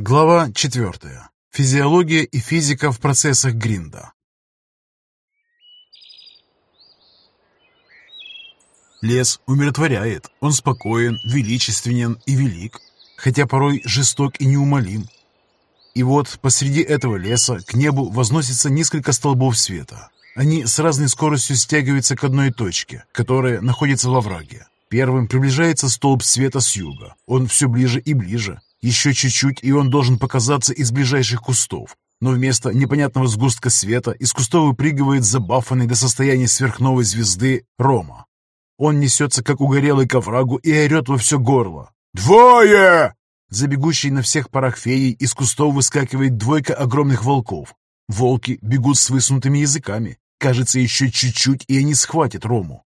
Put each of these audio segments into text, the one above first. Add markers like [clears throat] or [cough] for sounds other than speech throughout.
Глава 4. Физиология и физика в процессах Гринда. Лес умиротворяет, он спокоен, величественен и велик, хотя порой жесток и неумолим. И вот посреди этого леса к небу возносится несколько столбов света. Они с разной скоростью стягиваются к одной точке, которая находится во враге. Первым приближается столб света с юга. Он все ближе и ближе. Еще чуть-чуть, и он должен показаться из ближайших кустов. Но вместо непонятного сгустка света из кустов выпрыгивает забафанный до состояния сверхновой звезды Рома. Он несется, как угорелый к оврагу, и орет во все горло. «Двое!» За бегущей на всех парах феей из кустов выскакивает двойка огромных волков. Волки бегут с высунутыми языками. Кажется, еще чуть-чуть, и они схватят Рому.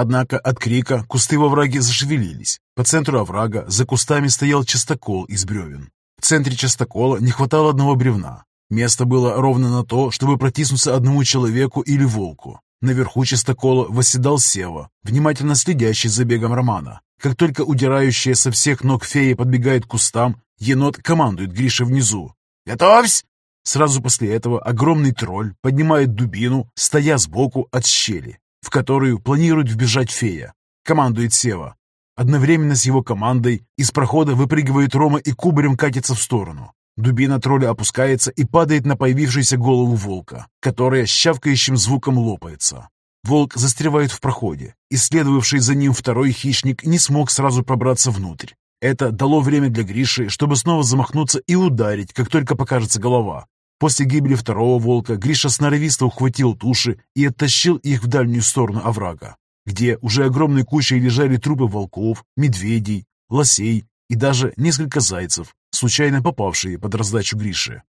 Однако от крика кусты во враге зашевелились. По центру оврага за кустами стоял частокол из бревен. В центре частокола не хватало одного бревна. Место было ровно на то, чтобы протиснуться одному человеку или волку. Наверху частокола восседал Сева, внимательно следящий за бегом Романа. Как только удирающая со всех ног фея подбегает к кустам, енот командует Грише внизу. «Готовься!» Сразу после этого огромный тролль поднимает дубину, стоя сбоку от щели в которую планирует вбежать фея. Командует Сева. Одновременно с его командой из прохода выпрыгивает Рома и кубарем катится в сторону. Дубина тролля опускается и падает на появившуюся голову волка, которая с щавкающим звуком лопается. Волк застревает в проходе, и следовавший за ним второй хищник не смог сразу пробраться внутрь. Это дало время для Гриши, чтобы снова замахнуться и ударить, как только покажется голова. После гибели второго волка Гриша сноровисто ухватил туши и оттащил их в дальнюю сторону оврага, где уже огромной кучей лежали трупы волков, медведей, лосей и даже несколько зайцев, случайно попавшие под раздачу Гриши.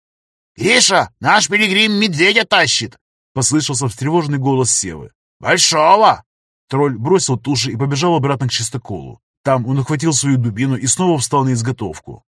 «Гриша, наш пилигрим медведя тащит!» — послышался встревоженный голос Севы. «Большого!» Тролль бросил туши и побежал обратно к чистоколу. Там он ухватил свою дубину и снова встал на изготовку.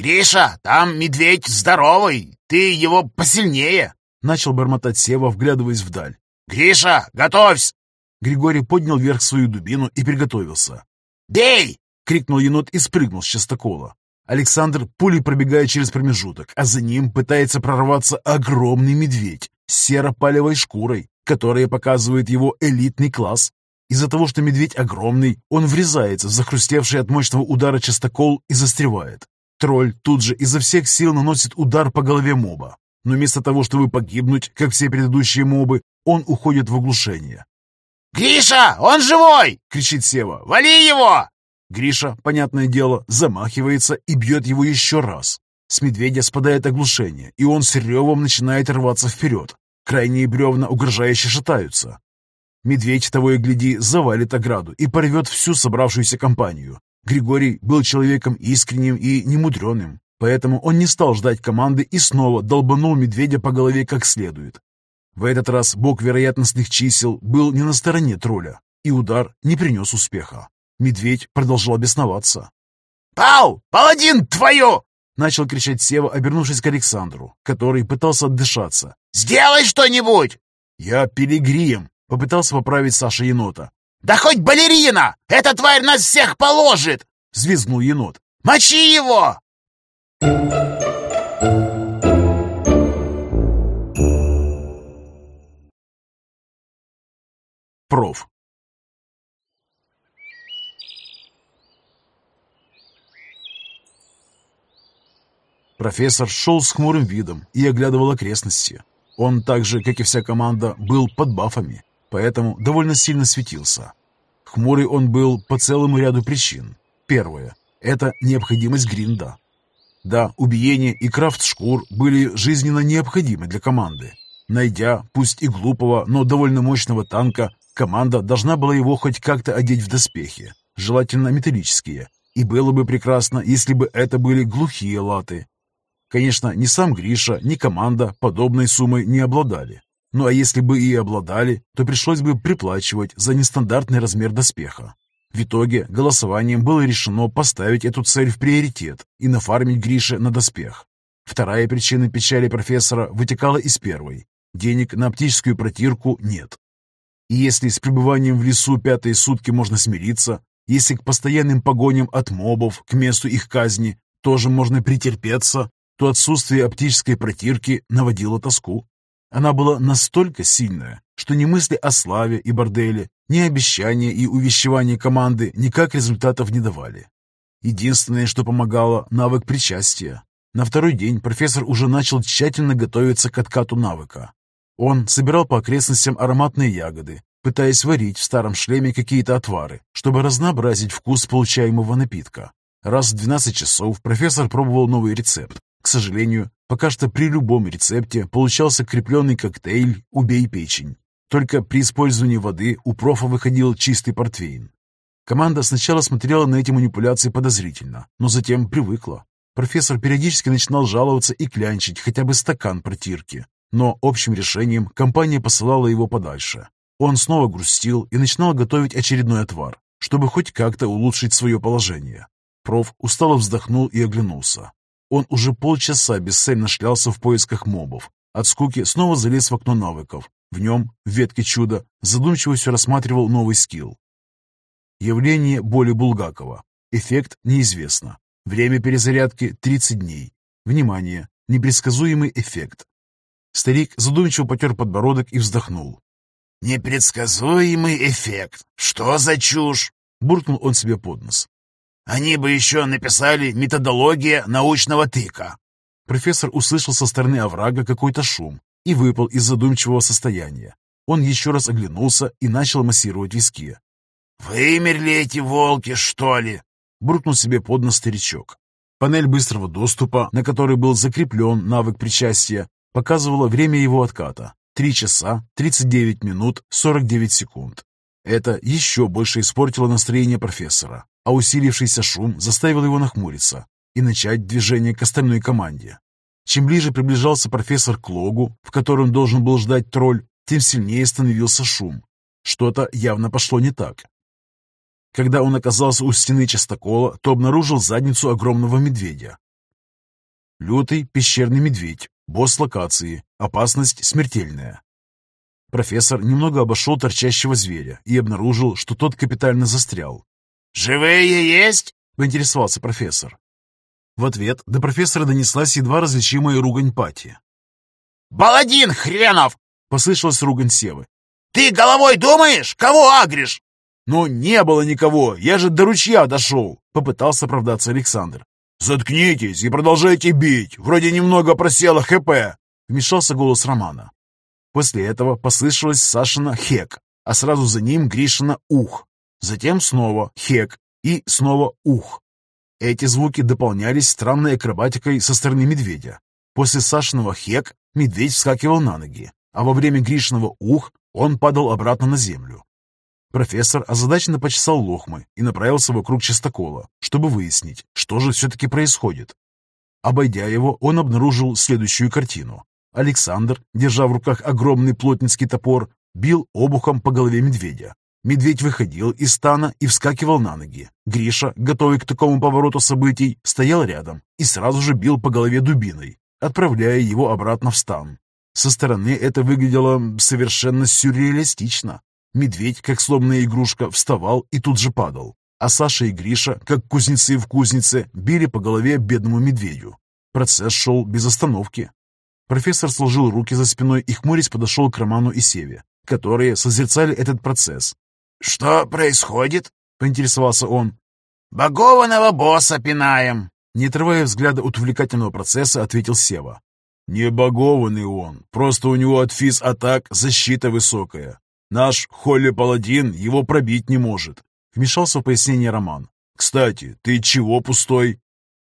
«Гриша, там медведь здоровый, ты его посильнее!» Начал бормотать Сева, вглядываясь вдаль. «Гриша, готовься!» Григорий поднял вверх свою дубину и приготовился. «Бей!» — крикнул енот и спрыгнул с частокола. Александр пулей пробегает через промежуток, а за ним пытается прорваться огромный медведь с серо-палевой шкурой, которая показывает его элитный класс. Из-за того, что медведь огромный, он врезается в захрустевший от мощного удара частокол и застревает. Тролль тут же изо всех сил наносит удар по голове моба. Но вместо того, чтобы погибнуть, как все предыдущие мобы, он уходит в оглушение. «Гриша, он живой!» — кричит Сева. «Вали его!» Гриша, понятное дело, замахивается и бьет его еще раз. С медведя спадает оглушение, и он с ревом начинает рваться вперед. Крайние бревна угрожающе шатаются. Медведь, того и гляди, завалит ограду и порвет всю собравшуюся компанию. Григорий был человеком искренним и немудреным, поэтому он не стал ждать команды и снова долбанул медведя по голове как следует. В этот раз бог вероятностных чисел был не на стороне тролля, и удар не принес успеха. Медведь продолжал бесноваться. «Пал! Паладин, твою!» Начал кричать Сева, обернувшись к Александру, который пытался отдышаться. «Сделай что-нибудь!» «Я пилигрим!» — попытался поправить Саша енота. «Да хоть балерина! Эта тварь нас всех положит!» — взвизгнул енот. «Мочи его!» Проф. Профессор шел с хмурым видом и оглядывал окрестности. Он так же, как и вся команда, был под бафами поэтому довольно сильно светился. Хмурый он был по целому ряду причин. Первое – это необходимость гринда. Да, убиение и крафт шкур были жизненно необходимы для команды. Найдя, пусть и глупого, но довольно мощного танка, команда должна была его хоть как-то одеть в доспехи, желательно металлические. И было бы прекрасно, если бы это были глухие латы. Конечно, ни сам Гриша, ни команда подобной суммой не обладали. Ну а если бы и обладали, то пришлось бы приплачивать за нестандартный размер доспеха. В итоге голосованием было решено поставить эту цель в приоритет и нафармить Грише на доспех. Вторая причина печали профессора вытекала из первой. Денег на оптическую протирку нет. И если с пребыванием в лесу пятые сутки можно смириться, если к постоянным погоням от мобов к месту их казни тоже можно претерпеться, то отсутствие оптической протирки наводило тоску. Она была настолько сильная, что ни мысли о славе и борделе, ни обещания и увещевания команды никак результатов не давали. Единственное, что помогало – навык причастия. На второй день профессор уже начал тщательно готовиться к откату навыка. Он собирал по окрестностям ароматные ягоды, пытаясь варить в старом шлеме какие-то отвары, чтобы разнообразить вкус получаемого напитка. Раз в 12 часов профессор пробовал новый рецепт. К сожалению, пока что при любом рецепте получался крепленный коктейль «Убей печень». Только при использовании воды у профа выходил чистый портвейн. Команда сначала смотрела на эти манипуляции подозрительно, но затем привыкла. Профессор периодически начинал жаловаться и клянчить хотя бы стакан протирки, но общим решением компания посылала его подальше. Он снова грустил и начинал готовить очередной отвар, чтобы хоть как-то улучшить свое положение. Проф устало вздохнул и оглянулся. Он уже полчаса бесцельно шлялся в поисках мобов. От скуки снова залез в окно навыков. В нем, в ветке чуда, задумчиво все рассматривал новый скилл. Явление боли Булгакова. Эффект неизвестно. Время перезарядки 30 дней. Внимание! Непредсказуемый эффект. Старик задумчиво потер подбородок и вздохнул. «Непредсказуемый эффект. Что за чушь?» — буркнул он себе под нос. «Они бы еще написали «Методология научного тыка». Профессор услышал со стороны оврага какой-то шум и выпал из задумчивого состояния. Он еще раз оглянулся и начал массировать виски. «Вымерли эти волки, что ли?» — буркнул себе под нос старичок. Панель быстрого доступа, на которой был закреплен навык причастия, показывала время его отката. 3 часа 39 минут 49 секунд. Это еще больше испортило настроение профессора, а усилившийся шум заставил его нахмуриться и начать движение к остальной команде. Чем ближе приближался профессор к логу, в котором должен был ждать тролль, тем сильнее становился шум. Что-то явно пошло не так. Когда он оказался у стены частокола, то обнаружил задницу огромного медведя. Лютый пещерный медведь, Босс локации. Опасность смертельная. Профессор немного обошел торчащего зверя и обнаружил, что тот капитально застрял. «Живые есть?» — поинтересовался профессор. В ответ до профессора донеслась едва различимая ругань Пати. «Баладин хренов!» — послышалась ругань Севы. «Ты головой думаешь? Кого агришь?» «Но не было никого, я же до ручья дошел!» — попытался оправдаться Александр. «Заткнитесь и продолжайте бить! Вроде немного просело ХП!» Вмешался голос Романа. После этого послышалось Сашина «хек», а сразу за ним Гришина «ух». Затем снова «хек» и снова «ух». Эти звуки дополнялись странной акробатикой со стороны медведя. После Сашиного «хек» медведь вскакивал на ноги, а во время Гришиного «ух» он падал обратно на землю. Профессор озадаченно почесал лохмы и направился вокруг частокола, чтобы выяснить, что же все-таки происходит. Обойдя его, он обнаружил следующую картину. Александр, держа в руках огромный плотницкий топор, бил обухом по голове медведя. Медведь выходил из стана и вскакивал на ноги. Гриша, готовый к такому повороту событий, стоял рядом и сразу же бил по голове дубиной, отправляя его обратно в стан. Со стороны это выглядело совершенно сюрреалистично. Медведь, как сломанная игрушка, вставал и тут же падал. А Саша и Гриша, как кузнецы в кузнице, били по голове бедному медведю. Процесс шел без остановки. Профессор сложил руки за спиной и хмурясь подошел к Роману и Севе, которые созерцали этот процесс. «Что происходит?» — поинтересовался он. «Богованного босса пинаем!» Не отрывая взгляда от увлекательного процесса, ответил Сева. «Не богованный он, просто у него от физ-атак защита высокая. Наш Холли-паладин его пробить не может. Вмешался в пояснение Роман. Кстати, ты чего пустой?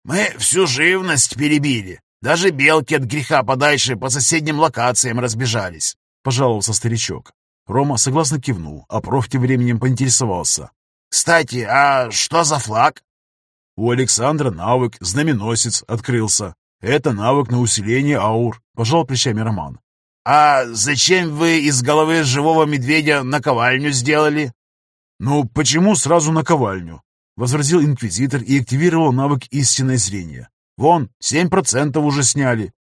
Мы всю живность перебили. Даже белки от греха подальше по соседним локациям разбежались. Пожаловался старичок. Рома согласно кивнул, а проф тем временем поинтересовался. «Кстати, а что за флаг?» «У Александра навык «Знаменосец» открылся. Это навык на усиление аур», — пожал плечами Роман. «А зачем вы из головы живого медведя наковальню сделали?» «Ну, почему сразу наковальню?» — возразил инквизитор и активировал навык истинное зрение. «Вон, семь процентов уже сняли».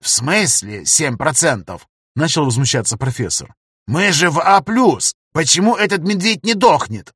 «В смысле семь процентов?» — начал возмущаться профессор. «Мы же в А+. Почему этот медведь не дохнет?»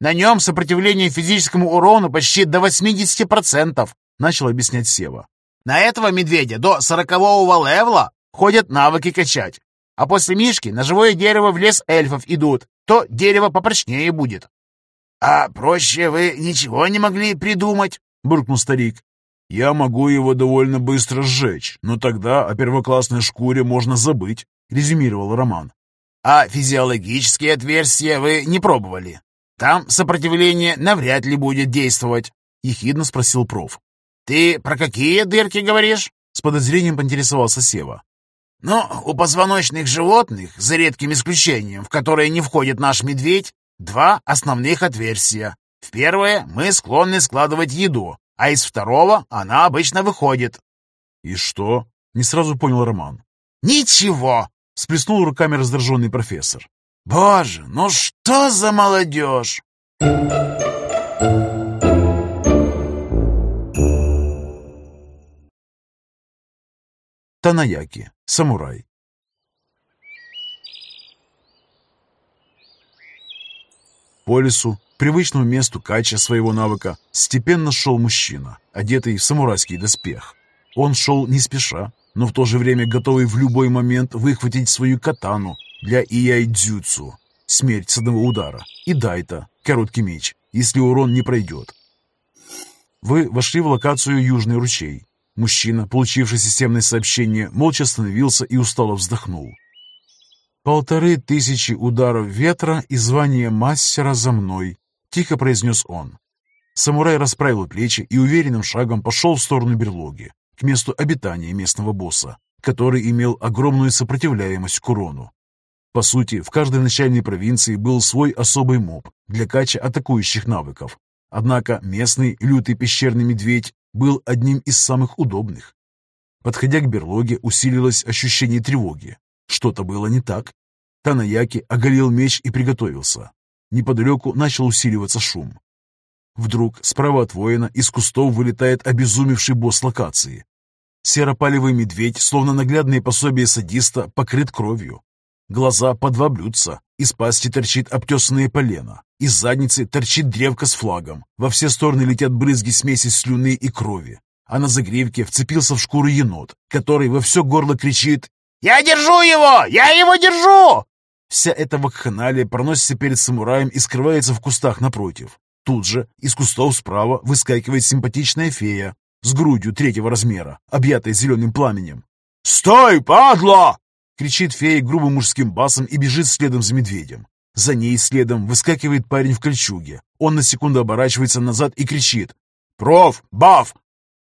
На нем сопротивление физическому урону почти до 80%, начал объяснять Сева. На этого медведя до сорокового левла ходят навыки качать. А после Мишки на живое дерево в лес эльфов идут, то дерево попрочнее будет. — А проще вы ничего не могли придумать? — буркнул старик. — Я могу его довольно быстро сжечь, но тогда о первоклассной шкуре можно забыть, — резюмировал Роман. — А физиологические отверстия вы не пробовали? Там сопротивление навряд ли будет действовать, — ехидно спросил проф. — Ты про какие дырки говоришь? — с подозрением поинтересовался Сева. Но у позвоночных животных, за редким исключением, в которые не входит наш медведь, два основных отверстия. В первое мы склонны складывать еду, а из второго она обычно выходит. «И что?» — не сразу понял Роман. «Ничего!» — сплеснул руками раздраженный профессор. «Боже, ну что за молодежь!» Танаяки, самурай. По лесу, привычному месту кача своего навыка, степенно шел мужчина, одетый в самурайский доспех. Он шел не спеша, но в то же время готовый в любой момент выхватить свою катану для ияйдзюцу, смерть с одного удара, и дайта, короткий меч, если урон не пройдет. Вы вошли в локацию Южный ручей, Мужчина, получивший системное сообщение, молча остановился и устало вздохнул. «Полторы тысячи ударов ветра и звание мастера за мной», — тихо произнес он. Самурай расправил плечи и уверенным шагом пошел в сторону берлоги, к месту обитания местного босса, который имел огромную сопротивляемость к урону. По сути, в каждой начальной провинции был свой особый моб для кача атакующих навыков. Однако местный лютый пещерный медведь был одним из самых удобных. Подходя к берлоге, усилилось ощущение тревоги. Что-то было не так. Танаяки оголил меч и приготовился. Неподалеку начал усиливаться шум. Вдруг справа от воина из кустов вылетает обезумевший босс локации. Серопалевый медведь, словно наглядное пособие садиста, покрыт кровью. Глаза по два блюдца, из пасти торчит обтесанное полено, из задницы торчит древко с флагом, во все стороны летят брызги смеси слюны и крови, а на загривке вцепился в шкуру енот, который во все горло кричит «Я держу его! Я его держу!» Вся эта вакханалия проносится перед самураем и скрывается в кустах напротив. Тут же из кустов справа выскакивает симпатичная фея с грудью третьего размера, объятая зеленым пламенем. «Стой, падла!» Кричит фея грубым мужским басом и бежит следом за медведем. За ней следом выскакивает парень в кольчуге. Он на секунду оборачивается назад и кричит. «Проф! Баф!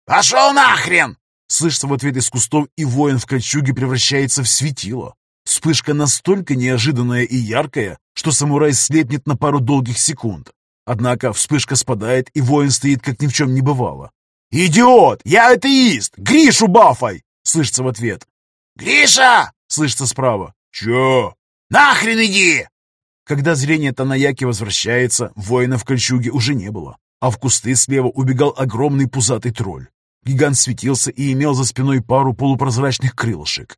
Пошел нахрен!» Слышится в ответ из кустов, и воин в кольчуге превращается в светило. Вспышка настолько неожиданная и яркая, что самурай слепнет на пару долгих секунд. Однако вспышка спадает, и воин стоит, как ни в чем не бывало. «Идиот! Я атеист! Гришу бафай!» Слышится в ответ. «Гриша!» Слышится справа. «Чё?» «Нахрен иди!» Когда зрение Танаяки возвращается, воина в кольчуге уже не было, а в кусты слева убегал огромный пузатый тролль. Гигант светился и имел за спиной пару полупрозрачных крылышек.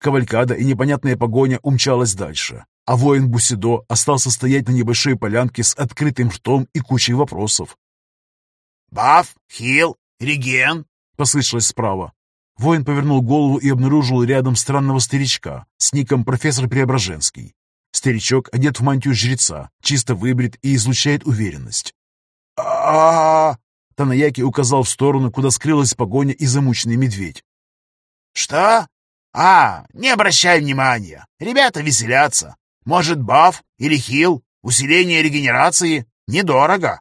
Кавалькада и непонятная погоня умчалась дальше, а воин Бусидо остался стоять на небольшой полянке с открытым ртом и кучей вопросов. «Баф? Хил? Реген?» — послышалось справа. Воин повернул голову и обнаружил рядом странного старичка с ником профессор Преображенский. Старичок одет в мантию жреца, чисто выбрит и излучает уверенность. а Танаяки указал в сторону, куда скрылась погоня и замученный медведь. «Что? А, не обращай внимания. Ребята веселятся. Может, баф или хил, усиление регенерации? Недорого».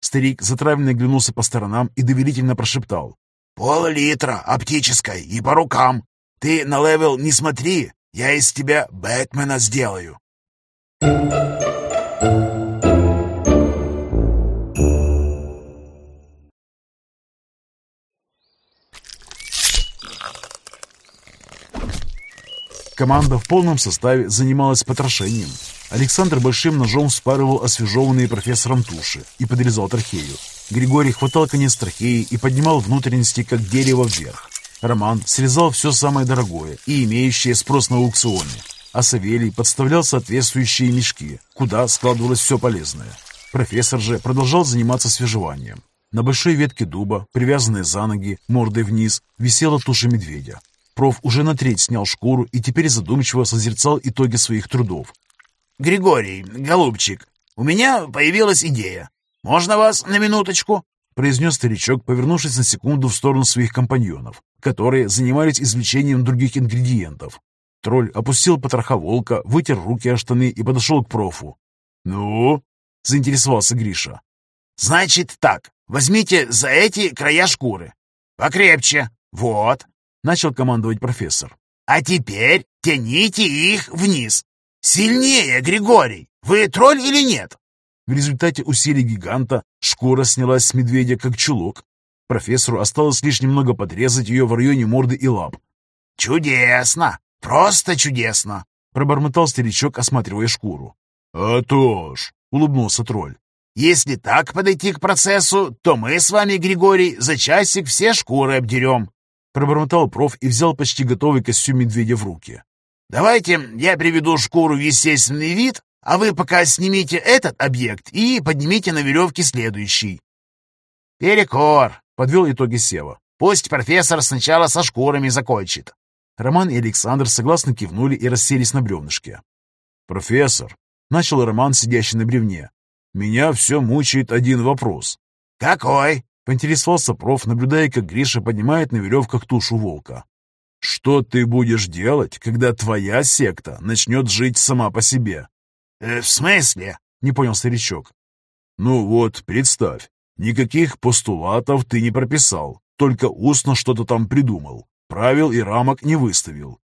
Старик затравленно оглянулся по сторонам и доверительно прошептал. Пол-литра оптической и по рукам. Ты на левел не смотри, я из тебя Бэтмена сделаю. Команда в полном составе занималась потрошением. Александр большим ножом спарывал освежеванные профессором туши и подрезал трахею. Григорий хватал конец трахеи и поднимал внутренности, как дерево вверх. Роман срезал все самое дорогое и имеющее спрос на аукционе, а Савелий подставлял соответствующие мешки, куда складывалось все полезное. Профессор же продолжал заниматься свежеванием. На большой ветке дуба, привязанной за ноги, мордой вниз, висела туша медведя. Проф уже на треть снял шкуру и теперь задумчиво созерцал итоги своих трудов. «Григорий, голубчик, у меня появилась идея. Можно вас на минуточку?» произнес старичок, повернувшись на секунду в сторону своих компаньонов, которые занимались извлечением других ингредиентов. Тролль опустил потроха волка, вытер руки о штаны и подошел к профу. «Ну?» — заинтересовался Гриша. «Значит так, возьмите за эти края шкуры. Покрепче. Вот!» — начал командовать профессор. «А теперь тяните их вниз. Сильнее, Григорий! Вы тролль или нет?» В результате усилий гиганта шкура снялась с медведя, как чулок. Профессору осталось лишь немного подрезать ее в районе морды и лап. «Чудесно! Просто чудесно!» — пробормотал старичок, осматривая шкуру. «А то ж!» — улыбнулся тролль. «Если так подойти к процессу, то мы с вами, Григорий, за часик все шкуры обдерем!» Пробормотал проф и взял почти готовый костюм медведя в руки. «Давайте я приведу шкуру в естественный вид, а вы пока снимите этот объект и поднимите на веревке следующий». «Перекор», — подвел итоги Сева. «Пусть профессор сначала со шкурами закончит». Роман и Александр согласно кивнули и расселись на бревнышке. «Профессор», — начал Роман, сидящий на бревне, — «меня все мучает один вопрос». «Какой?» — поинтересовался проф, наблюдая, как Гриша поднимает на веревках тушу волка. «Что ты будешь делать, когда твоя секта начнет жить сама по себе?» «Э, «В смысле?» — не понял старичок. «Ну вот, представь, никаких постулатов ты не прописал, только устно что-то там придумал, правил и рамок не выставил.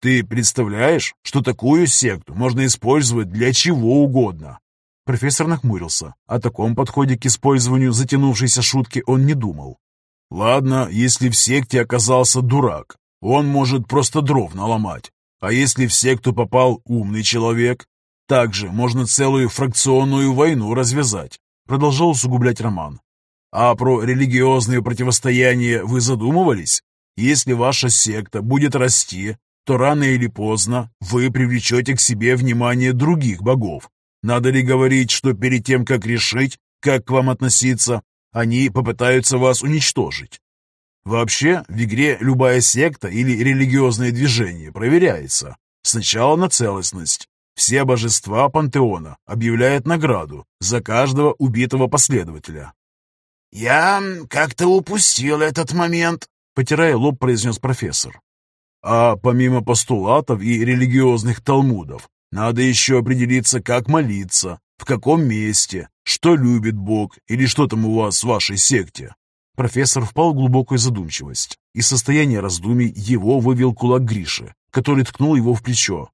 Ты представляешь, что такую секту можно использовать для чего угодно?» Профессор нахмурился. О таком подходе к использованию затянувшейся шутки он не думал. «Ладно, если в секте оказался дурак, он может просто дров наломать. А если в секту попал умный человек, также можно целую фракционную войну развязать, продолжал усугублять Роман. А про религиозное противостояние вы задумывались? Если ваша секта будет расти, то рано или поздно вы привлечете к себе внимание других богов. Надо ли говорить, что перед тем, как решить, как к вам относиться, они попытаются вас уничтожить? Вообще, в игре любая секта или религиозное движение проверяется. Сначала на целостность, все божества пантеона объявляют награду за каждого убитого последователя. «Я как-то упустил этот момент», — потирая лоб, произнес профессор. «А помимо постулатов и религиозных талмудов, надо еще определиться, как молиться, в каком месте, что любит Бог или что там у вас в вашей секте». Профессор впал в глубокую задумчивость. Из состояния раздумий его вывел кулак Гриши, который ткнул его в плечо.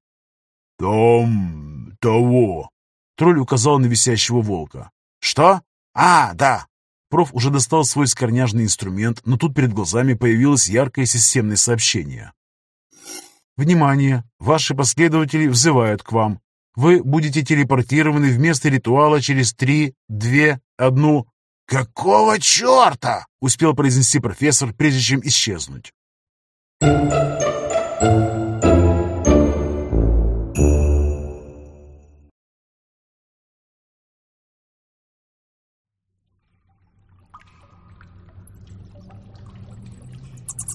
«Там... того...» Тролль указал на висящего волка. «Что? А, да!» Проф уже достал свой скорняжный инструмент, но тут перед глазами появилось яркое системное сообщение. «Внимание! Ваши последователи взывают к вам. Вы будете телепортированы вместо ритуала через три, две, одну...» «Какого черта?» — успел произнести профессор, прежде чем исчезнуть.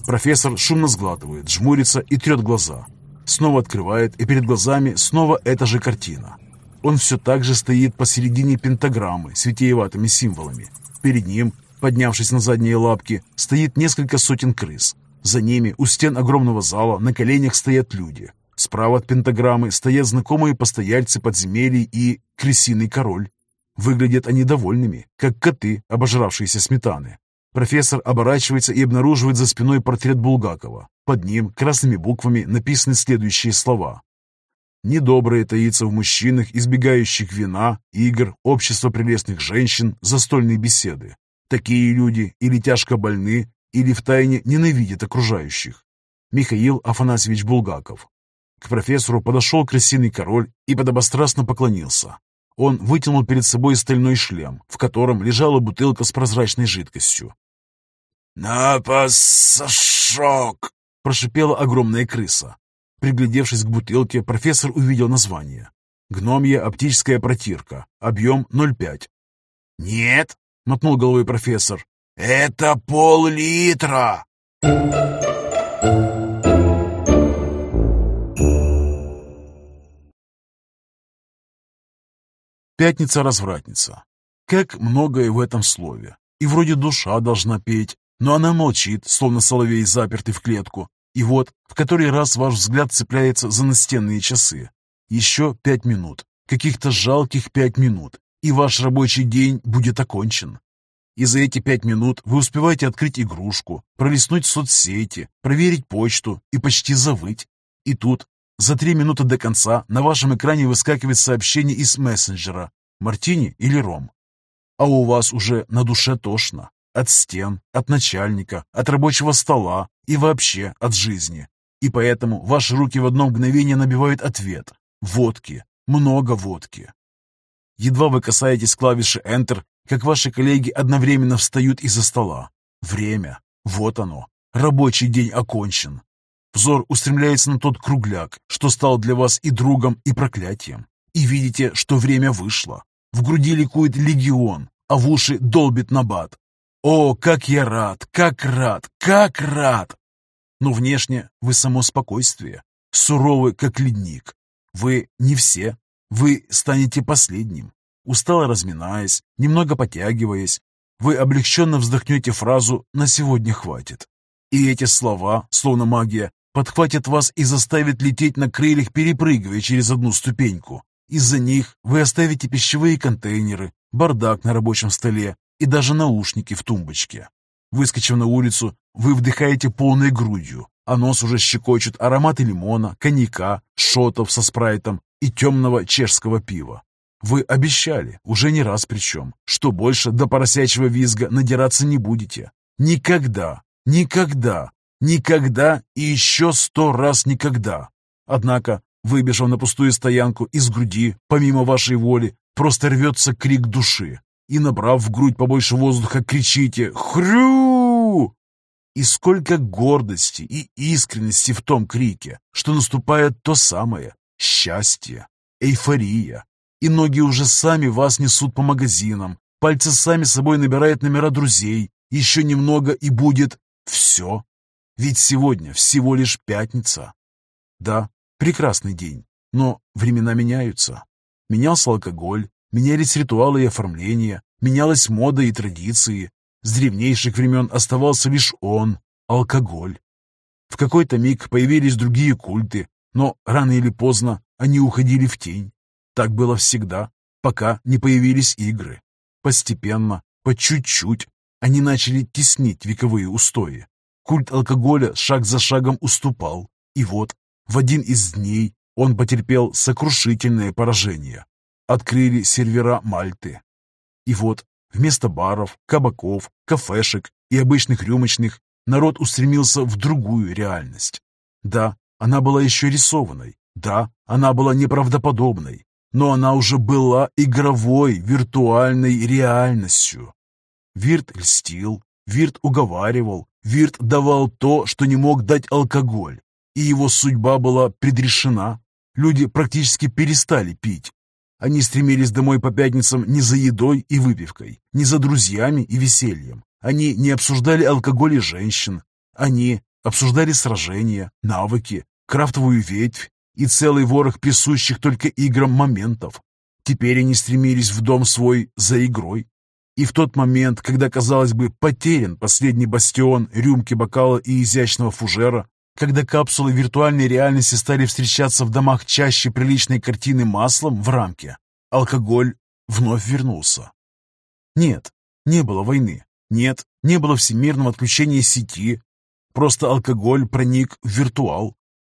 Профессор шумно сглатывает, жмурится и трет глаза. Снова открывает, и перед глазами снова эта же картина. Он все так же стоит посередине пентаграммы с витиеватыми символами. Перед ним, поднявшись на задние лапки, стоит несколько сотен крыс. За ними, у стен огромного зала, на коленях стоят люди. Справа от пентаграммы стоят знакомые постояльцы подземелий и крысиный король. Выглядят они довольными, как коты, обожравшиеся сметаны. Профессор оборачивается и обнаруживает за спиной портрет Булгакова. Под ним красными буквами написаны следующие слова. «Недоброе таится в мужчинах, избегающих вина, игр, общества прелестных женщин, застольные беседы. Такие люди или тяжко больны, или втайне ненавидят окружающих». Михаил Афанасьевич Булгаков. К профессору подошел крысиный король и подобострастно поклонился. Он вытянул перед собой стальной шлем, в котором лежала бутылка с прозрачной жидкостью. «На пасашок!» — прошипела огромная крыса. Приглядевшись к бутылке, профессор увидел название. «Гномья оптическая протирка. Объем 0,5. «Нет», — мотнул головой профессор. «Это пол-литра!» Пятница-развратница. Как многое в этом слове. И вроде душа должна петь, но она молчит, словно соловей, запертый в клетку. И вот, в который раз ваш взгляд цепляется за настенные часы. Еще пять минут, каких-то жалких пять минут, и ваш рабочий день будет окончен. И за эти пять минут вы успеваете открыть игрушку, пролистнуть соцсети, проверить почту и почти завыть. И тут за три минуты до конца на вашем экране выскакивает сообщение из мессенджера «Мартини» или «Ром». А у вас уже на душе тошно. От стен, от начальника, от рабочего стола и вообще от жизни. И поэтому ваши руки в одно мгновение набивают ответ. Водки. Много водки. Едва вы касаетесь клавиши Enter, как ваши коллеги одновременно встают из-за стола. Время. Вот оно. Рабочий день окончен. Взор устремляется на тот кругляк, что стал для вас и другом, и проклятием. И видите, что время вышло. В груди ликует легион, а в уши долбит набат. О, как я рад, как рад, как рад! Но внешне вы само спокойствие, суровы, как ледник. Вы не все, вы станете последним. Устало разминаясь, немного потягиваясь, вы облегченно вздохнете фразу «на сегодня хватит». И эти слова, словно магия, подхватят вас и заставят лететь на крыльях, перепрыгивая через одну ступеньку. Из-за них вы оставите пищевые контейнеры, бардак на рабочем столе и даже наушники в тумбочке. Выскочив на улицу, вы вдыхаете полной грудью, а нос уже щекочут ароматы лимона, коньяка, шотов со спрайтом и темного чешского пива. Вы обещали, уже не раз причем, что больше до поросячьего визга надираться не будете. Никогда, никогда, Никогда и еще сто раз никогда. Однако, выбежав на пустую стоянку из груди, помимо вашей воли, просто рвется крик души. И, набрав в грудь побольше воздуха, кричите «Хрю!» И сколько гордости и искренности в том крике, что наступает то самое счастье, эйфория. И ноги уже сами вас несут по магазинам, пальцы сами собой набирают номера друзей. Еще немного и будет все ведь сегодня всего лишь пятница. Да, прекрасный день, но времена меняются. Менялся алкоголь, менялись ритуалы и оформления, менялась мода и традиции. С древнейших времен оставался лишь он, алкоголь. В какой-то миг появились другие культы, но рано или поздно они уходили в тень. Так было всегда, пока не появились игры. Постепенно, по чуть-чуть, они начали теснить вековые устои. Культ алкоголя шаг за шагом уступал, и вот в один из дней он потерпел сокрушительное поражение. Открыли сервера Мальты. И вот вместо баров, кабаков, кафешек и обычных рюмочных народ устремился в другую реальность. Да, она была еще рисованной, да, она была неправдоподобной, но она уже была игровой, виртуальной реальностью. Вирт льстил, Вирт уговаривал, Вирт давал то, что не мог дать алкоголь, и его судьба была предрешена. Люди практически перестали пить. Они стремились домой по пятницам не за едой и выпивкой, не за друзьями и весельем. Они не обсуждали алкоголь и женщин. Они обсуждали сражения, навыки, крафтовую ветвь и целый ворох присущих только играм моментов. Теперь они стремились в дом свой за игрой, и в тот момент, когда, казалось бы, потерян последний бастион рюмки, бокала и изящного фужера, когда капсулы виртуальной реальности стали встречаться в домах чаще приличной картины маслом в рамке, алкоголь вновь вернулся. Нет, не было войны. Нет, не было всемирного отключения сети. Просто алкоголь проник в виртуал.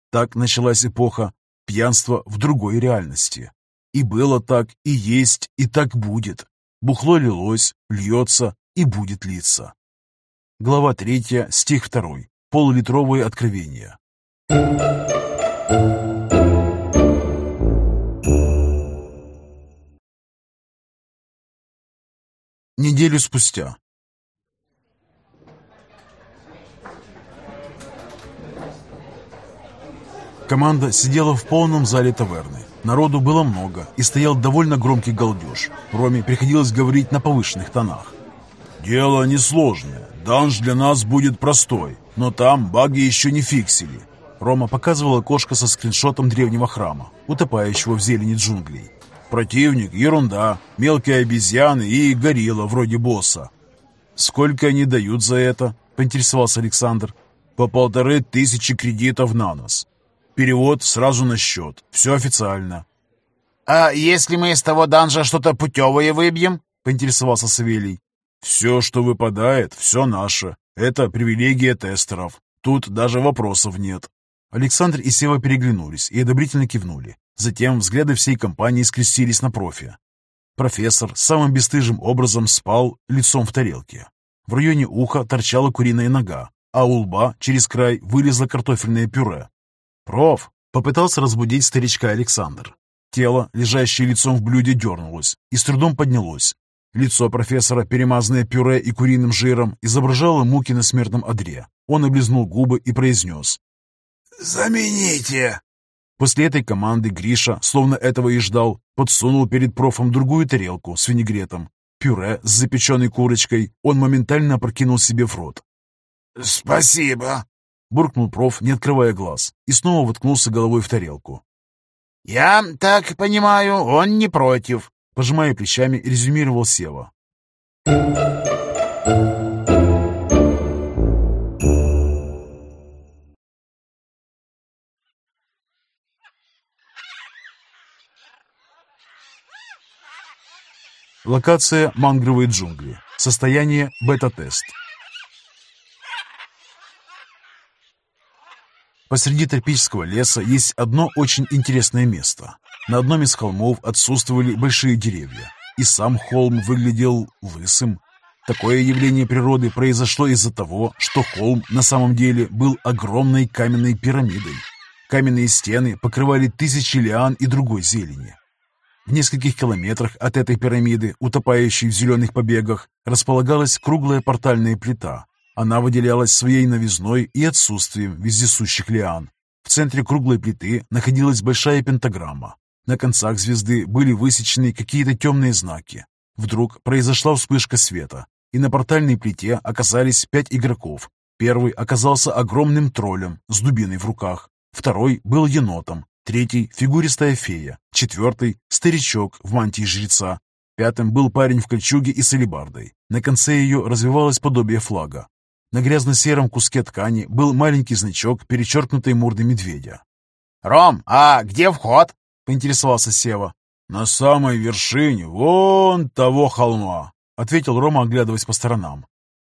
Так началась эпоха пьянства в другой реальности. И было так, и есть, и так будет. Бухло лилось, льется и будет литься. Глава 3, стих 2. Полулитровые откровения. Неделю спустя. Команда сидела в полном зале таверны. Народу было много, и стоял довольно громкий галдеж. Роме приходилось говорить на повышенных тонах. «Дело несложное. Данж для нас будет простой, но там баги еще не фиксили». Рома показывала кошка со скриншотом древнего храма, утопающего в зелени джунглей. «Противник — ерунда, мелкие обезьяны и горилла вроде босса». «Сколько они дают за это?» — поинтересовался Александр. «По полторы тысячи кредитов на нос. Перевод сразу на счет. Все официально». «А если мы из того данжа что-то путевое выбьем?» — поинтересовался Савелий. «Все, что выпадает, все наше. Это привилегия тестеров. Тут даже вопросов нет». Александр и Сева переглянулись и одобрительно кивнули. Затем взгляды всей компании скрестились на профи. Профессор самым бесстыжим образом спал лицом в тарелке. В районе уха торчала куриная нога, а у лба через край вылезло картофельное пюре. «Проф!» — попытался разбудить старичка Александр. Тело, лежащее лицом в блюде, дернулось и с трудом поднялось. Лицо профессора, перемазанное пюре и куриным жиром, изображало муки на смертном одре. Он облизнул губы и произнес. «Замените!» После этой команды Гриша, словно этого и ждал, подсунул перед профом другую тарелку с винегретом. Пюре с запеченной курочкой он моментально опрокинул себе в рот. «Спасибо!» — буркнул проф, не открывая глаз, и снова воткнулся головой в тарелку. «Я так понимаю, он не против», Пожимая плечами, резюмировал Сева. Локация «Мангровые джунгли». Состояние «Бета-тест». Посреди тропического леса есть одно очень интересное место. На одном из холмов отсутствовали большие деревья, и сам холм выглядел лысым. Такое явление природы произошло из-за того, что холм на самом деле был огромной каменной пирамидой. Каменные стены покрывали тысячи лиан и другой зелени. В нескольких километрах от этой пирамиды, утопающей в зеленых побегах, располагалась круглая портальная плита. Она выделялась своей новизной и отсутствием вездесущих лиан. В центре круглой плиты находилась большая пентаграмма, на концах звезды были высечены какие-то темные знаки. Вдруг произошла вспышка света, и на портальной плите оказались пять игроков. Первый оказался огромным троллем с дубиной в руках, второй был енотом, третий — фигуристая фея, четвертый — старичок в мантии жреца, пятым был парень в кольчуге и с алебардой. На конце ее развивалось подобие флага. На грязно-сером куске ткани был маленький значок, перечеркнутый мордой медведя. «Ром, а где вход?» — поинтересовался Сева. «На самой вершине вон того холма», — ответил Рома, оглядываясь по сторонам.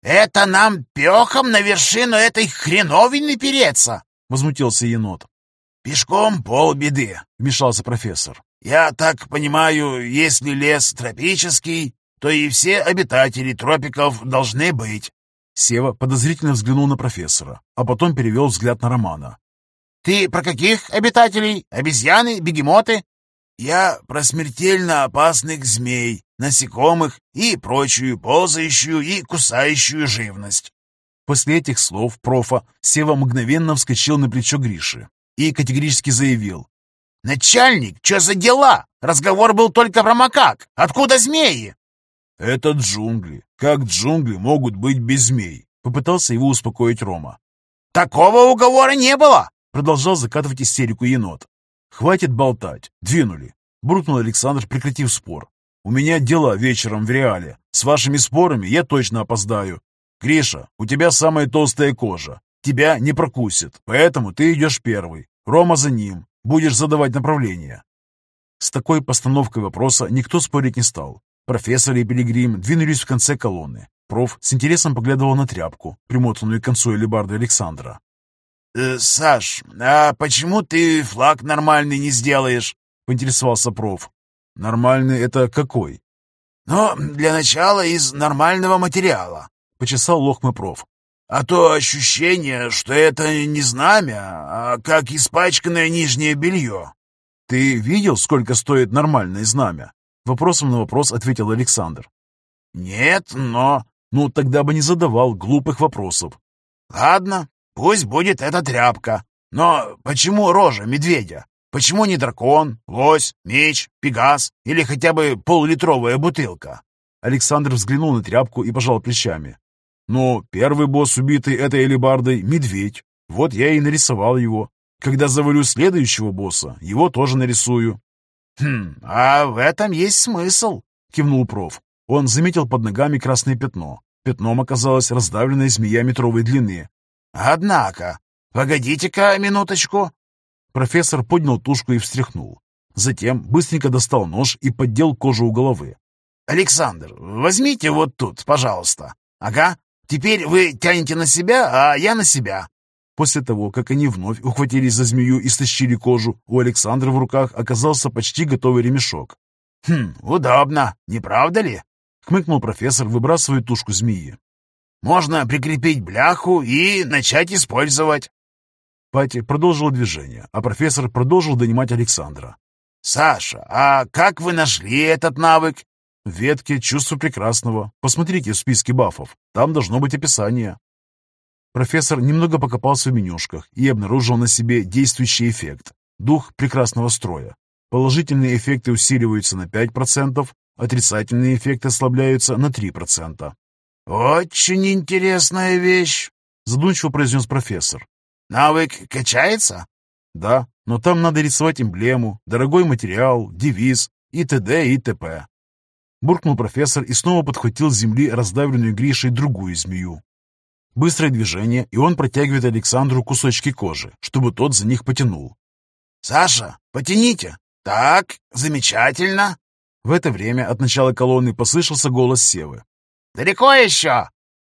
«Это нам пехом на вершину этой хреновины переться!» — возмутился енот. «Пешком полбеды», — вмешался профессор. «Я так понимаю, если лес тропический, то и все обитатели тропиков должны быть». Сева подозрительно взглянул на профессора, а потом перевел взгляд на Романа. Ты про каких обитателей? Обезьяны, бегемоты? Я про смертельно опасных змей, насекомых и прочую ползающую и кусающую живность. После этих слов профа Сева мгновенно вскочил на плечо Гриши и категорически заявил. «Начальник, что за дела? Разговор был только про макак. Откуда змеи?» «Это джунгли. Как джунгли могут быть без змей?» Попытался его успокоить Рома. «Такого уговора не было. Продолжал закатывать истерику енот. «Хватит болтать. Двинули!» Буркнул Александр, прекратив спор. «У меня дела вечером в реале. С вашими спорами я точно опоздаю. Гриша, у тебя самая толстая кожа. Тебя не прокусит, поэтому ты идешь первый. Рома за ним. Будешь задавать направление». С такой постановкой вопроса никто спорить не стал. Профессор и Пилигрим двинулись в конце колонны. Проф с интересом поглядывал на тряпку, примотанную к концу элебарды Александра. Э, «Саш, а почему ты флаг нормальный не сделаешь?» — поинтересовался проф. «Нормальный это какой?» «Ну, для начала из нормального материала», — почесал лохмы проф. «А то ощущение, что это не знамя, а как испачканное нижнее белье». «Ты видел, сколько стоит нормальное знамя?» Вопросом на вопрос ответил Александр. «Нет, но...» «Ну, тогда бы не задавал глупых вопросов». «Ладно, Пусть будет эта тряпка. Но почему рожа медведя? Почему не дракон, лось, меч, пегас или хотя бы полулитровая бутылка?» Александр взглянул на тряпку и пожал плечами. «Но первый босс, убитый этой элебардой, медведь. Вот я и нарисовал его. Когда завалю следующего босса, его тоже нарисую». «Хм, а в этом есть смысл», — кивнул проф. Он заметил под ногами красное пятно. Пятном оказалась раздавленная змея метровой длины. «Однако, погодите-ка минуточку». Профессор поднял тушку и встряхнул. Затем быстренько достал нож и поддел кожу у головы. «Александр, возьмите вот тут, пожалуйста. Ага, теперь вы тянете на себя, а я на себя». После того, как они вновь ухватились за змею и стащили кожу, у Александра в руках оказался почти готовый ремешок. «Хм, удобно, не правда ли?» — хмыкнул профессор, выбрасывая тушку змеи. «Можно прикрепить бляху и начать использовать». Пати продолжил движение, а профессор продолжил донимать Александра. «Саша, а как вы нашли этот навык?» В ветке «Чувство прекрасного». Посмотрите в списке бафов. Там должно быть описание. Профессор немного покопался в менюшках и обнаружил на себе действующий эффект – дух прекрасного строя. Положительные эффекты усиливаются на 5%, отрицательные эффекты ослабляются на 3%. «Очень интересная вещь», – задумчиво произнес профессор. «Навык качается?» «Да, но там надо рисовать эмблему, дорогой материал, девиз и т.д. и т.п. Буркнул профессор и снова подхватил с земли раздавленную Гришей другую змею. Быстрое движение, и он протягивает Александру кусочки кожи, чтобы тот за них потянул. «Саша, потяните!» «Так, замечательно!» В это время от начала колонны послышался голос Севы. «Далеко еще?»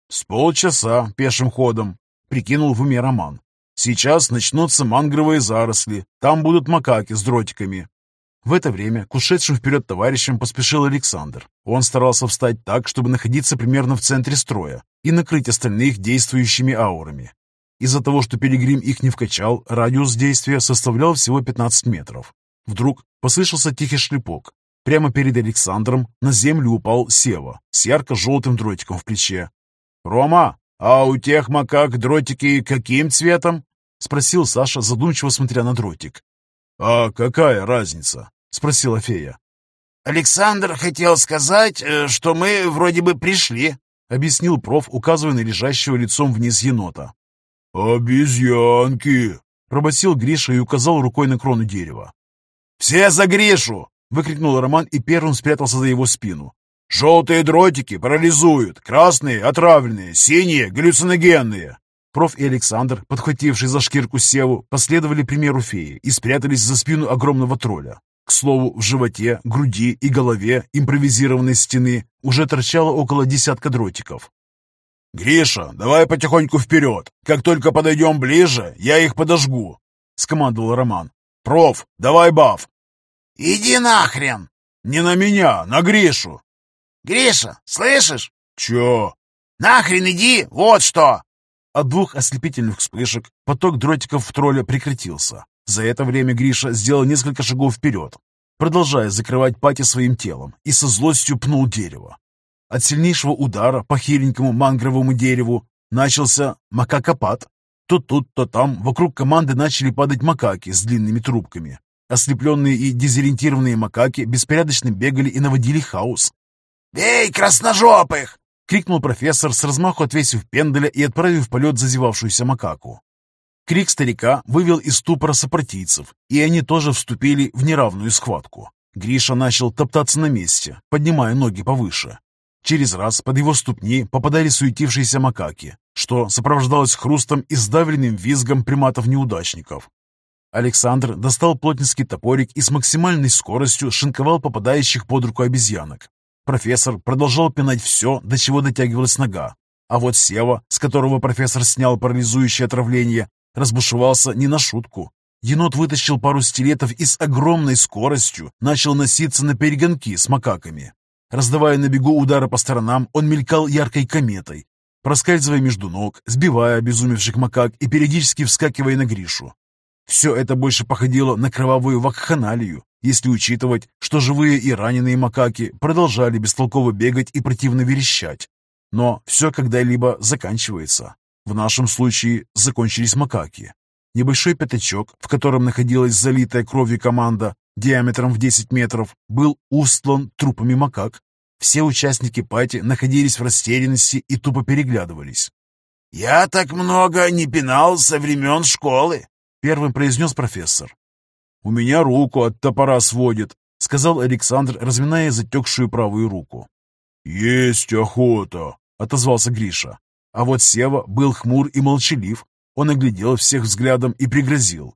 «С полчаса пешим ходом», — прикинул в уме Роман. «Сейчас начнутся мангровые заросли, там будут макаки с дротиками, в это время к ушедшим вперед товарищам поспешил Александр. Он старался встать так, чтобы находиться примерно в центре строя и накрыть остальных действующими аурами. Из-за того, что Пилигрим их не вкачал, радиус действия составлял всего 15 метров. Вдруг послышался тихий шлепок. Прямо перед Александром на землю упал Сева с ярко-желтым дротиком в плече. «Рома, а у тех макак дротики каким цветом?» — спросил Саша, задумчиво смотря на дротик. «А какая разница?» — спросила фея. «Александр хотел сказать, э, что мы вроде бы пришли», — объяснил проф, указывая на лежащего лицом вниз енота. «Обезьянки!» — пробасил Гриша и указал рукой на крону дерева. «Все за Гришу!» — выкрикнул Роман и первым спрятался за его спину. «Желтые дротики парализуют, красные — отравленные, синие — галлюциногенные!» Проф и Александр, подхвативший за шкирку Севу, последовали примеру феи и спрятались за спину огромного тролля. К слову, в животе, груди и голове импровизированной стены уже торчало около десятка дротиков. «Гриша, давай потихоньку вперед. Как только подойдем ближе, я их подожгу», — скомандовал Роман. «Проф, давай баф». «Иди нахрен!» «Не на меня, на Гришу!» «Гриша, слышишь?» «Чё?» «Нахрен иди, вот что!» От двух ослепительных вспышек поток дротиков в тролля прекратился. За это время Гриша сделал несколько шагов вперед, продолжая закрывать пати своим телом, и со злостью пнул дерево. От сильнейшего удара по хиленькому мангровому дереву начался макакопад. То тут, то там вокруг команды начали падать макаки с длинными трубками. Ослепленные и дезориентированные макаки беспорядочно бегали и наводили хаос. «Бей, красножопых!» Крикнул профессор, с размаху отвесив пенделя и отправив в полет зазевавшуюся макаку. Крик старика вывел из ступора сопротивцев, и они тоже вступили в неравную схватку. Гриша начал топтаться на месте, поднимая ноги повыше. Через раз под его ступни попадали суетившиеся макаки, что сопровождалось хрустом и сдавленным визгом приматов-неудачников. Александр достал плотницкий топорик и с максимальной скоростью шинковал попадающих под руку обезьянок. Профессор продолжал пинать все, до чего дотягивалась нога. А вот Сева, с которого профессор снял парализующее отравление, разбушевался не на шутку. Енот вытащил пару стилетов и с огромной скоростью начал носиться на перегонки с макаками. Раздавая на бегу удары по сторонам, он мелькал яркой кометой, проскальзывая между ног, сбивая обезумевших макак и периодически вскакивая на Гришу. Все это больше походило на кровавую вакханалию, если учитывать, что живые и раненые макаки продолжали бестолково бегать и противно верещать. Но все когда-либо заканчивается. В нашем случае закончились макаки. Небольшой пятачок, в котором находилась залитая кровью команда, диаметром в 10 метров, был устлан трупами макак. Все участники пати находились в растерянности и тупо переглядывались. «Я так много не пинал со времен школы», — первым произнес профессор. «У меня руку от топора сводит», — сказал Александр, разминая затекшую правую руку. «Есть охота», — отозвался Гриша. А вот Сева был хмур и молчалив. Он оглядел всех взглядом и пригрозил.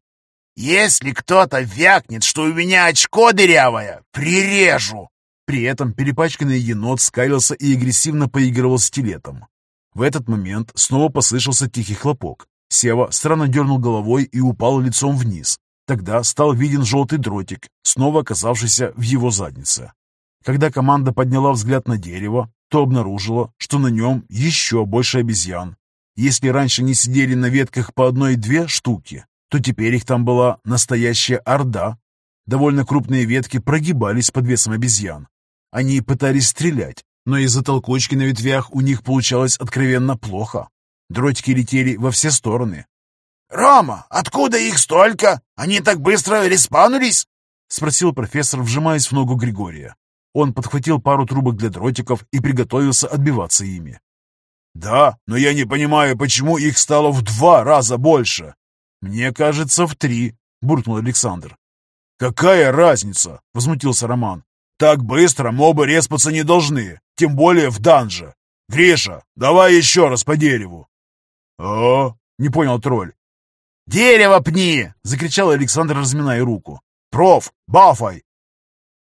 «Если кто-то вякнет, что у меня очко дырявое, прирежу!» При этом перепачканный енот скалился и агрессивно поигрывал стилетом. В этот момент снова послышался тихий хлопок. Сева странно дернул головой и упал лицом вниз. Тогда стал виден желтый дротик, снова оказавшийся в его заднице. Когда команда подняла взгляд на дерево, то обнаружила, что на нем еще больше обезьян. Если раньше не сидели на ветках по одной-две штуки, то теперь их там была настоящая орда. Довольно крупные ветки прогибались под весом обезьян. Они пытались стрелять, но из-за толкучки на ветвях у них получалось откровенно плохо. Дротики летели во все стороны. «Рома, откуда их столько? Они так быстро респанулись?» — спросил профессор, вжимаясь в ногу Григория. Он подхватил пару трубок для дротиков и приготовился отбиваться ими. «Да, но я не понимаю, почему их стало в два раза больше?» «Мне кажется, в три», — буркнул Александр. «Какая разница?» — возмутился Роман. «Так быстро мобы респаться не должны, тем более в данже. Гриша, давай еще раз по дереву». «А?» — не понял тролль. «Дерево пни!» — закричал Александр, разминая руку. «Проф, бафай!»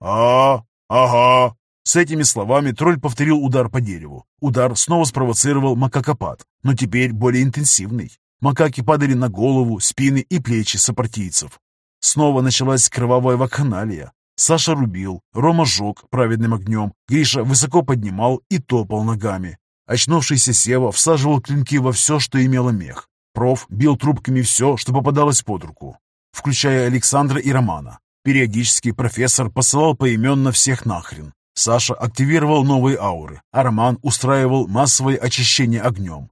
«А, ага!» С этими словами тролль повторил удар по дереву. Удар снова спровоцировал макакопад, но теперь более интенсивный. Макаки падали на голову, спины и плечи сопартийцев. Снова началась кровавая вакханалия. Саша рубил, Рома жег праведным огнем, Гриша высоко поднимал и топал ногами. Очнувшийся Сева всаживал клинки во все, что имело мех. Проф бил трубками все, что попадалось под руку, включая Александра и Романа. Периодически профессор посылал поименно всех нахрен. Саша активировал новые ауры, а Роман устраивал массовое очищение огнем.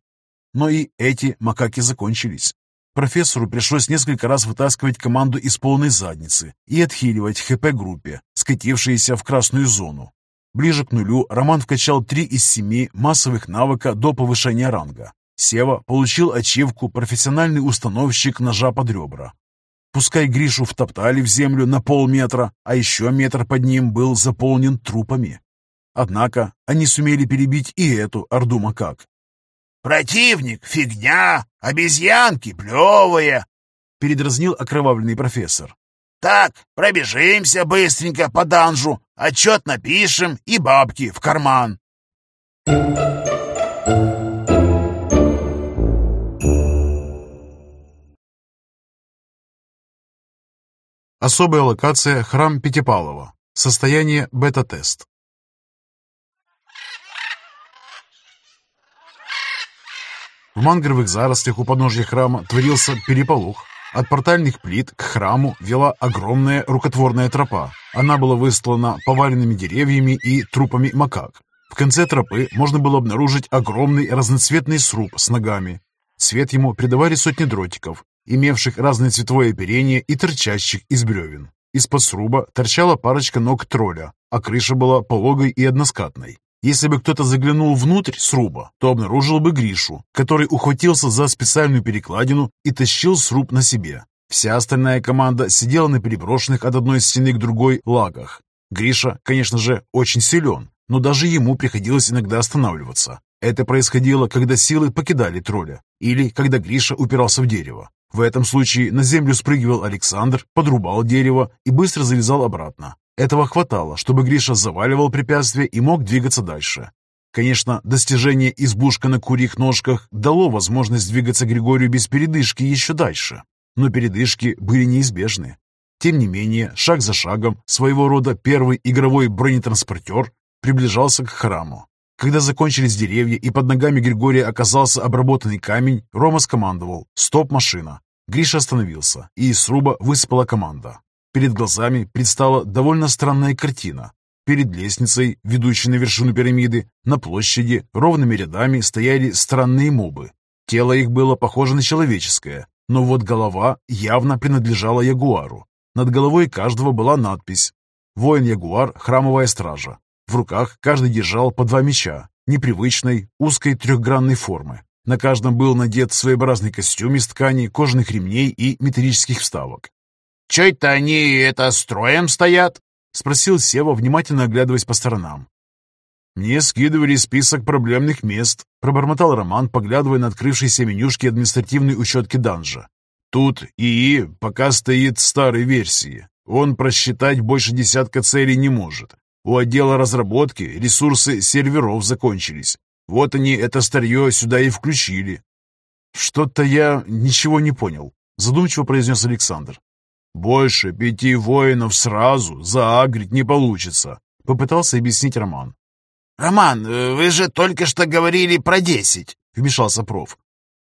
Но и эти макаки закончились. Профессору пришлось несколько раз вытаскивать команду из полной задницы и отхиливать ХП-группе, скатившиеся в красную зону. Ближе к нулю Роман вкачал три из семи массовых навыка до повышения ранга. Сева получил ачивку «Профессиональный установщик ножа под ребра». Пускай Гришу втоптали в землю на полметра, а еще метр под ним был заполнен трупами. Однако они сумели перебить и эту орду макак, «Противник — фигня, обезьянки — плевые!» — передразнил окровавленный профессор. «Так, пробежимся быстренько по данжу, отчет напишем и бабки в карман!» Особая локация «Храм Пятипалова». Состояние бета-тест. В мангровых зарослях у подножья храма творился переполох. От портальных плит к храму вела огромная рукотворная тропа. Она была выстлана поваленными деревьями и трупами макак. В конце тропы можно было обнаружить огромный разноцветный сруб с ногами. Цвет ему придавали сотни дротиков, имевших разное цветовое оперение и торчащих из бревен. Из-под сруба торчала парочка ног тролля, а крыша была пологой и односкатной. Если бы кто-то заглянул внутрь сруба, то обнаружил бы Гришу, который ухватился за специальную перекладину и тащил сруб на себе. Вся остальная команда сидела на переброшенных от одной стены к другой лагах. Гриша, конечно же, очень силен, но даже ему приходилось иногда останавливаться. Это происходило, когда силы покидали тролля, или когда Гриша упирался в дерево. В этом случае на землю спрыгивал Александр, подрубал дерево и быстро залезал обратно. Этого хватало, чтобы Гриша заваливал препятствия и мог двигаться дальше. Конечно, достижение избушка на курьих ножках дало возможность двигаться Григорию без передышки еще дальше. Но передышки были неизбежны. Тем не менее, шаг за шагом, своего рода первый игровой бронетранспортер приближался к храму. Когда закончились деревья и под ногами Григория оказался обработанный камень, Рома скомандовал «Стоп, машина!». Гриша остановился, и из сруба высыпала команда. Перед глазами предстала довольно странная картина. Перед лестницей, ведущей на вершину пирамиды, на площади ровными рядами стояли странные мобы. Тело их было похоже на человеческое, Но вот голова явно принадлежала ягуару. Над головой каждого была надпись «Воин-ягуар, храмовая стража». В руках каждый держал по два меча, непривычной, узкой трехгранной формы. На каждом был надет своеобразный костюм из ткани, кожаных ремней и металлических вставок. «Че это они это строем стоят?» — спросил Сева, внимательно оглядываясь по сторонам. «Мне скидывали список проблемных мест», — пробормотал Роман, поглядывая на открывшиеся менюшки административной учетки данжа. «Тут ИИ пока стоит старой версии. Он просчитать больше десятка целей не может. У отдела разработки ресурсы серверов закончились. Вот они это старье сюда и включили. Что-то я ничего не понял, задумчиво произнес Александр. Больше пяти воинов сразу заагрить не получится, попытался объяснить Роман. «Роман, э, вы же только что говорили про десять», — вмешался проф.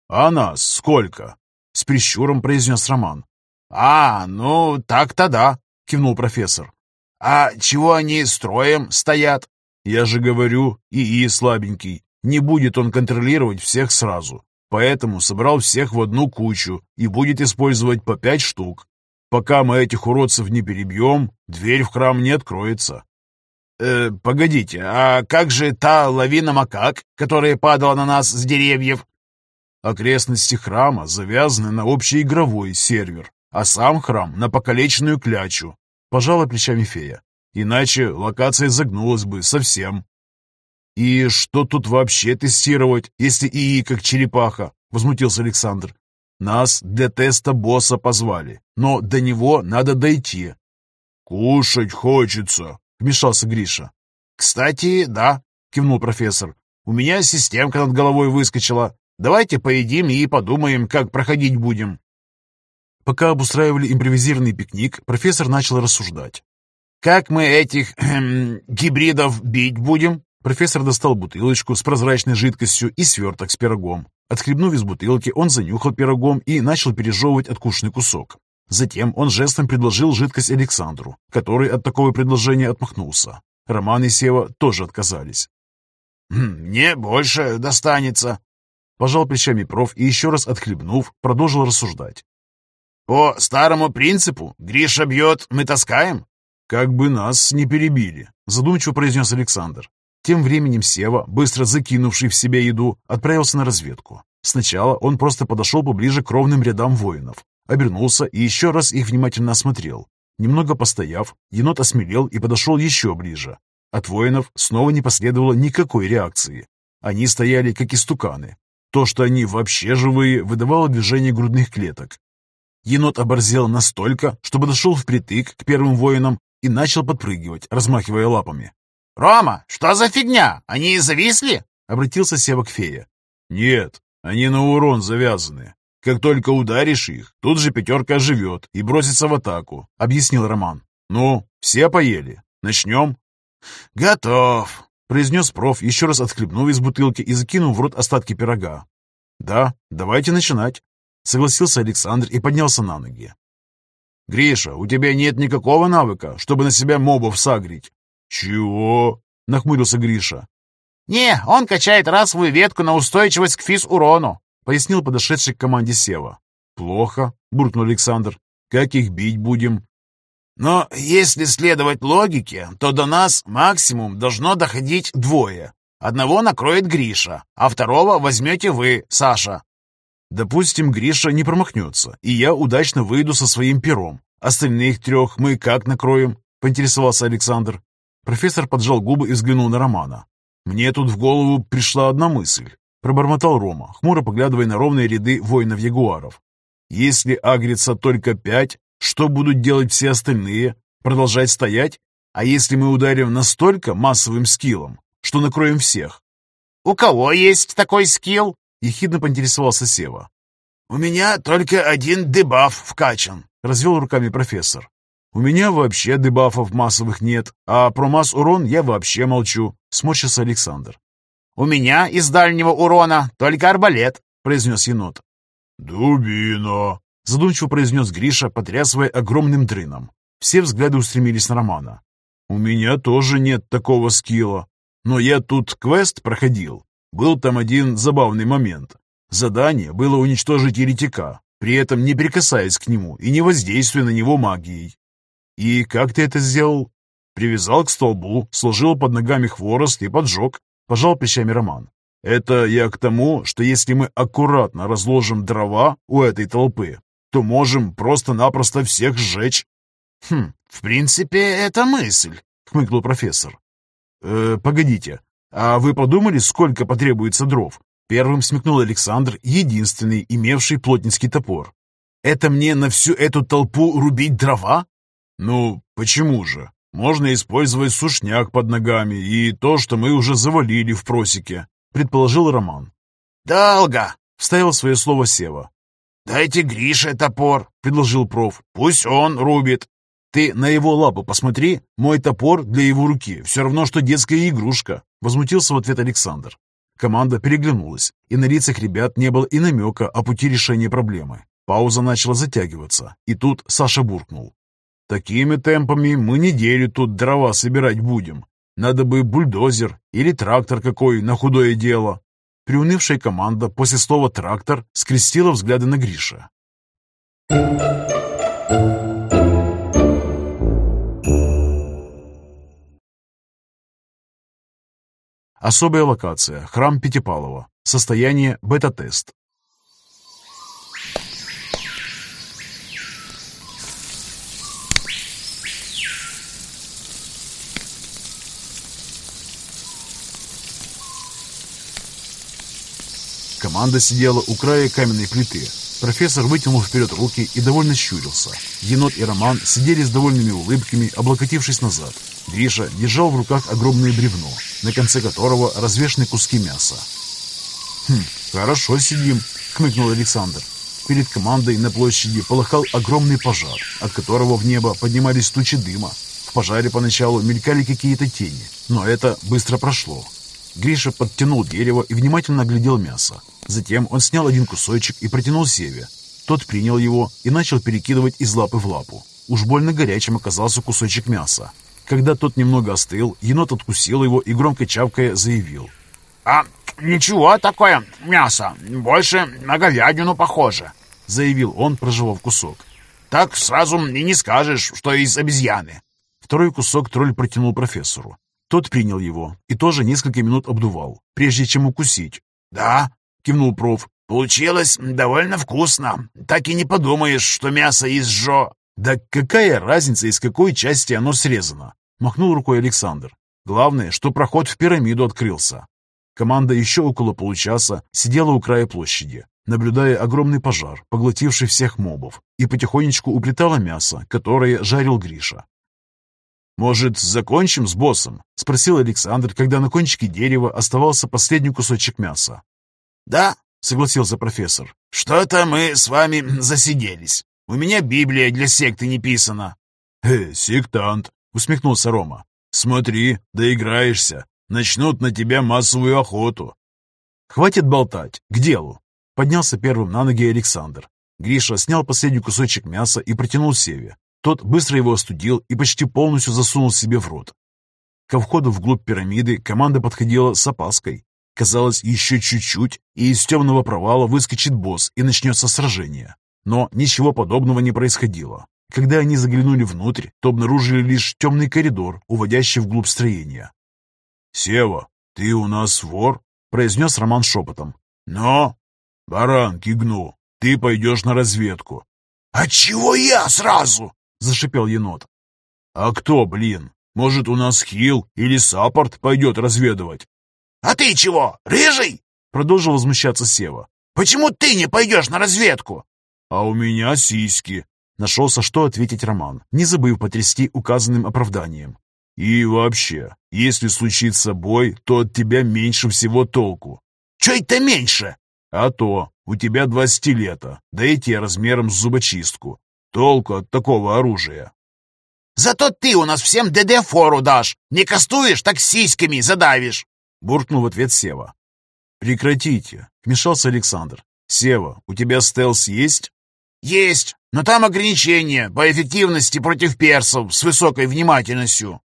«А нас сколько?» — с прищуром произнес Роман. «А, ну, так-то да», — кивнул профессор. «А чего они строем стоят?» «Я же говорю, ИИ слабенький. Не будет он контролировать всех сразу. Поэтому собрал всех в одну кучу и будет использовать по пять штук. Пока мы этих уродцев не перебьем, дверь в храм не откроется. «Э, погодите, а как же та лавина макак, которая падала на нас с деревьев?» Окрестности храма завязаны на общеигровой сервер, а сам храм на покалеченную клячу. Пожала плечами фея. Иначе локация загнулась бы совсем. «И что тут вообще тестировать, если ИИ как черепаха?» — возмутился Александр. «Нас для теста босса позвали, но до него надо дойти». «Кушать хочется», — вмешался Гриша. «Кстати, да», — кивнул профессор. «У меня системка над головой выскочила. Давайте поедим и подумаем, как проходить будем». Пока обустраивали импровизированный пикник, профессор начал рассуждать. «Как мы этих эм, [clears throat] гибридов бить будем?» Профессор достал бутылочку с прозрачной жидкостью и сверток с пирогом. Отхлебнув из бутылки, он занюхал пирогом и начал пережевывать откушенный кусок. Затем он жестом предложил жидкость Александру, который от такого предложения отмахнулся. Роман и Сева тоже отказались. «Хм, «Мне больше достанется», — пожал плечами проф и еще раз отхлебнув, продолжил рассуждать. «По старому принципу Гриша бьет, мы таскаем?» «Как бы нас не перебили», — задумчиво произнес Александр. Тем временем Сева, быстро закинувший в себя еду, отправился на разведку. Сначала он просто подошел поближе к ровным рядам воинов, обернулся и еще раз их внимательно осмотрел. Немного постояв, енот осмелел и подошел еще ближе. От воинов снова не последовало никакой реакции. Они стояли как истуканы. То, что они вообще живые, выдавало движение грудных клеток. Енот оборзел настолько, что подошел впритык к первым воинам и начал подпрыгивать, размахивая лапами. «Рома, что за фигня? Они зависли?» — обратился Сева к фее. «Нет, они на урон завязаны. Как только ударишь их, тут же пятерка оживет и бросится в атаку», — объяснил Роман. «Ну, все поели? Начнем?» «Готов», — произнес проф, еще раз отхлебнув из бутылки и закинув в рот остатки пирога. «Да, давайте начинать», — согласился Александр и поднялся на ноги. «Гриша, у тебя нет никакого навыка, чтобы на себя мобов сагрить?» «Чего?» — нахмурился Гриша. «Не, он качает расовую ветку на устойчивость к физ-урону», — пояснил подошедший к команде Сева. «Плохо», — буркнул Александр. «Как их бить будем?» «Но если следовать логике, то до нас максимум должно доходить двое. Одного накроет Гриша, а второго возьмете вы, Саша». «Допустим, Гриша не промахнется, и я удачно выйду со своим пером. Остальных трех мы как накроем?» — поинтересовался Александр. Профессор поджал губы и взглянул на Романа. «Мне тут в голову пришла одна мысль», — пробормотал Рома, хмуро поглядывая на ровные ряды воинов-ягуаров. «Если агрится только пять, что будут делать все остальные? Продолжать стоять? А если мы ударим настолько массовым скиллом, что накроем всех?» «У кого есть такой скилл?» — ехидно поинтересовался Сева. «У меня только один дебаф вкачан», — развел руками профессор. «У меня вообще дебафов массовых нет, а про масс-урон я вообще молчу», — сморщился Александр. «У меня из дальнего урона только арбалет», — произнес енот. «Дубина», — задумчиво произнес Гриша, потрясывая огромным дрыном. Все взгляды устремились на Романа. «У меня тоже нет такого скилла, но я тут квест проходил. Был там один забавный момент. Задание было уничтожить еретика. при этом не прикасаясь к нему и не воздействуя на него магией. «И как ты это сделал?» «Привязал к столбу, сложил под ногами хворост и поджег», – пожал плечами Роман. «Это я к тому, что если мы аккуратно разложим дрова у этой толпы, то можем просто-напросто всех сжечь». «Хм, в принципе, это мысль», — хмыкнул профессор. «Э, погодите, а вы подумали, сколько потребуется дров?» Первым смекнул Александр, единственный, имевший плотницкий топор. «Это мне на всю эту толпу рубить дрова?» «Ну, почему же? Можно использовать сушняк под ногами и то, что мы уже завалили в просеке», предположил Роман. «Долго!» — вставил свое слово Сева. «Дайте Грише топор», — предложил проф. «Пусть он рубит». «Ты на его лапу посмотри, мой топор для его руки все равно, что детская игрушка», — возмутился в ответ Александр. Команда переглянулась, и на лицах ребят не было и намека о пути решения проблемы. Пауза начала затягиваться, и тут Саша буркнул. «Такими темпами мы неделю тут дрова собирать будем. Надо бы бульдозер или трактор какой на худое дело». Приунывшая команда после слова «трактор» скрестила взгляды на Гриша. Особая локация. Храм Пятипалова. Состояние бета-тест. Команда сидела у края каменной плиты. Профессор вытянул вперед руки и довольно щурился. Енот и Роман сидели с довольными улыбками, облокотившись назад. Гриша держал в руках огромное бревно, на конце которого развешаны куски мяса. «Хм, хорошо сидим», — хмыкнул Александр. Перед командой на площади полыхал огромный пожар, от которого в небо поднимались тучи дыма. В пожаре поначалу мелькали какие-то тени, но это быстро прошло. Гриша подтянул дерево и внимательно оглядел мясо. Затем он снял один кусочек и протянул Севе. Тот принял его и начал перекидывать из лапы в лапу. Уж больно горячим оказался кусочек мяса. Когда тот немного остыл, енот откусил его и громко чавкая заявил. «А ничего такое мясо, больше на говядину похоже», — заявил он, прожевав кусок. «Так сразу и не скажешь, что из обезьяны». Второй кусок тролль протянул профессору. Тот принял его и тоже несколько минут обдувал, прежде чем укусить. «Да», — кивнул проф, — «получилось довольно вкусно. Так и не подумаешь, что мясо из жо...» «Да какая разница, из какой части оно срезано?» Махнул рукой Александр. Главное, что проход в пирамиду открылся. Команда еще около получаса сидела у края площади, наблюдая огромный пожар, поглотивший всех мобов, и потихонечку уплетала мясо, которое жарил Гриша. «Может, закончим с боссом?» — спросил Александр, когда на кончике дерева оставался последний кусочек мяса. «Да», — согласился профессор. «Что-то мы с вами засиделись. У меня Библия для секты не писана». «Э, сектант», усмехнулся Рома. «Смотри, доиграешься. Начнут на тебя массовую охоту». «Хватит болтать, к делу!» Поднялся первым на ноги Александр. Гриша снял последний кусочек мяса и протянул Севе. Тот быстро его остудил и почти полностью засунул себе в рот. Ко входу вглубь пирамиды команда подходила с опаской. Казалось, еще чуть-чуть, и из темного провала выскочит босс и начнется сражение. Но ничего подобного не происходило. Когда они заглянули внутрь, то обнаружили лишь темный коридор, уводящий вглубь строения. «Сева, ты у нас вор?» — произнес Роман шепотом. «Но? Баранки гну, ты пойдешь на разведку». «А чего я сразу?» — зашипел енот. «А кто, блин? Может, у нас Хил или Саппорт пойдет разведывать?» «А ты чего, рыжий?» — продолжил возмущаться Сева. «Почему ты не пойдешь на разведку?» «А у меня сиськи», Нашелся, что ответить Роман, не забыв потрясти указанным оправданием. «И вообще, если случится бой, то от тебя меньше всего толку». «Че это меньше?» «А то, у тебя два стилета, да и те размером с зубочистку. Толку от такого оружия». «Зато ты у нас всем ДД-фору дашь. Не кастуешь, так сиськами задавишь!» Буркнул в ответ Сева. «Прекратите!» — вмешался Александр. «Сева, у тебя стелс есть?» «Есть, но там ограничения по эффективности против персов с высокой внимательностью».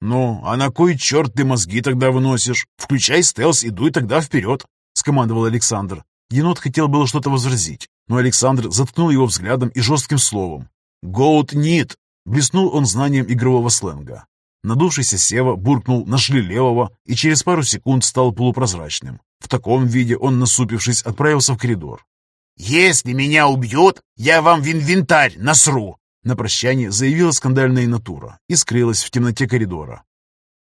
«Ну, а на кой черт ты мозги тогда выносишь? Включай стелс и дуй тогда вперед», — скомандовал Александр. Енот хотел было что-то возразить, но Александр заткнул его взглядом и жестким словом. «Goat need!» Блеснул он знанием игрового сленга. Надувшийся Сева буркнул «нашли левого» и через пару секунд стал полупрозрачным. В таком виде он, насупившись, отправился в коридор. «Если меня убьют, я вам в инвентарь насру!» На прощание заявила скандальная натура и скрылась в темноте коридора.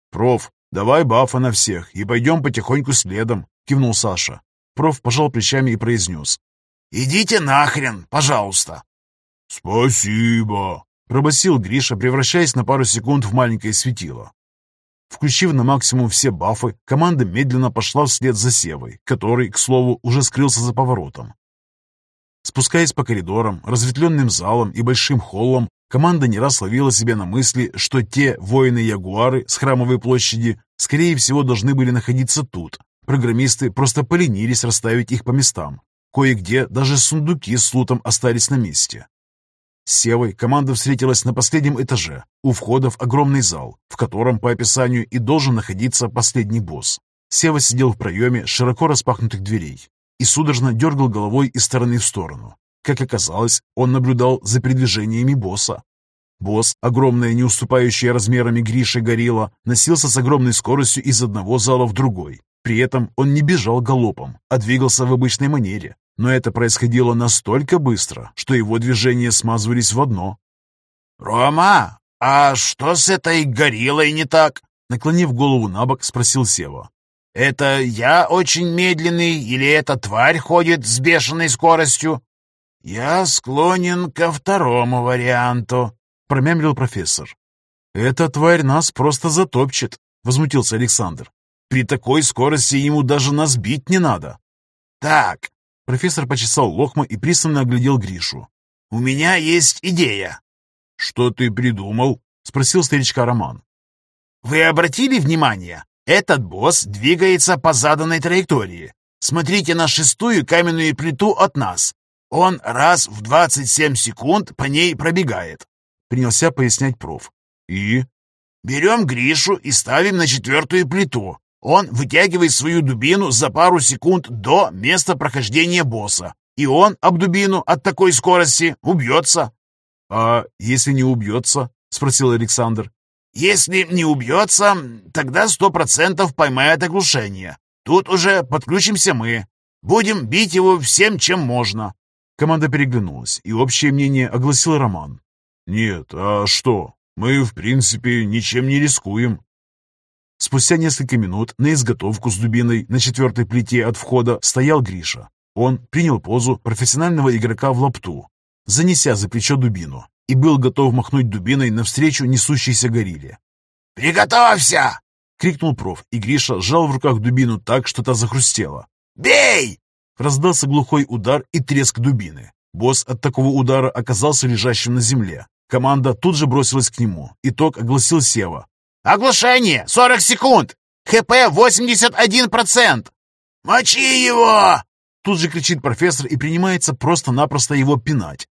«Проф, давай бафа на всех и пойдем потихоньку следом», — кивнул Саша. Проф пожал плечами и произнес. «Идите нахрен, пожалуйста!» «Спасибо!» — пробасил Гриша, превращаясь на пару секунд в маленькое светило. Включив на максимум все бафы, команда медленно пошла вслед за Севой, который, к слову, уже скрылся за поворотом. Спускаясь по коридорам, разветвленным залам и большим холлам, команда не раз ловила себя на мысли, что те воины-ягуары с храмовой площади, скорее всего, должны были находиться тут. Программисты просто поленились расставить их по местам. Кое-где даже сундуки с лутом остались на месте. С Севой команда встретилась на последнем этаже, у входа в огромный зал, в котором по описанию и должен находиться последний босс. Сева сидел в проеме широко распахнутых дверей и судорожно дергал головой из стороны в сторону. Как оказалось, он наблюдал за передвижениями босса. Босс, огромная, не уступающая размерами Гриши горилла, носился с огромной скоростью из одного зала в другой. При этом он не бежал галопом, а двигался в обычной манере. Но это происходило настолько быстро, что его движения смазывались в одно. «Рома, а что с этой гориллой не так?» Наклонив голову на бок, спросил Сева. «Это я очень медленный или эта тварь ходит с бешеной скоростью?» «Я склонен ко второму варианту», — промямлил профессор. «Эта тварь нас просто затопчет», — возмутился Александр. «При такой скорости ему даже нас бить не надо». «Так», — профессор почесал лохма и пристально оглядел Гришу. «У меня есть идея». «Что ты придумал?» — спросил старичка Роман. «Вы обратили внимание? Этот босс двигается по заданной траектории. Смотрите на шестую каменную плиту от нас. Он раз в 27 секунд по ней пробегает. Принялся пояснять проф. И? Берем Гришу и ставим на четвертую плиту. Он вытягивает свою дубину за пару секунд до места прохождения босса. И он об дубину от такой скорости убьется. «А если не убьется?» — спросил Александр. Если не убьется, тогда сто процентов поймает оглушение. Тут уже подключимся мы. Будем бить его всем, чем можно». Команда переглянулась, и общее мнение огласил Роман. «Нет, а что? Мы, в принципе, ничем не рискуем». Спустя несколько минут на изготовку с дубиной на четвертой плите от входа стоял Гриша. Он принял позу профессионального игрока в лапту, занеся за плечо дубину, и был готов махнуть дубиной навстречу несущейся горилле. «Приготовься!» — крикнул проф, и Гриша сжал в руках дубину так, что та захрустела. «Бей!» Раздался глухой удар и треск дубины. Босс от такого удара оказался лежащим на земле. Команда тут же бросилась к нему. Итог огласил Сева. «Оглушение! 40 секунд! ХП 81%! Мочи его!» Тут же кричит профессор и принимается просто-напросто его пинать.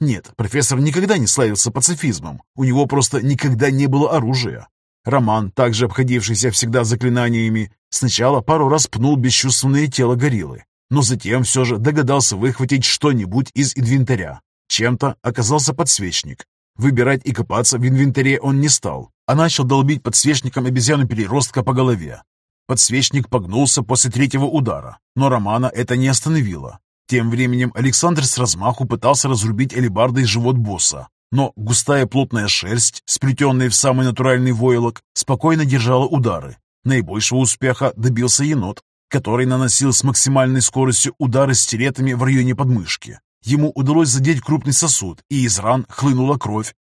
Нет, профессор никогда не славился пацифизмом. У него просто никогда не было оружия. Роман, также обходившийся всегда заклинаниями, сначала пару раз пнул бесчувственное тело гориллы, но затем все же догадался выхватить что-нибудь из инвентаря. Чем-то оказался подсвечник. Выбирать и копаться в инвентаре он не стал, а начал долбить подсвечником обезьяну-переростка по голове. Подсвечник погнулся после третьего удара, но Романа это не остановило. Тем временем Александр с размаху пытался разрубить алебардой живот босса, но густая плотная шерсть, сплетенная в самый натуральный войлок, спокойно держала удары. Наибольшего успеха добился енот, который наносил с максимальной скоростью удары стилетами в районе подмышки. Ему удалось задеть крупный сосуд, и из ран хлынула кровь.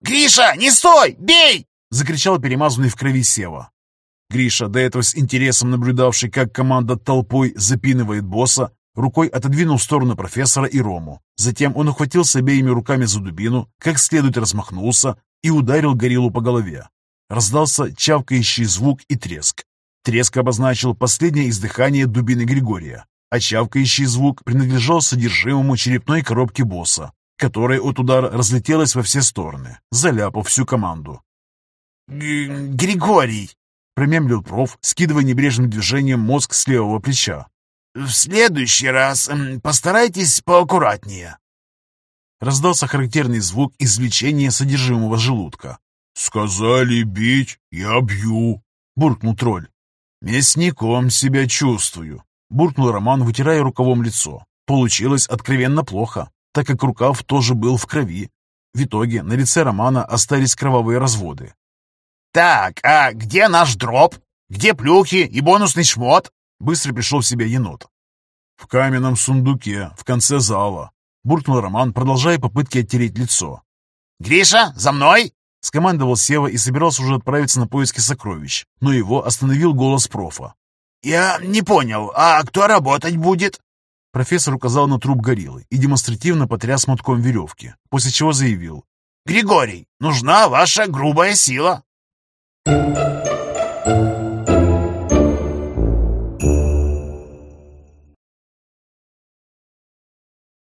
«Гриша, не стой! Бей!» — закричал перемазанный в крови Сева. Гриша, до этого с интересом наблюдавший, как команда толпой запинывает босса, рукой отодвинул в сторону профессора и Рому. Затем он ухватился обеими руками за дубину, как следует размахнулся и ударил гориллу по голове. Раздался чавкающий звук и треск. Треск обозначил последнее издыхание дубины Григория, а чавкающий звук принадлежал содержимому черепной коробки босса, которая от удара разлетелась во все стороны, заляпав всю команду. «Григорий!» — промямлил проф, скидывая небрежным движением мозг с левого плеча. в следующий раз постарайтесь поаккуратнее. Раздался характерный звук извлечения содержимого желудка. «Сказали бить, я бью», — буркнул тролль. «Мясником себя чувствую», — буркнул Роман, вытирая рукавом лицо. Получилось откровенно плохо, так как рукав тоже был в крови. В итоге на лице Романа остались кровавые разводы. «Так, а где наш дроп? Где плюхи и бонусный шмот?» Быстро пришел в себя енот. «В каменном сундуке, в конце зала», — буркнул Роман, продолжая попытки оттереть лицо. «Гриша, за мной!» — скомандовал Сева и собирался уже отправиться на поиски сокровищ, но его остановил голос профа. «Я не понял, а кто работать будет?» Профессор указал на труп гориллы и демонстративно потряс мотком веревки, после чего заявил. «Григорий, нужна ваша грубая сила!»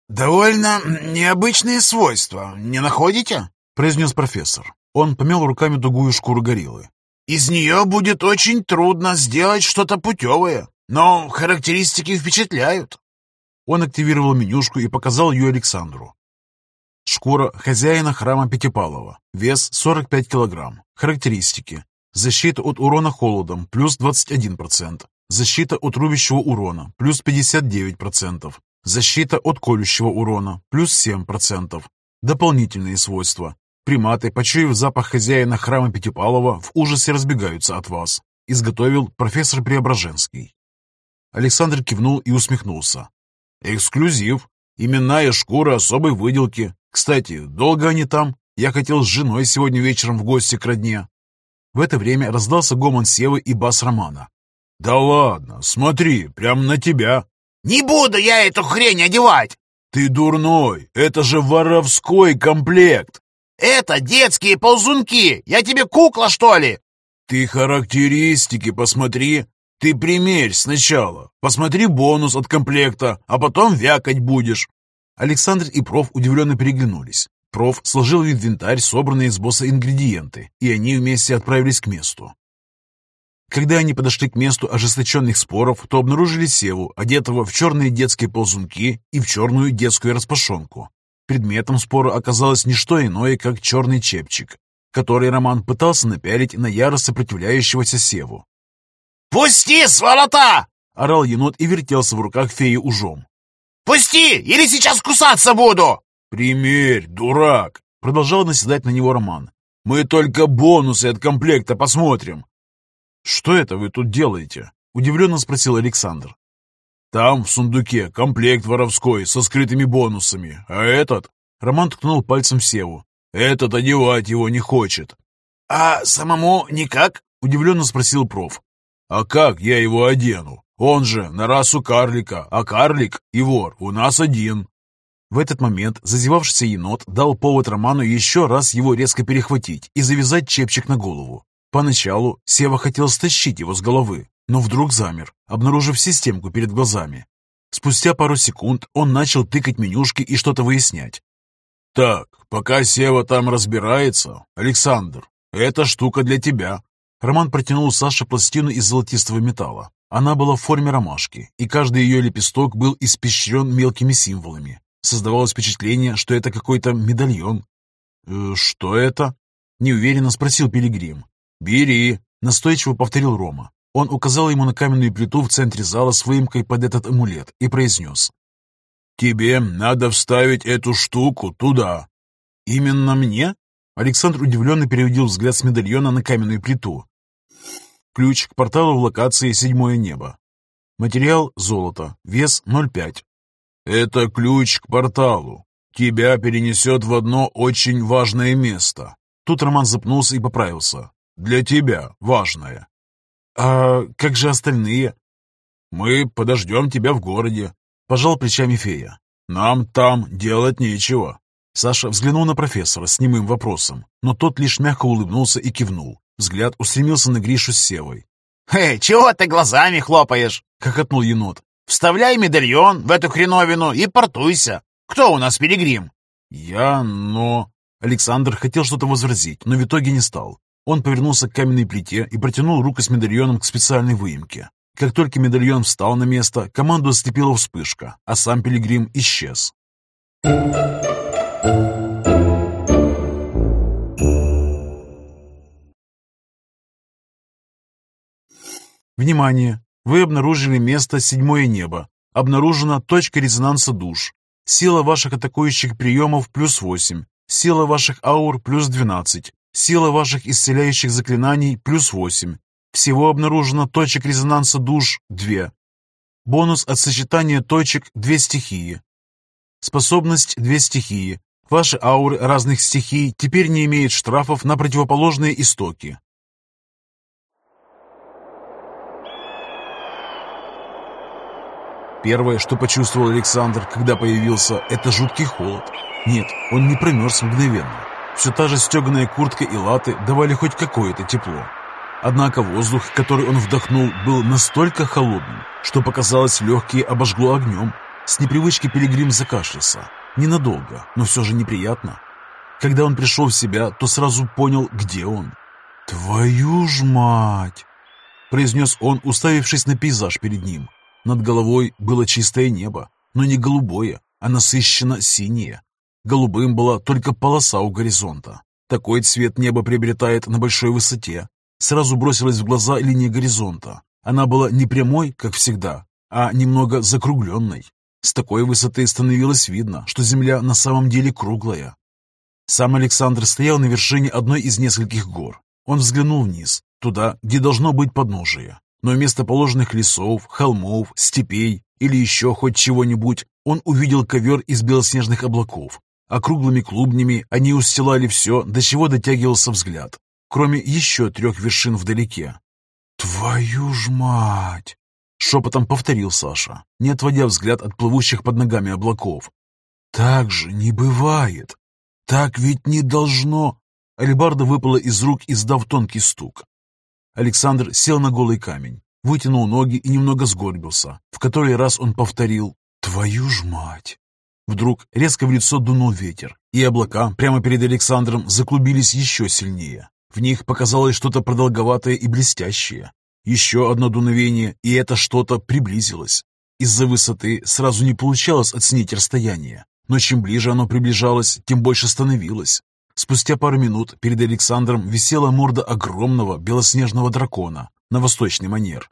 «Довольно необычные свойства, не находите?» — произнес профессор. Он помел руками дугую шкуру гориллы. «Из нее будет очень трудно сделать что-то путевое, но характеристики впечатляют». Он активировал менюшку и показал ее Александру. Шкура хозяина храма Пятипалова. Вес 45 килограмм. Характеристики. Защита от урона холодом плюс 21%. Защита от рубящего урона плюс 59%. Защита от колющего урона плюс 7%. Дополнительные свойства. Приматы, почуяв запах хозяина храма Пятипалова, в ужасе разбегаются от вас. Изготовил профессор Преображенский. Александр кивнул и усмехнулся. «Эксклюзив. Именная шкура особой выделки. Кстати, долго они там? Я хотел с женой сегодня вечером в гости к родне». В это время раздался гомон Севы и бас Романа. «Да ладно, смотри, прямо на тебя!» «Не буду я эту хрень одевать!» «Ты дурной! Это же воровской комплект!» «Это детские ползунки! Я тебе кукла, что ли?» «Ты характеристики посмотри! Ты примерь сначала! Посмотри бонус от комплекта, а потом вякать будешь!» Александр и проф удивленно переглянулись. Проф сложил в инвентарь собранные из босса ингредиенты, и они вместе отправились к месту. Когда они подошли к месту ожесточенных споров, то обнаружили Севу, одетого в черные детские ползунки и в черную детскую распашонку. Предметом спора оказалось не что иное, как черный чепчик, который Роман пытался напялить на яро сопротивляющегося Севу. «Пусти, сволота!» — орал енот и вертелся в руках феи ужом. «Пусти, или сейчас кусаться буду!» «Примерь, дурак!» — продолжал наседать на него Роман. «Мы только бонусы от комплекта посмотрим. «Что это вы тут делаете?» – удивленно спросил Александр. «Там, в сундуке, комплект воровской со скрытыми бонусами, а этот...» Роман ткнул пальцем в Севу. «Этот одевать его не хочет». «А самому никак?» – удивленно спросил проф. «А как я его одену? Он же на расу карлика, а карлик и вор у нас один». В этот момент зазевавшийся енот дал повод Роману еще раз его резко перехватить и завязать чепчик на голову. Поначалу Сева хотел стащить его с головы, но вдруг замер, обнаружив системку перед глазами. Спустя пару секунд он начал тыкать менюшки и что-то выяснять. «Так, пока Сева там разбирается, Александр, эта штука для тебя». Роман протянул Саше пластину из золотистого металла. Она была в форме ромашки, и каждый ее лепесток был испещрен мелкими символами. Создавалось впечатление, что это какой-то медальон. «Э, «Что это?» – неуверенно спросил Пилигрим. «Бери!» — настойчиво повторил Рома. Он указал ему на каменную плиту в центре зала с выемкой под этот амулет и произнес. «Тебе надо вставить эту штуку туда». «Именно мне?» Александр удивленно переводил взгляд с медальона на каменную плиту. Ключ к порталу в локации «Седьмое небо». Материал – золото, вес 0,5. «Это ключ к порталу. Тебя перенесет в одно очень важное место». Тут Роман запнулся и поправился. Для тебя важное. А как же остальные? Мы подождем тебя в городе. Пожал плечами фея. Нам там делать нечего. Саша взглянул на профессора с немым вопросом, но тот лишь мягко улыбнулся и кивнул. Взгляд устремился на Гришу с Севой. «Эй, чего ты глазами хлопаешь?» — хохотнул енот. «Вставляй медальон в эту хреновину и портуйся. Кто у нас пилигрим?» «Я, но...» Александр хотел что-то возразить, но в итоге не стал. Он повернулся к каменной плите и протянул руку с медальоном к специальной выемке. Как только медальон встал на место, команду ослепила вспышка, а сам пилигрим исчез. Внимание! Вы обнаружили место седьмое небо. Обнаружена точка резонанса душ. Сила ваших атакующих приемов плюс 8. Сила ваших аур плюс 12. Сила ваших исцеляющих заклинаний плюс 8. Всего обнаружено точек резонанса душ 2. Бонус от сочетания точек 2 стихии. Способность 2 стихии. Ваши ауры разных стихий теперь не имеют штрафов на противоположные истоки. Первое, что почувствовал Александр, когда появился, это жуткий холод. Нет, он не промерз мгновенно. Все та же стеганая куртка и латы давали хоть какое-то тепло. Однако воздух, который он вдохнул, был настолько холодным, что показалось легкие обожгло огнем. С непривычки Пилигрим закашлялся. Ненадолго, но все же неприятно. Когда он пришел в себя, то сразу понял, где он. «Твою ж мать!» произнес он, уставившись на пейзаж перед ним. Над головой было чистое небо, но не голубое, а насыщенно синее. Голубым была только полоса у горизонта. Такой цвет небо приобретает на большой высоте. Сразу бросилась в глаза линия горизонта. Она была не прямой, как всегда, а немного закругленной. С такой высоты становилось видно, что Земля на самом деле круглая. Сам Александр стоял на вершине одной из нескольких гор. Он взглянул вниз, туда, где должно быть подножие. Но вместо положенных лесов, холмов, степей или еще хоть чего-нибудь, он увидел ковер из белоснежных облаков. Округлыми клубнями они устилали все, до чего дотягивался взгляд, кроме еще трех вершин вдалеке. «Твою ж мать!» — шепотом повторил Саша, не отводя взгляд от плывущих под ногами облаков. «Так же не бывает! Так ведь не должно!» Алибарда выпала из рук, издав тонкий стук. Александр сел на голый камень, вытянул ноги и немного сгорбился. В который раз он повторил «Твою ж мать!». Вдруг резко в лицо дунул ветер, и облака прямо перед Александром заклубились еще сильнее. В них показалось что-то продолговатое и блестящее. Еще одно дуновение, и это что-то приблизилось. Из-за высоты сразу не получалось оценить расстояние, но чем ближе оно приближалось, тем больше становилось. Спустя пару минут перед Александром висела морда огромного белоснежного дракона на восточный манер.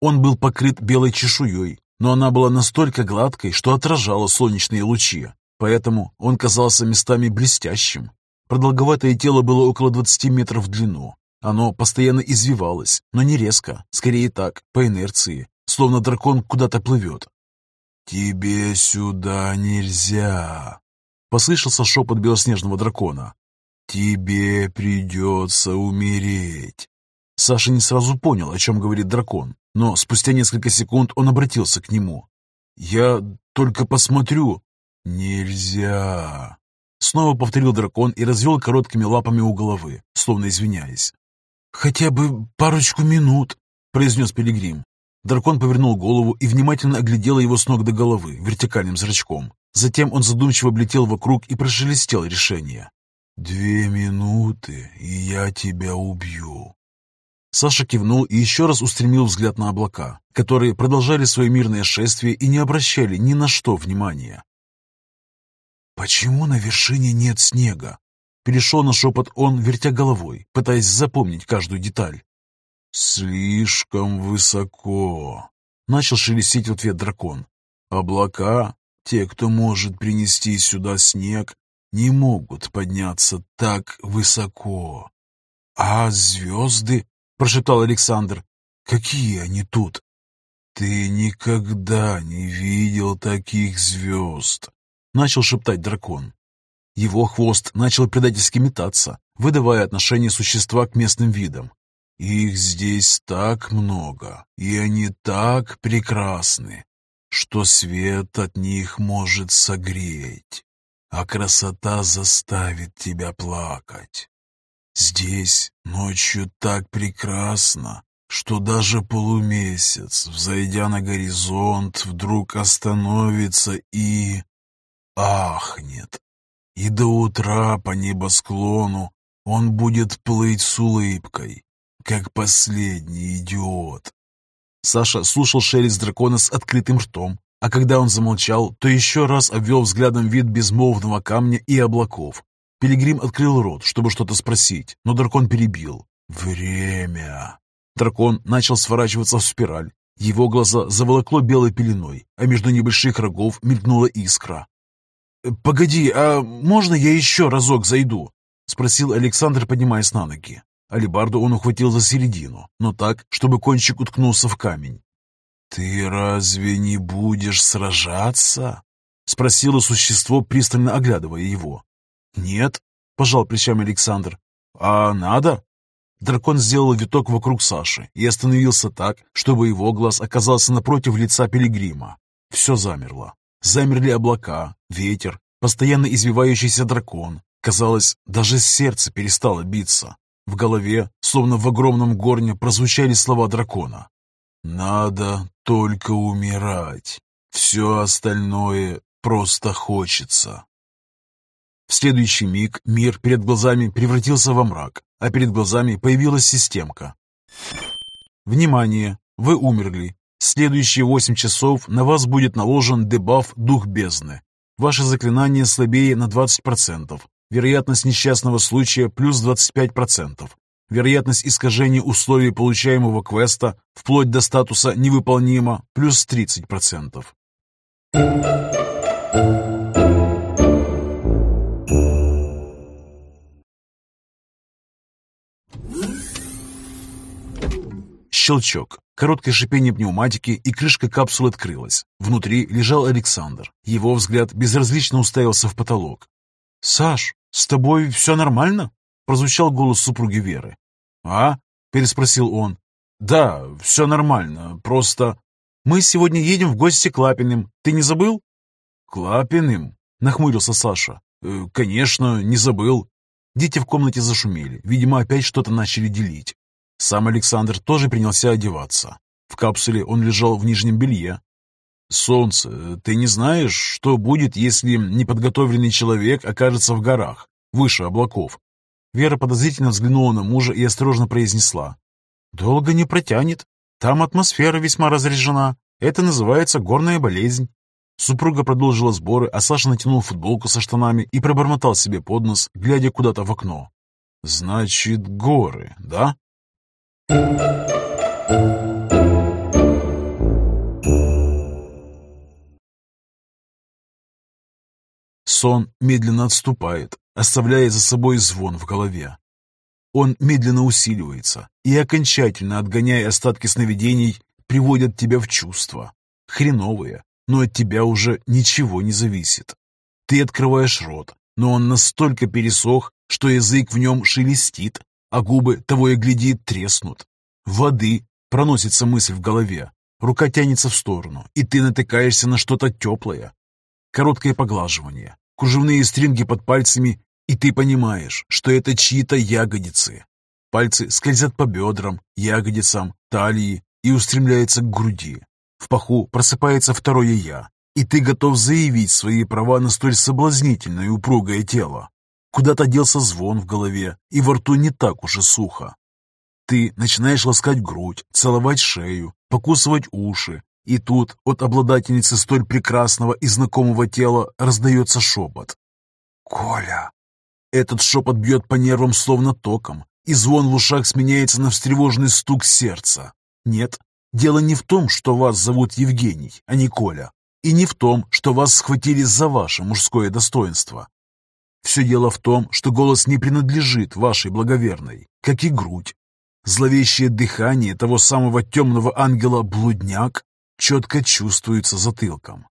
Он был покрыт белой чешуей, но она была настолько гладкой, что отражала солнечные лучи, поэтому он казался местами блестящим. Продолговатое тело было около 20 метров в длину. Оно постоянно извивалось, но не резко, скорее так, по инерции, словно дракон куда-то плывет. «Тебе сюда нельзя!» Послышался шепот белоснежного дракона. «Тебе придется умереть!» Саша не сразу понял, о чем говорит дракон, но спустя несколько секунд он обратился к нему. «Я только посмотрю». «Нельзя!» Снова повторил дракон и развел короткими лапами у головы, словно извиняясь. «Хотя бы парочку минут», — произнес Пилигрим. Дракон повернул голову и внимательно оглядел его с ног до головы вертикальным зрачком. Затем он задумчиво облетел вокруг и прошелестел решение. «Две минуты, и я тебя убью». Саша кивнул и еще раз устремил взгляд на облака, которые продолжали свое мирное шествие и не обращали ни на что внимания. «Почему на вершине нет снега?» Перешел на шепот он, вертя головой, пытаясь запомнить каждую деталь. «Слишком высоко», — начал шелестеть в ответ дракон. «Облака, те, кто может принести сюда снег, не могут подняться так высоко. А звезды, прошептал Александр, какие они тут? Ты никогда не видел таких звезд, начал шептать дракон. Его хвост начал предательски метаться, выдавая отношение существа к местным видам. Их здесь так много, и они так прекрасны, что свет от них может согреть а красота заставит тебя плакать. Здесь ночью так прекрасно, что даже полумесяц, взойдя на горизонт, вдруг остановится и... ахнет. И до утра по небосклону он будет плыть с улыбкой, как последний идиот. Саша слушал шелест дракона с открытым ртом, а когда он замолчал, то еще раз обвел взглядом вид безмолвного камня и облаков. Пилигрим открыл рот, чтобы что-то спросить, но дракон перебил. «Время!» Дракон начал сворачиваться в спираль. Его глаза заволокло белой пеленой, а между небольших рогов мелькнула искра. «Погоди, а можно я еще разок зайду?» — спросил Александр, поднимаясь на ноги. Алибарду он ухватил за середину, но так, чтобы кончик уткнулся в камень. «Ты разве не будешь сражаться?» — спросило существо, пристально оглядывая его. «Нет», — пожал плечами Александр. «А надо?» Дракон сделал виток вокруг Саши и остановился так, чтобы его глаз оказался напротив лица пилигрима. Все замерло. Замерли облака, ветер, постоянно извивающийся дракон. Казалось, даже сердце перестало биться. В голове, словно в огромном горне, прозвучали слова дракона. «Надо только умирать. Все остальное просто хочется». В следующий миг мир перед глазами превратился во мрак, а перед глазами появилась системка. Внимание! Вы умерли. Следующие 8 часов на вас будет наложен дебаф «Дух бездны». Ваше заклинание слабее на 20%. Вероятность несчастного случая плюс 25%. Вероятность искажения условий получаемого квеста вплоть до статуса «невыполнимо» плюс 30%. Щелчок, короткое шипение пневматики, и крышка капсулы открылась. Внутри лежал Александр. Его взгляд безразлично уставился в потолок. «Саш, с тобой все нормально?» Прозвучал голос супруги Веры. «А?» – переспросил он. «Да, все нормально, просто...» «Мы сегодня едем в гости к Лапиным. Ты не забыл?» «Клапиным?» – нахмурился Саша. «Э, «Конечно, не забыл». Дети в комнате зашумели. Видимо, опять что-то начали делить. Сам Александр тоже принялся одеваться. В капсуле он лежал в нижнем белье. «Солнце, ты не знаешь, что будет, если неподготовленный человек окажется в горах, выше облаков?» Вера подозрительно взглянула на мужа и осторожно произнесла. «Долго не протянет. Там атмосфера весьма разряжена. Это называется горная болезнь». Супруга продолжила сборы, а Саша натянул футболку со штанами и пробормотал себе под нос, глядя куда-то в окно. «Значит, горы, да?» Сон медленно отступает, оставляя за собой звон в голове. Он медленно усиливается и, окончательно отгоняя остатки сновидений, приводит тебя в чувство. Хреновые, но от тебя уже ничего не зависит. Ты открываешь рот, но он настолько пересох, что язык в нем шелестит, а губы того и гляди треснут. Воды, проносится мысль в голове. Рука тянется в сторону, и ты натыкаешься на что-то теплое. Короткое поглаживание, кружевные стринги под пальцами, и ты понимаешь, что это чьи-то ягодицы. Пальцы скользят по бедрам, ягодицам, талии и устремляются к груди. В паху просыпается второе «я», и ты готов заявить свои права на столь соблазнительное и упругое тело. Куда-то делся звон в голове, и во рту не так уж и сухо. Ты начинаешь ласкать грудь, целовать шею, покусывать уши, и тут от обладательницы столь прекрасного и знакомого тела раздается шепот. «Коля!» Этот шепот бьет по нервам словно током, и звон в ушах сменяется на встревоженный стук сердца. Нет, дело не в том, что вас зовут Евгений, а не Коля, и не в том, что вас схватили за ваше мужское достоинство. Все дело в том, что голос не принадлежит вашей благоверной, как и грудь. Зловещее дыхание того самого темного ангела-блудняк четко чувствуется затылком.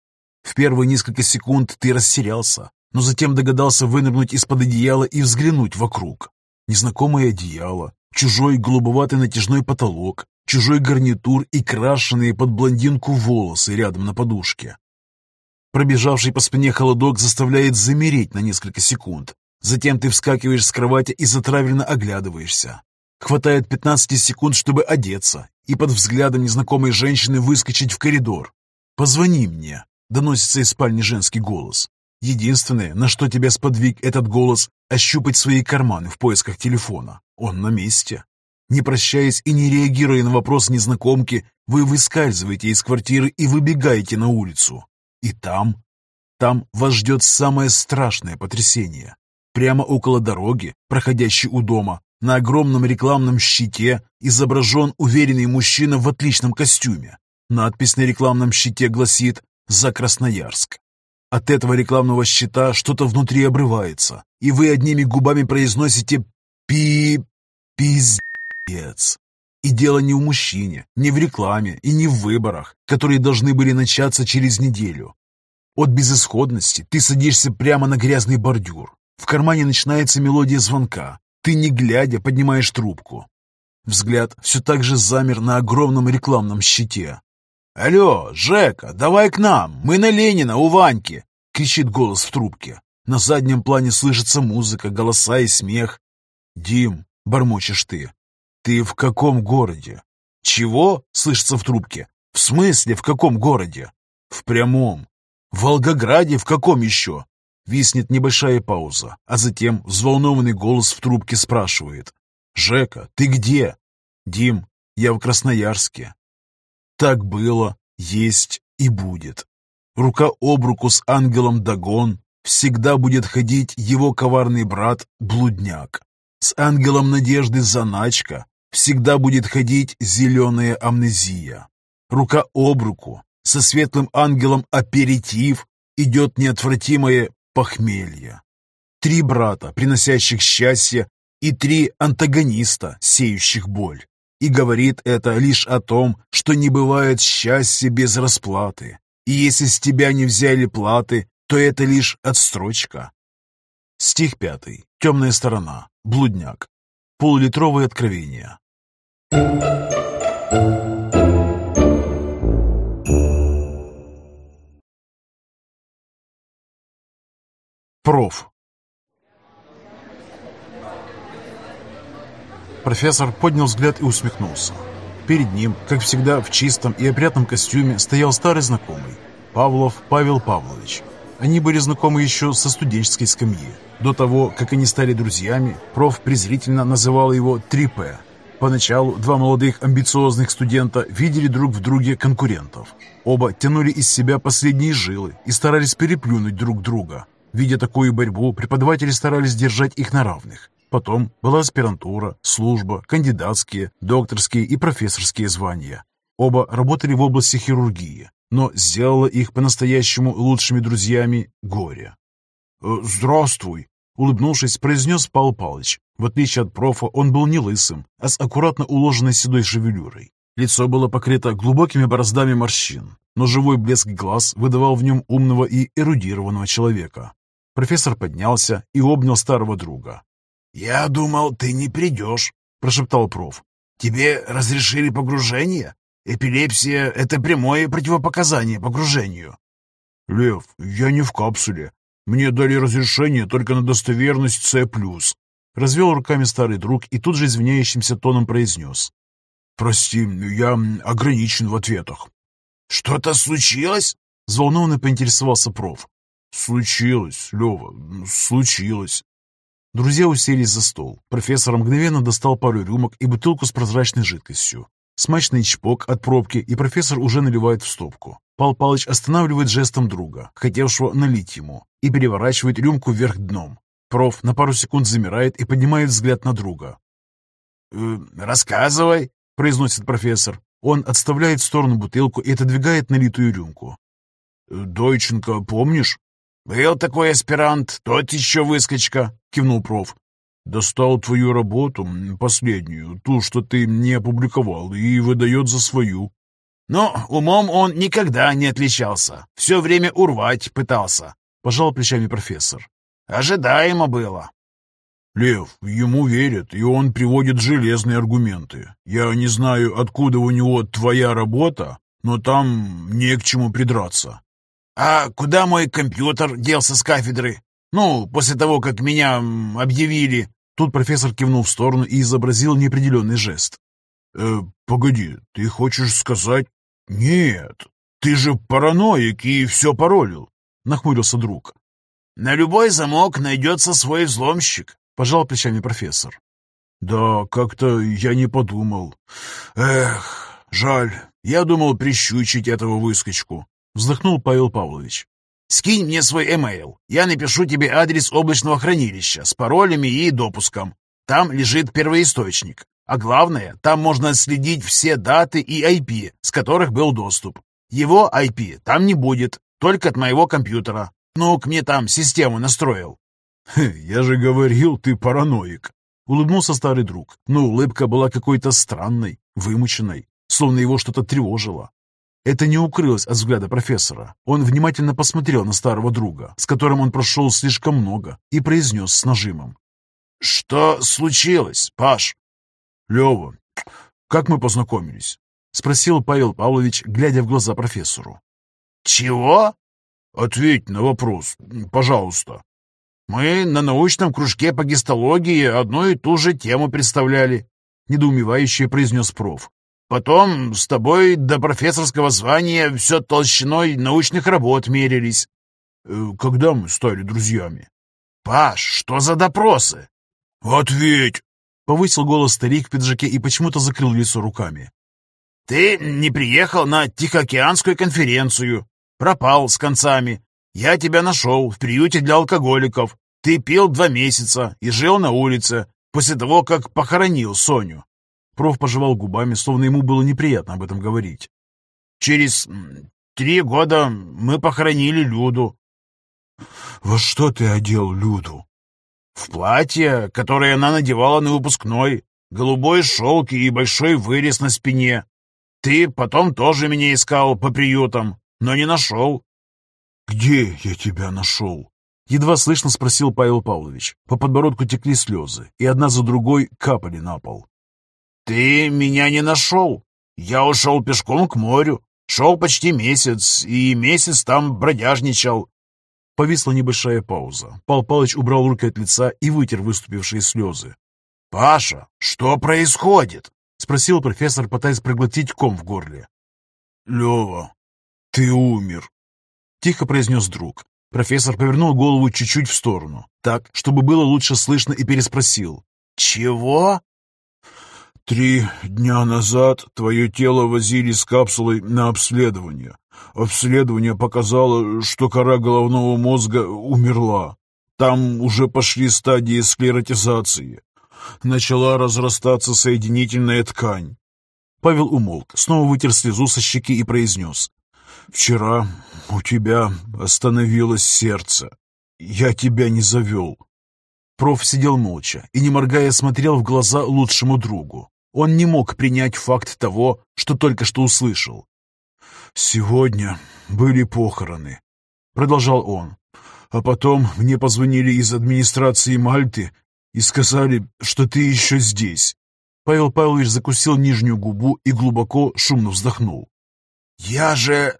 В первые несколько секунд ты растерялся, но затем догадался вынырнуть из-под одеяла и взглянуть вокруг. Незнакомое одеяло, чужой голубоватый натяжной потолок, чужой гарнитур и крашеные под блондинку волосы рядом на подушке. Пробежавший по спине холодок заставляет замереть на несколько секунд. Затем ты вскакиваешь с кровати и затравленно оглядываешься. Хватает 15 секунд, чтобы одеться и под взглядом незнакомой женщины выскочить в коридор. «Позвони мне», — доносится из спальни женский голос. Единственное, на что тебя сподвиг этот голос, ощупать свои карманы в поисках телефона. Он на месте. Не прощаясь и не реагируя на вопрос незнакомки, Вы выскальзываете из квартиры и выбегаете на улицу. И там, там вас ждет самое страшное потрясение. Прямо около дороги, проходящей у дома, на огромном рекламном щите изображен уверенный мужчина в отличном костюме. Надпись на рекламном щите гласит «За Красноярск». От этого рекламного щита что-то внутри обрывается, и вы одними губами произносите «пи... пиздец». И дело не в мужчине, не в рекламе и не в выборах, которые должны были начаться через неделю. От безысходности ты садишься прямо на грязный бордюр. В кармане начинается мелодия звонка. Ты, не глядя, поднимаешь трубку. Взгляд все так же замер на огромном рекламном щите. «Алло, Жека, давай к нам! Мы на Ленина, у Ваньки!» — кричит голос в трубке. На заднем плане слышится музыка, голоса и смех. «Дим», — бормочешь ты, — «ты в каком городе?» «Чего?» — слышится в трубке. «В смысле, в каком городе?» «В прямом». «В Волгограде? В каком еще?» Виснет небольшая пауза, а затем взволнованный голос в трубке спрашивает. «Жека, ты где?» «Дим, я в Красноярске». Так было, есть и будет. Рука об руку с ангелом Дагон всегда будет ходить его коварный брат Блудняк. С ангелом надежды Заначка всегда будет ходить зеленая амнезия. Рука об руку со светлым ангелом Аперитив идет неотвратимое похмелье. Три брата, приносящих счастье, и три антагониста, сеющих боль. И говорит это лишь о том, что не бывает счастья без расплаты. И если с тебя не взяли платы, то это лишь отстрочка. Стих пятый. Темная сторона. Блудняк. Полулитровое откровение. Проф. Профессор поднял взгляд и усмехнулся. Перед ним, как всегда, в чистом и опрятном костюме стоял старый знакомый. Павлов Павел Павлович. Они были знакомы еще со студенческой скамьи. До того, как они стали друзьями, проф презрительно называл его 3П. Поначалу два молодых амбициозных студента видели друг в друге конкурентов. Оба тянули из себя последние жилы и старались переплюнуть друг друга. Видя такую борьбу, преподаватели старались держать их на равных. Потом была аспирантура, служба, кандидатские, докторские и профессорские звания. Оба работали в области хирургии, но сделало их по-настоящему лучшими друзьями горе. «Э, «Здравствуй!» — улыбнувшись, произнес Павел Павлович. В отличие от профа, он был не лысым, а с аккуратно уложенной седой шевелюрой. Лицо было покрыто глубокими бороздами морщин, но живой блеск глаз выдавал в нем умного и эрудированного человека. Профессор поднялся и обнял старого друга. «Я думал, ты не придешь», — прошептал проф. «Тебе разрешили погружение? Эпилепсия — это прямое противопоказание погружению». «Лев, я не в капсуле. Мне дали разрешение только на достоверность С+,» — развел руками старый друг и тут же извиняющимся тоном произнес. «Прости, я ограничен в ответах». «Что-то случилось?» — взволнованно поинтересовался проф. «Случилось, Лева, случилось. Друзья уселись за стол. Профессор мгновенно достал пару рюмок и бутылку с прозрачной жидкостью. Смачный чпок от пробки, и профессор уже наливает в стопку. Пал Палыч останавливает жестом друга, хотевшего налить ему, и переворачивает рюмку вверх дном. Проф на пару секунд замирает и поднимает взгляд на друга. «Э, «Рассказывай», — произносит профессор. Он отставляет в сторону бутылку и отодвигает налитую рюмку. «Э, «Дойченко, помнишь?» «Был такой аспирант, тот еще выскочка», — кивнул проф. «Достал твою работу, последнюю, ту, что ты не опубликовал, и выдает за свою». «Но умом он никогда не отличался, все время урвать пытался», — пожал плечами профессор. «Ожидаемо было». «Лев, ему верят, и он приводит железные аргументы. Я не знаю, откуда у него твоя работа, но там не к чему придраться. «А куда мой компьютер делся с кафедры? Ну, после того, как меня объявили...» Тут профессор кивнул в сторону и изобразил неопределенный жест. «Э, «Погоди, ты хочешь сказать...» «Нет, ты же параноик и все паролил», — нахмурился друг. «На любой замок найдется свой взломщик», — пожал плечами профессор. «Да, как-то я не подумал. Эх, «Жаль, я думал прищучить этого выскочку», — вздохнул Павел Павлович. «Скинь мне свой эмейл. Я напишу тебе адрес облачного хранилища с паролями и допуском. Там лежит первоисточник. А главное, там можно отследить все даты и IP, с которых был доступ. Его IP там не будет, только от моего компьютера. Ну, к мне там систему настроил». «Я же говорил, ты параноик», — улыбнулся старый друг, но улыбка была какой-то странной, вымученной, словно его что-то тревожило. Это не укрылось от взгляда профессора. Он внимательно посмотрел на старого друга, с которым он прошел слишком много, и произнес с нажимом. «Что случилось, Паш?» «Лева, как мы познакомились?» — спросил Павел Павлович, глядя в глаза профессору. «Чего?» «Ответь на вопрос, пожалуйста». «Мы на научном кружке по гистологии одну и ту же тему представляли», — недоумевающе произнес проф. «Потом с тобой до профессорского звания все толщиной научных работ мерились». Э, «Когда мы стали друзьями?» «Паш, что за допросы?» «Ответь!» — повысил голос старик в пиджаке и почему-то закрыл лицо руками. «Ты не приехал на Тихоокеанскую конференцию. Пропал с концами. Я тебя нашел в приюте для алкоголиков. Ты пил два месяца и жил на улице после того, как похоронил Соню». Проф пожевал губами, словно ему было неприятно об этом говорить. «Через три года мы похоронили Люду». «Во что ты одел Люду?» «В платье, которое она надевала на выпускной, голубой шелк и большой вырез на спине. Ты потом тоже меня искал по приютам, но не нашел. «Где я тебя нашел?» Едва слышно спросил Павел Павлович. По подбородку текли слезы, и одна за другой капали на пол. «Ты меня не нашел. Я ушел пешком к морю. Шел почти месяц, и месяц там бродяжничал». Повисла небольшая пауза. Пал Палыч убрал руки от лица и вытер выступившие слезы. «Паша, что происходит?» — спросил профессор, пытаясь проглотить ком в горле. «Лева, ты умер», Тихо произнес друг. Профессор повернул голову чуть-чуть в сторону, так, чтобы было лучше слышно, и переспросил. «Чего?» «Три дня назад твое тело возили с капсулой на обследование. Обследование показало, что кора головного мозга умерла. Там уже пошли стадии склеротизации. Начала разрастаться соединительная ткань. Павел умолк, снова вытер слезу со щеки и произнес. «Вчера у тебя остановилось сердце. Я тебя не завел». Проф сидел молча и, не моргая, смотрел в глаза лучшему другу. Он не мог принять факт того, что только что услышал. «Сегодня были похороны», — продолжал он. «А потом мне позвонили из администрации Мальты и сказали, что ты еще здесь». Павел Павлович закусил нижнюю губу и глубоко, шумно вздохнул. «Я же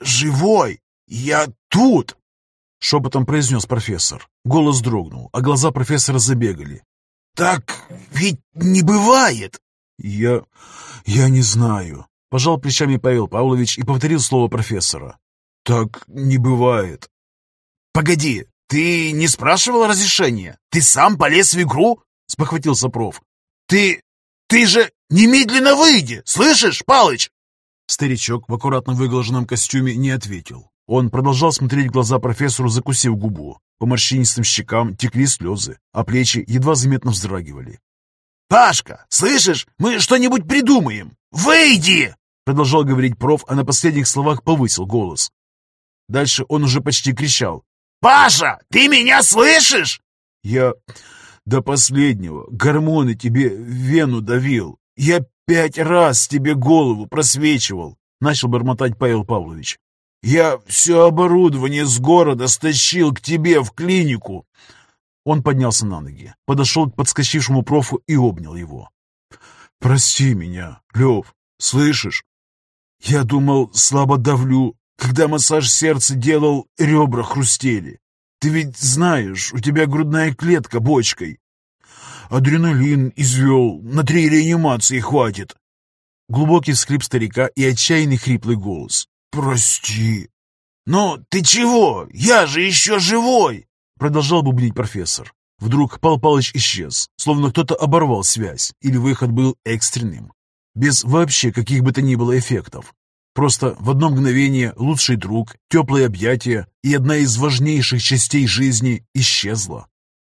живой! Я тут!» Шепотом произнес профессор. Голос дрогнул, а глаза профессора забегали. «Так ведь не бывает!» «Я... я не знаю», — пожал плечами Павел Павлович и повторил слово профессора. «Так не бывает». «Погоди, ты не спрашивал разрешения? Ты сам полез в игру?» — спохватился проф. «Ты... ты же немедленно выйди, слышишь, Палыч?» Старичок в аккуратно выглаженном костюме не ответил. Он продолжал смотреть в глаза профессору, закусив губу. По морщинистым щекам текли слезы, а плечи едва заметно вздрагивали. «Пашка, слышишь, мы что-нибудь придумаем! Выйди!» Продолжал говорить проф, а на последних словах повысил голос. Дальше он уже почти кричал. «Паша, ты меня слышишь?» «Я до последнего гормоны тебе вену давил. Я пять раз тебе голову просвечивал!» Начал бормотать Павел Павлович. «Я все оборудование с города стащил к тебе в клинику!» Он поднялся на ноги, подошел к подскочившему профу и обнял его. «Прости меня, Лев, слышишь? Я думал, слабо давлю. Когда массаж сердца делал, ребра хрустели. Ты ведь знаешь, у тебя грудная клетка бочкой. Адреналин извел, на три реанимации хватит. Глубокий скрип старика и отчаянный хриплый голос. «Прости». «Ну, ты чего? Я же еще живой!» Продолжал бубнить профессор. Вдруг Пал Палыч исчез, словно кто-то оборвал связь, или выход был экстренным. без вообще каких бы то ни было эффектов. Просто в одно мгновение лучший друг, теплые объятия и одна из важнейших частей жизни исчезла.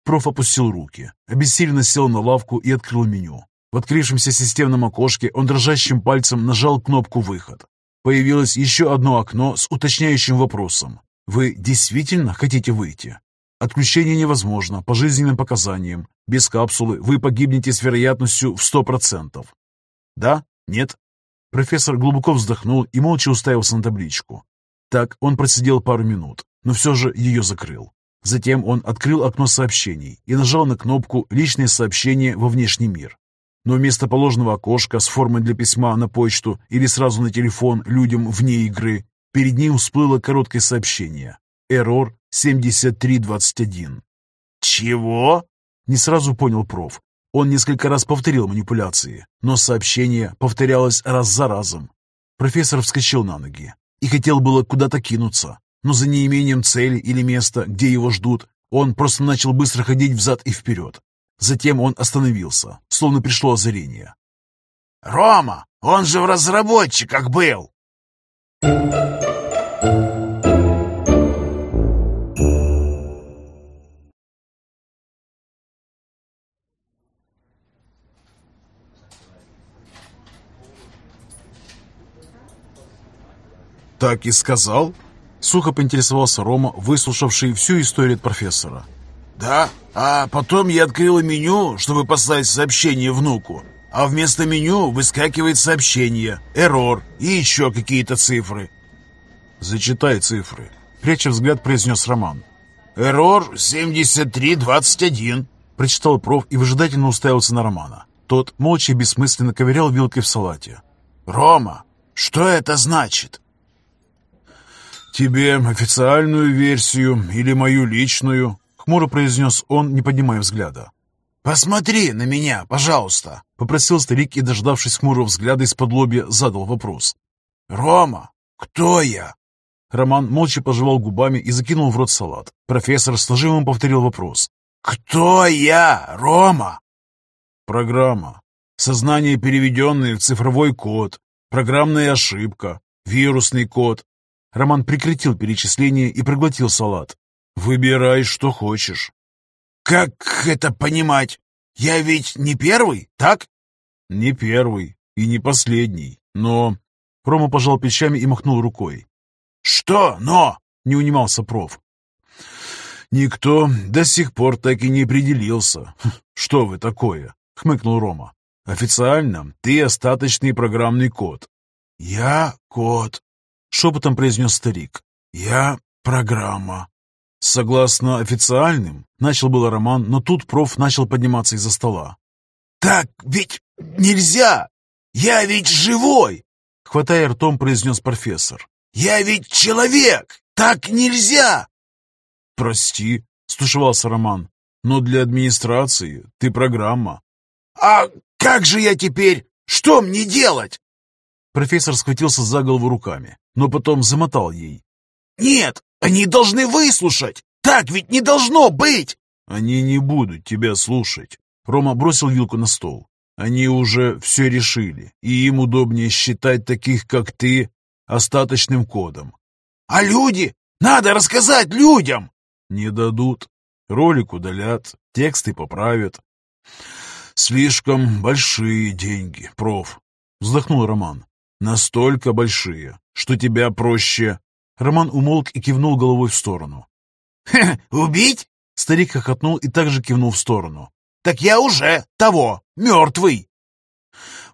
Проф опустил руки, обессиленно сел на лавку и открыл меню. В открывшемся системном окошке он дрожащим пальцем нажал кнопку «Выход». Появилось еще одно окно с уточняющим вопросом. «Вы действительно хотите выйти?» Отключение невозможно по жизненным показаниям. Без капсулы вы погибнете с вероятностью в 100%. Да? Нет? Профессор глубоко вздохнул и молча уставился на табличку. Так он просидел пару минут, но все же ее закрыл. Затем он открыл окно сообщений и нажал на кнопку «Личные сообщения во внешний мир». Но вместо положенного окошка с формой для письма на почту или сразу на телефон людям вне игры, перед ним всплыло короткое сообщение. Эррор 7321. «Чего?» — не сразу понял проф. Он несколько раз повторил манипуляции, но сообщение повторялось раз за разом. Профессор вскочил на ноги и хотел было куда-то кинуться, но за неимением цели или места, где его ждут, он просто начал быстро ходить взад и вперед. Затем он остановился, словно пришло озарение. «Рома, он же в разработчиках был!» «Так и сказал?» Сухо поинтересовался Рома, выслушавший всю историю от профессора. «Да, а потом я открыла меню, чтобы послать сообщение внуку, а вместо меню выскакивает сообщение, эррор и еще какие-то цифры». «Зачитай цифры», — пряча взгляд, произнес Роман. «Эррор 7321», — прочитал проф и выжидательно уставился на Романа. Тот молча и бессмысленно ковырял вилкой в салате. «Рома, что это значит?» «Тебе официальную версию или мою личную?» — хмуро произнес он, не поднимая взгляда. «Посмотри на меня, пожалуйста!» — попросил старик и, дождавшись хмурого взгляда из-под лобья, задал вопрос. «Рома, кто я?» Роман молча пожевал губами и закинул в рот салат. Профессор с нажимом повторил вопрос. «Кто я, Рома?» «Программа. Сознание, переведенное в цифровой код. Программная ошибка. Вирусный код. Роман прекратил перечисление и проглотил салат. «Выбирай, что хочешь». «Как это понимать? Я ведь не первый, так?» «Не первый и не последний, но...» Рома пожал плечами и махнул рукой. «Что «но»?» — не унимался проф. «Никто до сих пор так и не определился. Что вы такое?» — хмыкнул Рома. «Официально ты остаточный программный код». «Я код», шепотом произнес старик. «Я программа». Согласно официальным, начал было Роман, но тут проф начал подниматься из-за стола. «Так ведь нельзя! Я ведь живой!» Хватая ртом, произнес профессор. «Я ведь человек! Так нельзя!» «Прости», — стушевался Роман, «но для администрации ты программа». «А как же я теперь? Что мне делать?» Профессор схватился за голову руками, но потом замотал ей. «Нет, они должны выслушать! Так ведь не должно быть!» «Они не будут тебя слушать!» Рома бросил вилку на стол. «Они уже все решили, и им удобнее считать таких, как ты, остаточным кодом». «А люди? Надо рассказать людям!» «Не дадут. Ролик удалят, тексты поправят». «Слишком большие деньги, проф», — вздохнул Роман. Настолько большие, что тебя проще...» Роман умолк и кивнул головой в сторону. «Ха, убить?» Старик хохотнул и также кивнул в сторону. «Так я уже того, мертвый!»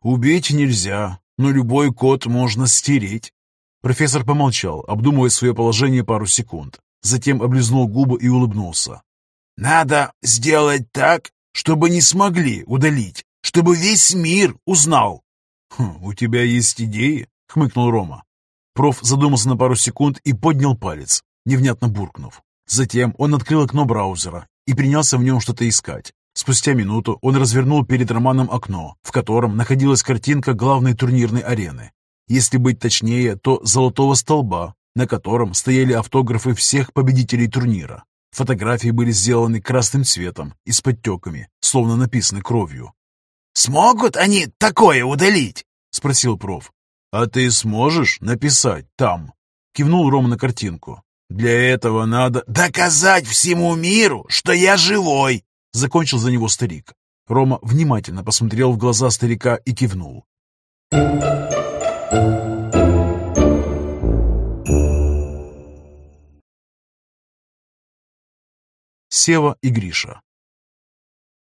«Убить нельзя, но любой код можно стереть». Профессор помолчал, обдумывая свое положение пару секунд. Затем облизнул губы и улыбнулся. «Надо сделать так, чтобы не смогли удалить, чтобы весь мир узнал, «Хм, «У тебя есть идеи?» — хмыкнул Рома. Проф задумался на пару секунд и поднял палец, невнятно буркнув. Затем он открыл окно браузера и принялся в нем что-то искать. Спустя минуту он развернул перед Романом окно, в котором находилась картинка главной турнирной арены. Если быть точнее, то золотого столба, на котором стояли автографы всех победителей турнира. Фотографии были сделаны красным цветом и с подтеками, словно написаны кровью. «Смогут они такое удалить?» — спросил проф. «А ты сможешь написать там?» — кивнул Рома на картинку. «Для этого надо доказать всему миру, что я живой!» — закончил за него старик. Рома внимательно посмотрел в глаза старика и кивнул. Сева и Гриша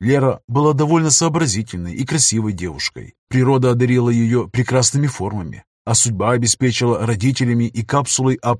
Лера была довольно сообразительной и красивой девушкой. Природа одарила ее прекрасными формами, а судьба обеспечила родителями и капсулой А+.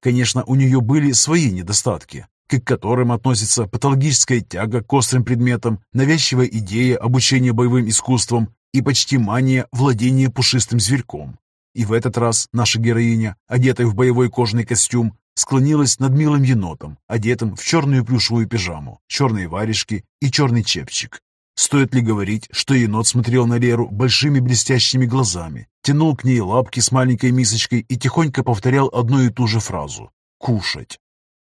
Конечно, у нее были свои недостатки, к которым относится патологическая тяга к острым предметам, навязчивая идея обучения боевым искусствам и почти мания владения пушистым зверьком. И в этот раз наша героиня, одетая в боевой кожаный костюм, склонилась над милым енотом, одетым в черную плюшевую пижаму, черные варежки и черный чепчик. Стоит ли говорить, что енот смотрел на Леру большими блестящими глазами, тянул к ней лапки с маленькой мисочкой и тихонько повторял одну и ту же фразу «кушать».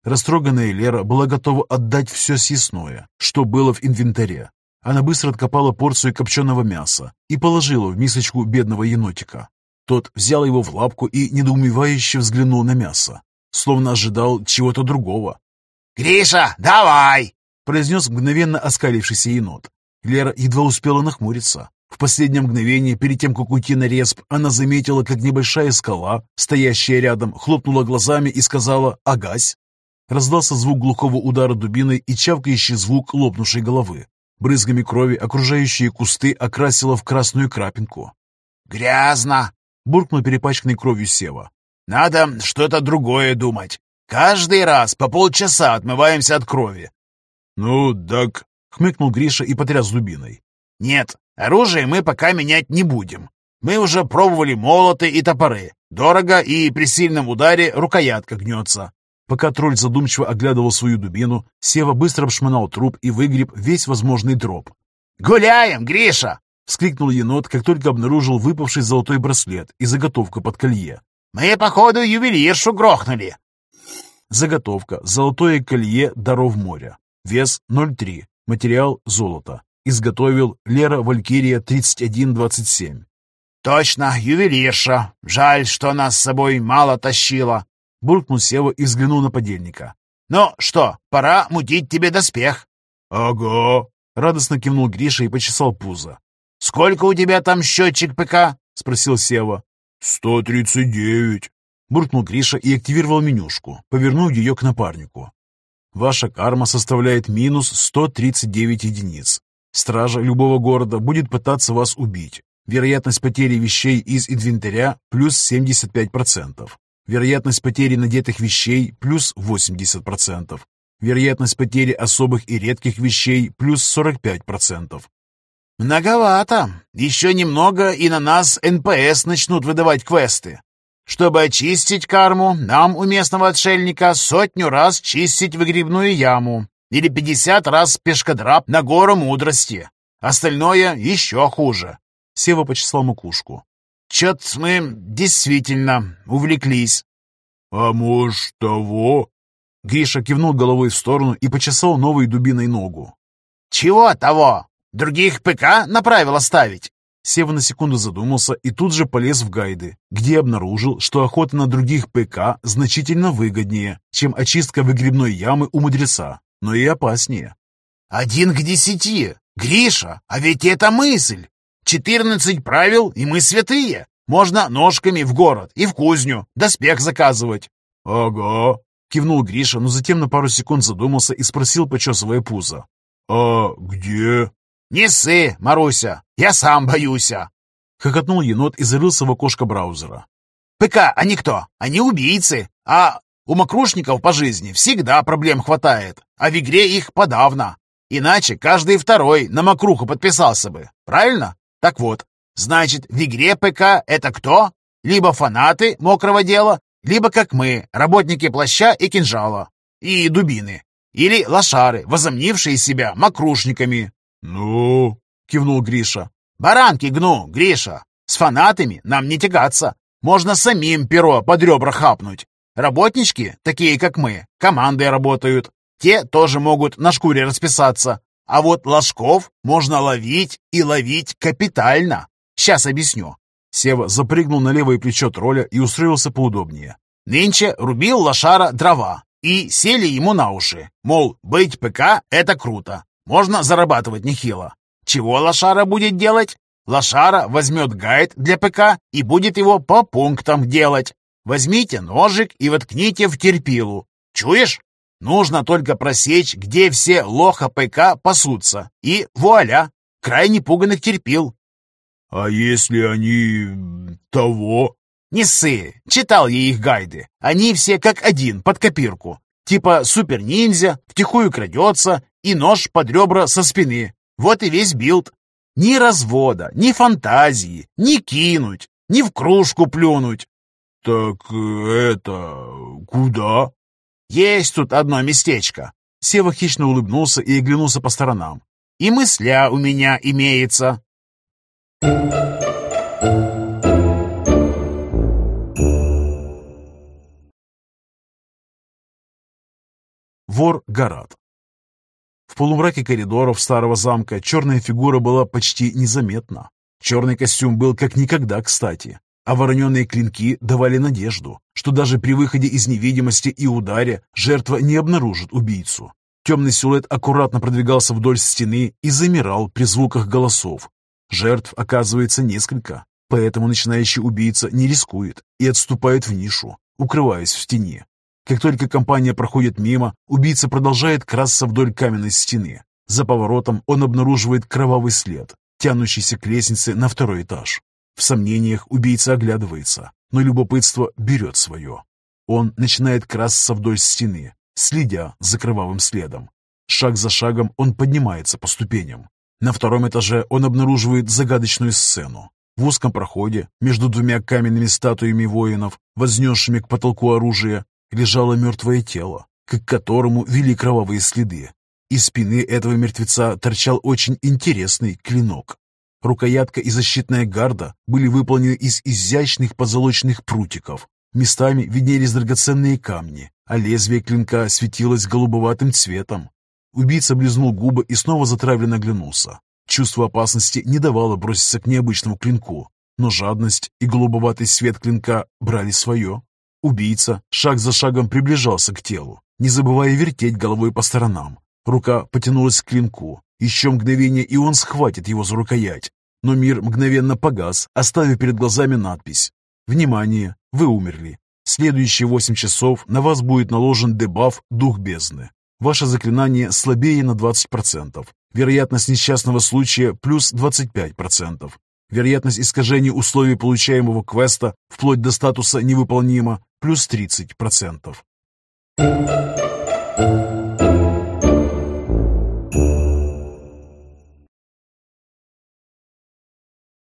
Растроганная Лера была готова отдать все съестное, что было в инвентаре. Она быстро откопала порцию копченого мяса и положила в мисочку бедного енотика. Тот взял его в лапку и недоумевающе взглянул на мясо словно ожидал чего-то другого. «Гриша, давай!» — произнес мгновенно оскалившийся енот. Лера едва успела нахмуриться. В последнее мгновение, перед тем, как уйти на респ, она заметила, как небольшая скала, стоящая рядом, хлопнула глазами и сказала «Агась!». Раздался звук глухого удара дубиной и чавкающий звук лопнувшей головы. Брызгами крови окружающие кусты окрасило в красную крапинку. «Грязно!» — буркнул перепачканный кровью Сева. Надо что-то другое думать. Каждый раз по полчаса отмываемся от крови. Ну, так, хмыкнул Гриша и потряс дубиной. Нет, оружие мы пока менять не будем. Мы уже пробовали молоты и топоры. Дорого и при сильном ударе рукоятка гнется. Пока тролль задумчиво оглядывал свою дубину, Сева быстро обшмонал труп и выгреб весь возможный дроп. «Гуляем, Гриша!» — вскрикнул енот, как только обнаружил выпавший золотой браслет и заготовку под колье. Мы, походу, ювелиршу грохнули. Заготовка. Золотое колье даров моря. Вес 0,3. Материал золото. Изготовил Лера Валькирия 3127. Точно, ювелирша. Жаль, что нас с собой мало тащила. Буркнул Сева и взглянул на подельника. «Ну что, пора мутить тебе доспех». «Ага», — радостно кивнул Гриша и почесал пузо. «Сколько у тебя там счетчик ПК?» — спросил Сева. «Сто тридцать девять!» Буркнул Гриша и активировал менюшку, повернул ее к напарнику. Ваша карма составляет минус 139 единиц. Стража любого города будет пытаться вас убить. Вероятность потери вещей из инвентаря плюс 75%. Вероятность потери надетых вещей плюс 80%. Вероятность потери особых и редких вещей плюс 45%. «Многовато. Еще немного, и на нас НПС начнут выдавать квесты. Чтобы очистить карму, нам у местного отшельника сотню раз чистить выгребную яму или пятьдесят раз пешкодрап на гору мудрости. Остальное еще хуже». Сева почесал макушку. «Чет мы действительно увлеклись». «А может, того?» Гриша кивнул головой в сторону и почесал новой дубиной ногу. «Чего того?» Других ПК на правила ставить?» Сева на секунду задумался и тут же полез в гайды, где обнаружил, что охота на других ПК значительно выгоднее, чем очистка выгребной ямы у мудреца, но и опаснее. «Один к десяти! Гриша, а ведь это мысль! Четырнадцать правил, и мы святые! Можно ножками в город и в кузню, доспех заказывать!» «Ага!» — кивнул Гриша, но затем на пару секунд задумался и спросил, почесывая пузо. «А где?» «Не ссы, Маруся, я сам боюся!» Хохотнул енот и зарылся в окошко браузера. «ПК, они кто? Они убийцы, а у мокрушников по жизни всегда проблем хватает, а в игре их подавно. Иначе каждый второй на мокруху подписался бы, правильно? Так вот, значит, в игре ПК это кто? Либо фанаты мокрого дела, либо, как мы, работники плаща и кинжала, и дубины. Или лошары, возомнившие себя мокрушниками, «Ну?» — кивнул Гриша. «Баранки гну, Гриша. С фанатами нам не тягаться. Можно самим перо под ребра хапнуть. Работнички, такие как мы, командой работают. Те тоже могут на шкуре расписаться. А вот ложков можно ловить и ловить капитально. Сейчас объясню. Сева запрыгнул на левое плечо тролля и устроился поудобнее. «Нынче рубил лошара дрова, и сели ему на уши. Мол, быть ПК — это круто, можно зарабатывать нехило. Чего лошара будет делать? Лошара возьмет гайд для ПК и будет его по пунктам делать. Возьмите ножик и воткните в терпилу. Чуешь? Нужно только просечь, где все лоха ПК пасутся. И вуаля, крайне пуганных терпил. «А если они... того?» «Не ссы, читал я их гайды. Они все как один, под копирку. Типа супер-ниндзя, втихую крадется и нож под ребра со спины. Вот и весь билд. Ни развода, ни фантазии, ни кинуть, ни в кружку плюнуть. «Так э, это... куда?» «Есть тут одно местечко». Сева хищно улыбнулся и оглянулся по сторонам. «И мысля у меня имеется». Вор Гарат В полумраке коридоров старого замка черная фигура была почти незаметна. Черный костюм был как никогда кстати, а вороненные клинки давали надежду, что даже при выходе из невидимости и ударе жертва не обнаружит убийцу. Темный силуэт аккуратно продвигался вдоль стены и замирал при звуках голосов. Жертв оказывается несколько, поэтому начинающий убийца не рискует и отступает в нишу, укрываясь в стене. Как только компания проходит мимо, убийца продолжает красться вдоль каменной стены. За поворотом он обнаруживает кровавый след, тянущийся к лестнице на второй этаж. В сомнениях убийца оглядывается, но любопытство берет свое. Он начинает красться вдоль стены, следя за кровавым следом. Шаг за шагом он поднимается по ступеням. На втором этаже он обнаруживает загадочную сцену. В узком проходе между двумя каменными статуями воинов, вознесшими к потолку оружие, лежало мертвое тело, к которому вели кровавые следы. Из спины этого мертвеца торчал очень интересный клинок. Рукоятка и защитная гарда были выполнены из изящных позолоченных прутиков. Местами виднелись драгоценные камни, а лезвие клинка светилось голубоватым цветом. Убийца близнул губы и снова затравленно оглянулся. Чувство опасности не давало броситься к необычному клинку, но жадность и голубоватый свет клинка брали свое. Убийца шаг за шагом приближался к телу, не забывая вертеть головой по сторонам. Рука потянулась к клинку. Еще мгновение, и он схватит его за рукоять. Но мир мгновенно погас, оставив перед глазами надпись «Внимание! Вы умерли. Следующие восемь часов на вас будет наложен дебаф «Дух бездны». Ваше заклинание слабее на 20%. Вероятность несчастного случая плюс 25%. Вероятность искажения условий получаемого квеста вплоть до статуса невыполнимо плюс 30%.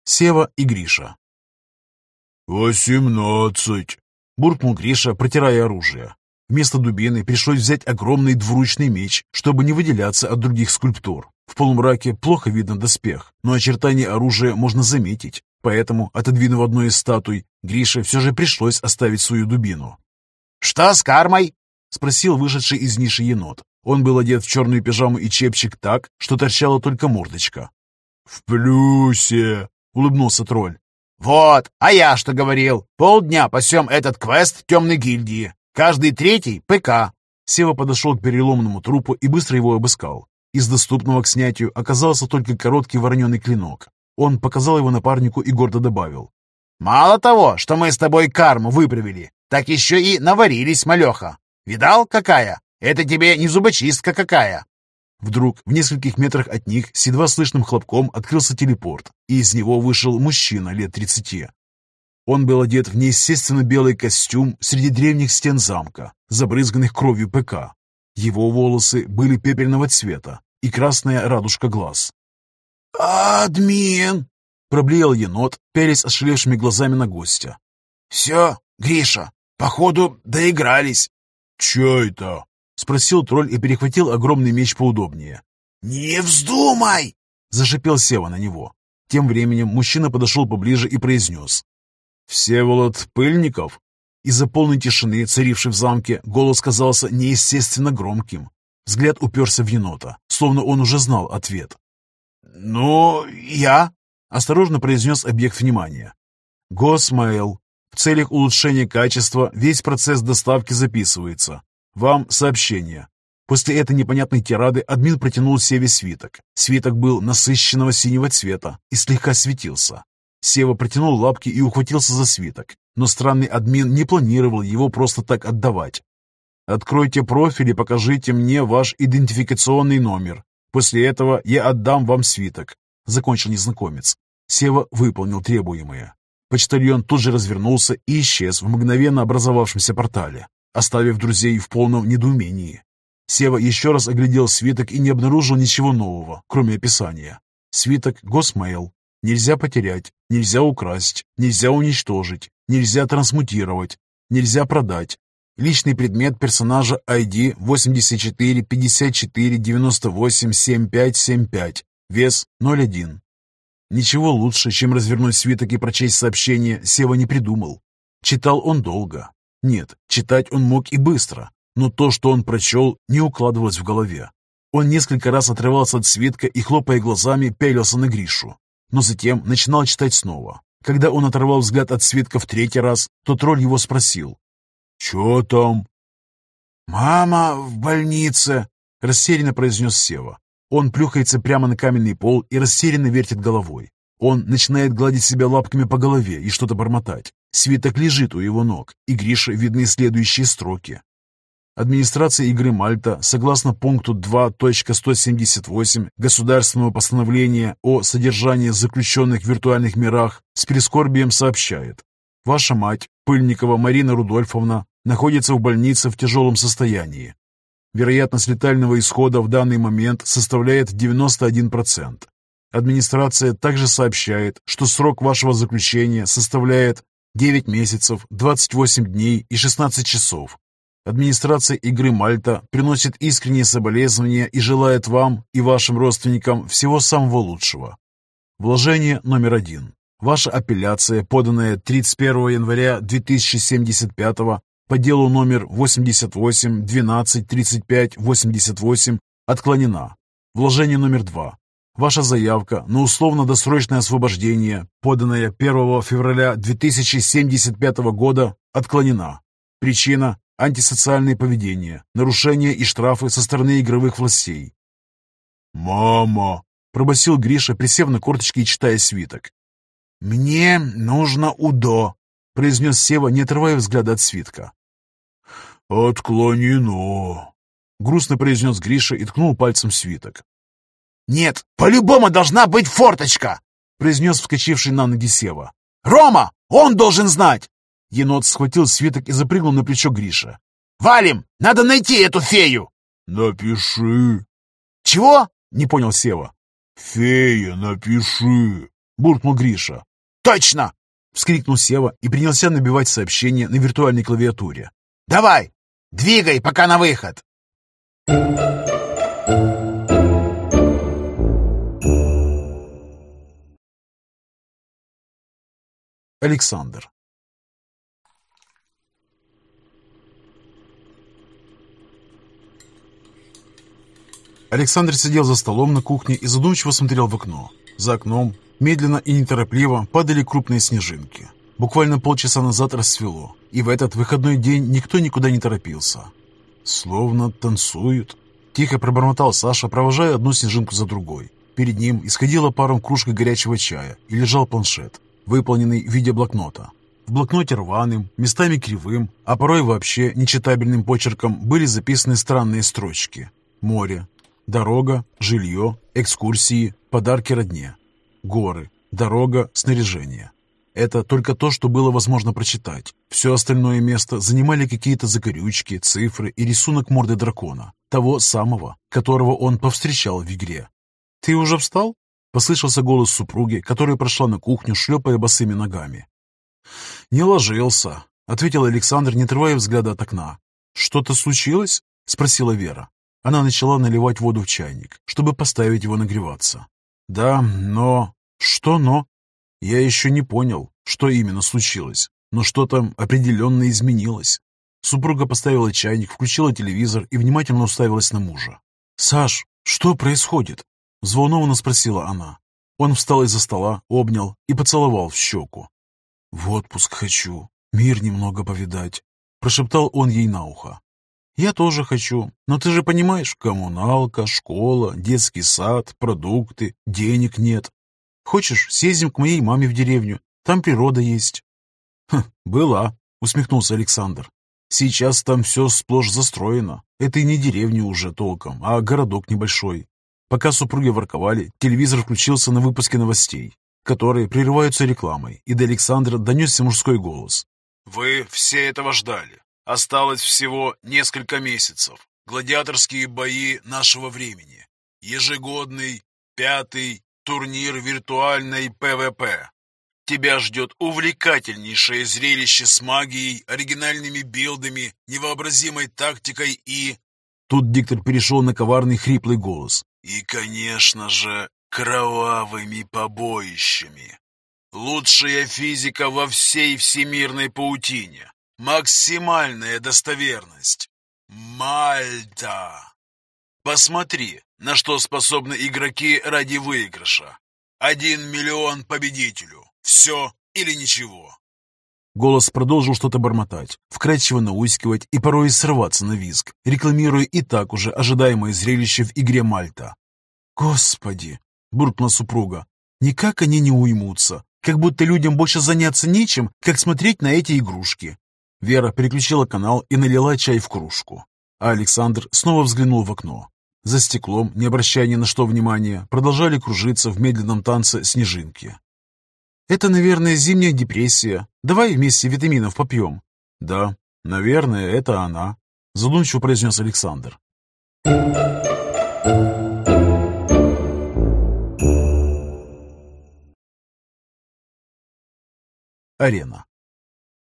Сева и Гриша. «Восемнадцать!» — буркнул Гриша, протирая оружие. Вместо дубины пришлось взять огромный двуручный меч, чтобы не выделяться от других скульптур. В полумраке плохо видно доспех, но очертания оружия можно заметить, поэтому, отодвинув одну из статуй, Грише все же пришлось оставить свою дубину. «Что с кармой?» — спросил вышедший из ниши енот. Он был одет в черную пижаму и чепчик так, что торчала только мордочка. «В плюсе!» — улыбнулся тролль. «Вот, а я что говорил? Полдня пасем этот квест темной гильдии. Каждый третий — ПК». Сева подошел к переломному трупу и быстро его обыскал. Из доступного к снятию оказался только короткий вороненый клинок. Он показал его напарнику и гордо добавил. «Мало того, что мы с тобой карму выправили, так еще и наварились, малеха. Видал, какая? Это тебе не зубочистка какая!» Вдруг в нескольких метрах от них с едва слышным хлопком открылся телепорт, и из него вышел мужчина лет тридцати. Он был одет в неестественно белый костюм среди древних стен замка, забрызганных кровью ПК. Его волосы были пепельного цвета и красная радужка глаз. «Админ!» — проблеял енот, пялись ошалевшими глазами на гостя. «Все, Гриша, походу доигрались». «Че это?» — спросил тролль и перехватил огромный меч поудобнее. «Не вздумай!» — зашипел Сева на него. Тем временем мужчина подошел поближе и произнес. «Всеволод Пыльников?» Из-за полной тишины, царившей в замке, голос казался неестественно громким. Взгляд уперся в енота, словно он уже знал ответ. «Ну, я?» — осторожно произнес объект внимания. Госмейл. В целях улучшения качества весь процесс доставки записывается. Вам сообщение. После этой непонятной тирады админ протянул Севе свиток. Свиток был насыщенного синего цвета и слегка светился. Сева протянул лапки и ухватился за свиток, но странный админ не планировал его просто так отдавать. «Откройте профиль и покажите мне ваш идентификационный номер. После этого я отдам вам свиток», — закончил незнакомец. Сева выполнил требуемое. Почтальон тут же развернулся и исчез в мгновенно образовавшемся портале, оставив друзей в полном недоумении. Сева еще раз оглядел свиток и не обнаружил ничего нового, кроме описания. Свиток «Госмейл». Нельзя потерять, нельзя украсть, нельзя уничтожить, нельзя трансмутировать, нельзя продать. Личный предмет персонажа ID 84 54 98 75 75, вес 01. Ничего лучше, чем развернуть свиток и прочесть сообщение, Сева не придумал. Читал он долго. Нет, читать он мог и быстро, но то, что он прочел, не укладывалось в голове. Он несколько раз отрывался от свитка и, хлопая глазами, пялился на Гришу, но затем начинал читать снова. Когда он оторвал взгляд от свитка в третий раз, то тролль его спросил. «Чё там?» «Мама в больнице», — растерянно произнес Сева. Он плюхается прямо на каменный пол и растерянно вертит головой. Он начинает гладить себя лапками по голове и что-то бормотать. Свиток лежит у его ног, и Грише видны следующие строки. Администрация игры Мальта, согласно пункту 2.178 Государственного постановления о содержании заключенных в виртуальных мирах, с прискорбием сообщает. Ваша мать, Пыльникова Марина Рудольфовна, находится в больнице в тяжелом состоянии. Вероятность летального исхода в данный момент составляет 91%. Администрация также сообщает, что срок вашего заключения составляет 9 месяцев, 28 дней и 16 часов, Администрация игры Мальта приносит искренние соболезнования и желает вам и вашим родственникам всего самого лучшего. Вложение номер один. Ваша апелляция, поданная 31 января 2075 по делу номер 88 12 35 88 отклонена. Вложение номер два. Ваша заявка на условно-досрочное освобождение, поданная 1 февраля 2075 года, отклонена. Причина антисоциальное поведение, нарушения и штрафы со стороны игровых властей. «Мама!» — пробасил Гриша, присев на корточки и читая свиток. «Мне нужно УДО», — произнес Сева, не отрывая взгляда от свитка. «Отклонено», — грустно произнес Гриша и ткнул пальцем свиток. «Нет, по-любому должна быть форточка!» — произнес вскочивший на ноги Сева. «Рома! Он должен знать!» Енот схватил свиток и запрыгнул на плечо Гриша. «Валим! Надо найти эту фею!» «Напиши!» «Чего?» — не понял Сева. «Фея, напиши!» — буркнул Гриша. «Точно!» — вскрикнул Сева и принялся набивать сообщение на виртуальной клавиатуре. «Давай! Двигай, пока на выход!» Александр Александр сидел за столом на кухне и задумчиво смотрел в окно. За окном, медленно и неторопливо, падали крупные снежинки. Буквально полчаса назад рассвело, и в этот выходной день никто никуда не торопился. «Словно танцуют», — тихо пробормотал Саша, провожая одну снежинку за другой. Перед ним исходила паром кружка горячего чая и лежал планшет, выполненный в виде блокнота. В блокноте рваным, местами кривым, а порой вообще нечитабельным почерком были записаны странные строчки. Море, Дорога, жилье, экскурсии, подарки родне. Горы, дорога, снаряжение. Это только то, что было возможно прочитать. Все остальное место занимали какие-то закорючки, цифры и рисунок морды дракона, того самого, которого он повстречал в игре. «Ты уже встал?» — послышался голос супруги, которая прошла на кухню, шлепая босыми ногами. «Не ложился», — ответил Александр, не отрывая взгляда от окна. «Что-то случилось?» — спросила Вера. Она начала наливать воду в чайник, чтобы поставить его нагреваться. «Да, но...» «Что но?» Я еще не понял, что именно случилось, но что-то определенно изменилось. Супруга поставила чайник, включила телевизор и внимательно уставилась на мужа. «Саш, что происходит?» — взволнованно спросила она. Он встал из-за стола, обнял и поцеловал в щеку. «В отпуск хочу, мир немного повидать», — прошептал он ей на ухо. «Я тоже хочу, но ты же понимаешь, коммуналка, школа, детский сад, продукты, денег нет. Хочешь, съездим к моей маме в деревню, там природа есть». «Хм, была», — усмехнулся Александр. «Сейчас там все сплошь застроено. Это и не деревня уже толком, а городок небольшой. Пока супруги ворковали, телевизор включился на выпуске новостей, которые прерываются рекламой, и до Александра донесся мужской голос. «Вы все этого ждали. Осталось всего несколько месяцев. Гладиаторские бои нашего времени. Ежегодный пятый турнир виртуальной ПВП. Тебя ждет увлекательнейшее зрелище с магией, оригинальными билдами, невообразимой тактикой и... Тут диктор перешел на коварный хриплый голос. И, конечно же, кровавыми побоищами. Лучшая физика во всей всемирной паутине. Максимальная достоверность. Мальта. Посмотри, на что способны игроки ради выигрыша. Один миллион победителю. Все или ничего. Голос продолжил что-то бормотать, вкрадчиво наускивать и порой срываться на визг, рекламируя и так уже ожидаемое зрелище в игре Мальта. «Господи!» — буркнула супруга. «Никак они не уймутся, как будто людям больше заняться нечем, как смотреть на эти игрушки». Вера переключила канал и налила чай в кружку. А Александр снова взглянул в окно. За стеклом, не обращая ни на что внимания, продолжали кружиться в медленном танце снежинки. Это, наверное, зимняя депрессия. Давай вместе витаминов попьем. Да, наверное, это она, задумчиво произнес Александр. Арена.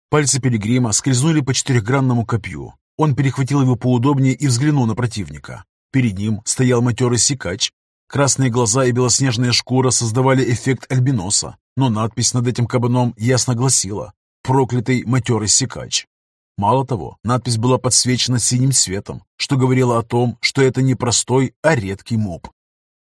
Пальцы пилигрима скользнули по четырехгранному копью. Он перехватил его поудобнее и взглянул на противника. Перед ним стоял матерый сикач. Красные глаза и белоснежная шкура создавали эффект альбиноса, но надпись над этим кабаном ясно гласила «Проклятый матерый сикач». Мало того, надпись была подсвечена синим цветом, что говорило о том, что это не простой, а редкий моб.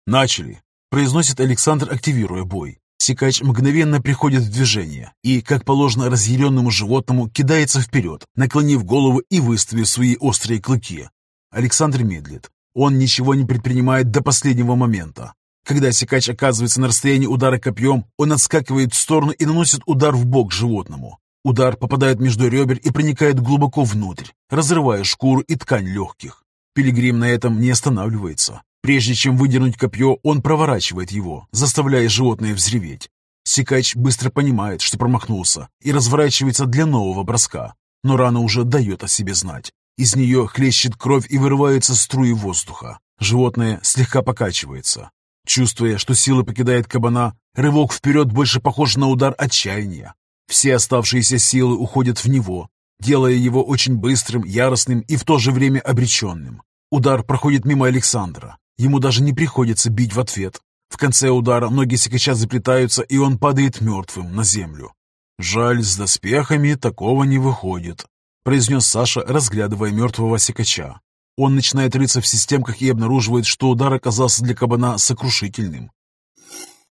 «Начали!» – произносит Александр, активируя бой. Сикач мгновенно приходит в движение и, как положено разъяренному животному, кидается вперед, наклонив голову и выставив свои острые клыки. Александр медлит. Он ничего не предпринимает до последнего момента. Когда секач оказывается на расстоянии удара копьем, он отскакивает в сторону и наносит удар в бок животному. Удар попадает между ребер и проникает глубоко внутрь, разрывая шкуру и ткань легких. Пилигрим на этом не останавливается. Прежде чем выдернуть копье, он проворачивает его, заставляя животное взреветь. Секач быстро понимает, что промахнулся, и разворачивается для нового броска. Но рана уже дает о себе знать. Из нее хлещет кровь и вырываются струи воздуха. Животное слегка покачивается. Чувствуя, что сила покидает кабана, рывок вперед больше похож на удар отчаяния. Все оставшиеся силы уходят в него, делая его очень быстрым, яростным и в то же время обреченным. Удар проходит мимо Александра. Ему даже не приходится бить в ответ. В конце удара ноги секача заплетаются, и он падает мертвым на землю. «Жаль, с доспехами такого не выходит», — произнес Саша, разглядывая мертвого секача. Он начинает рыться в системках и обнаруживает, что удар оказался для кабана сокрушительным.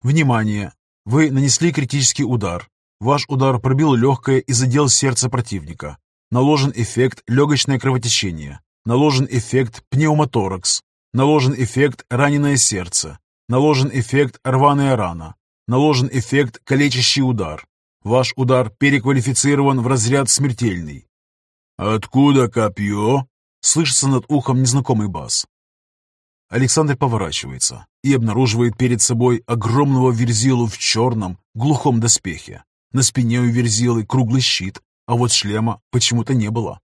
Внимание! Вы нанесли критический удар. Ваш удар пробил легкое и задел сердце противника. Наложен эффект легочное кровотечение. Наложен эффект пневмоторакс. Наложен эффект раненое сердце. Наложен эффект рваная рана. Наложен эффект калечащий удар. Ваш удар переквалифицирован в разряд смертельный. «Откуда копье?» Слышится над ухом незнакомый бас. Александр поворачивается и обнаруживает перед собой огромного верзилу в черном, глухом доспехе. На спине у верзилы круглый щит, а вот шлема почему-то не было.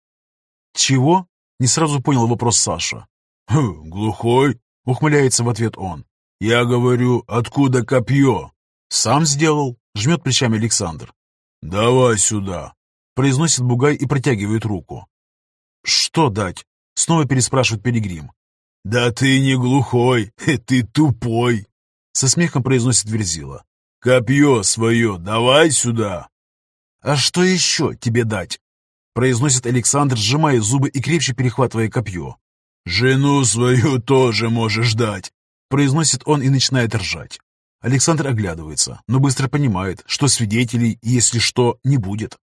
«Чего?» — не сразу понял вопрос Саша. «Хм, глухой?» — ухмыляется в ответ он. «Я говорю, откуда копье?» «Сам сделал», — жмет плечами Александр. «Давай сюда», — произносит Бугай и протягивает руку. «Что дать?» Снова переспрашивает Пилигрим. «Да ты не глухой, [laughs] ты тупой!» Со смехом произносит Верзила. «Копье свое давай сюда!» «А что еще тебе дать?» Произносит Александр, сжимая зубы и крепче перехватывая копье. «Жену свою тоже можешь дать!» Произносит он и начинает ржать. Александр оглядывается, но быстро понимает, что свидетелей, если что, не будет.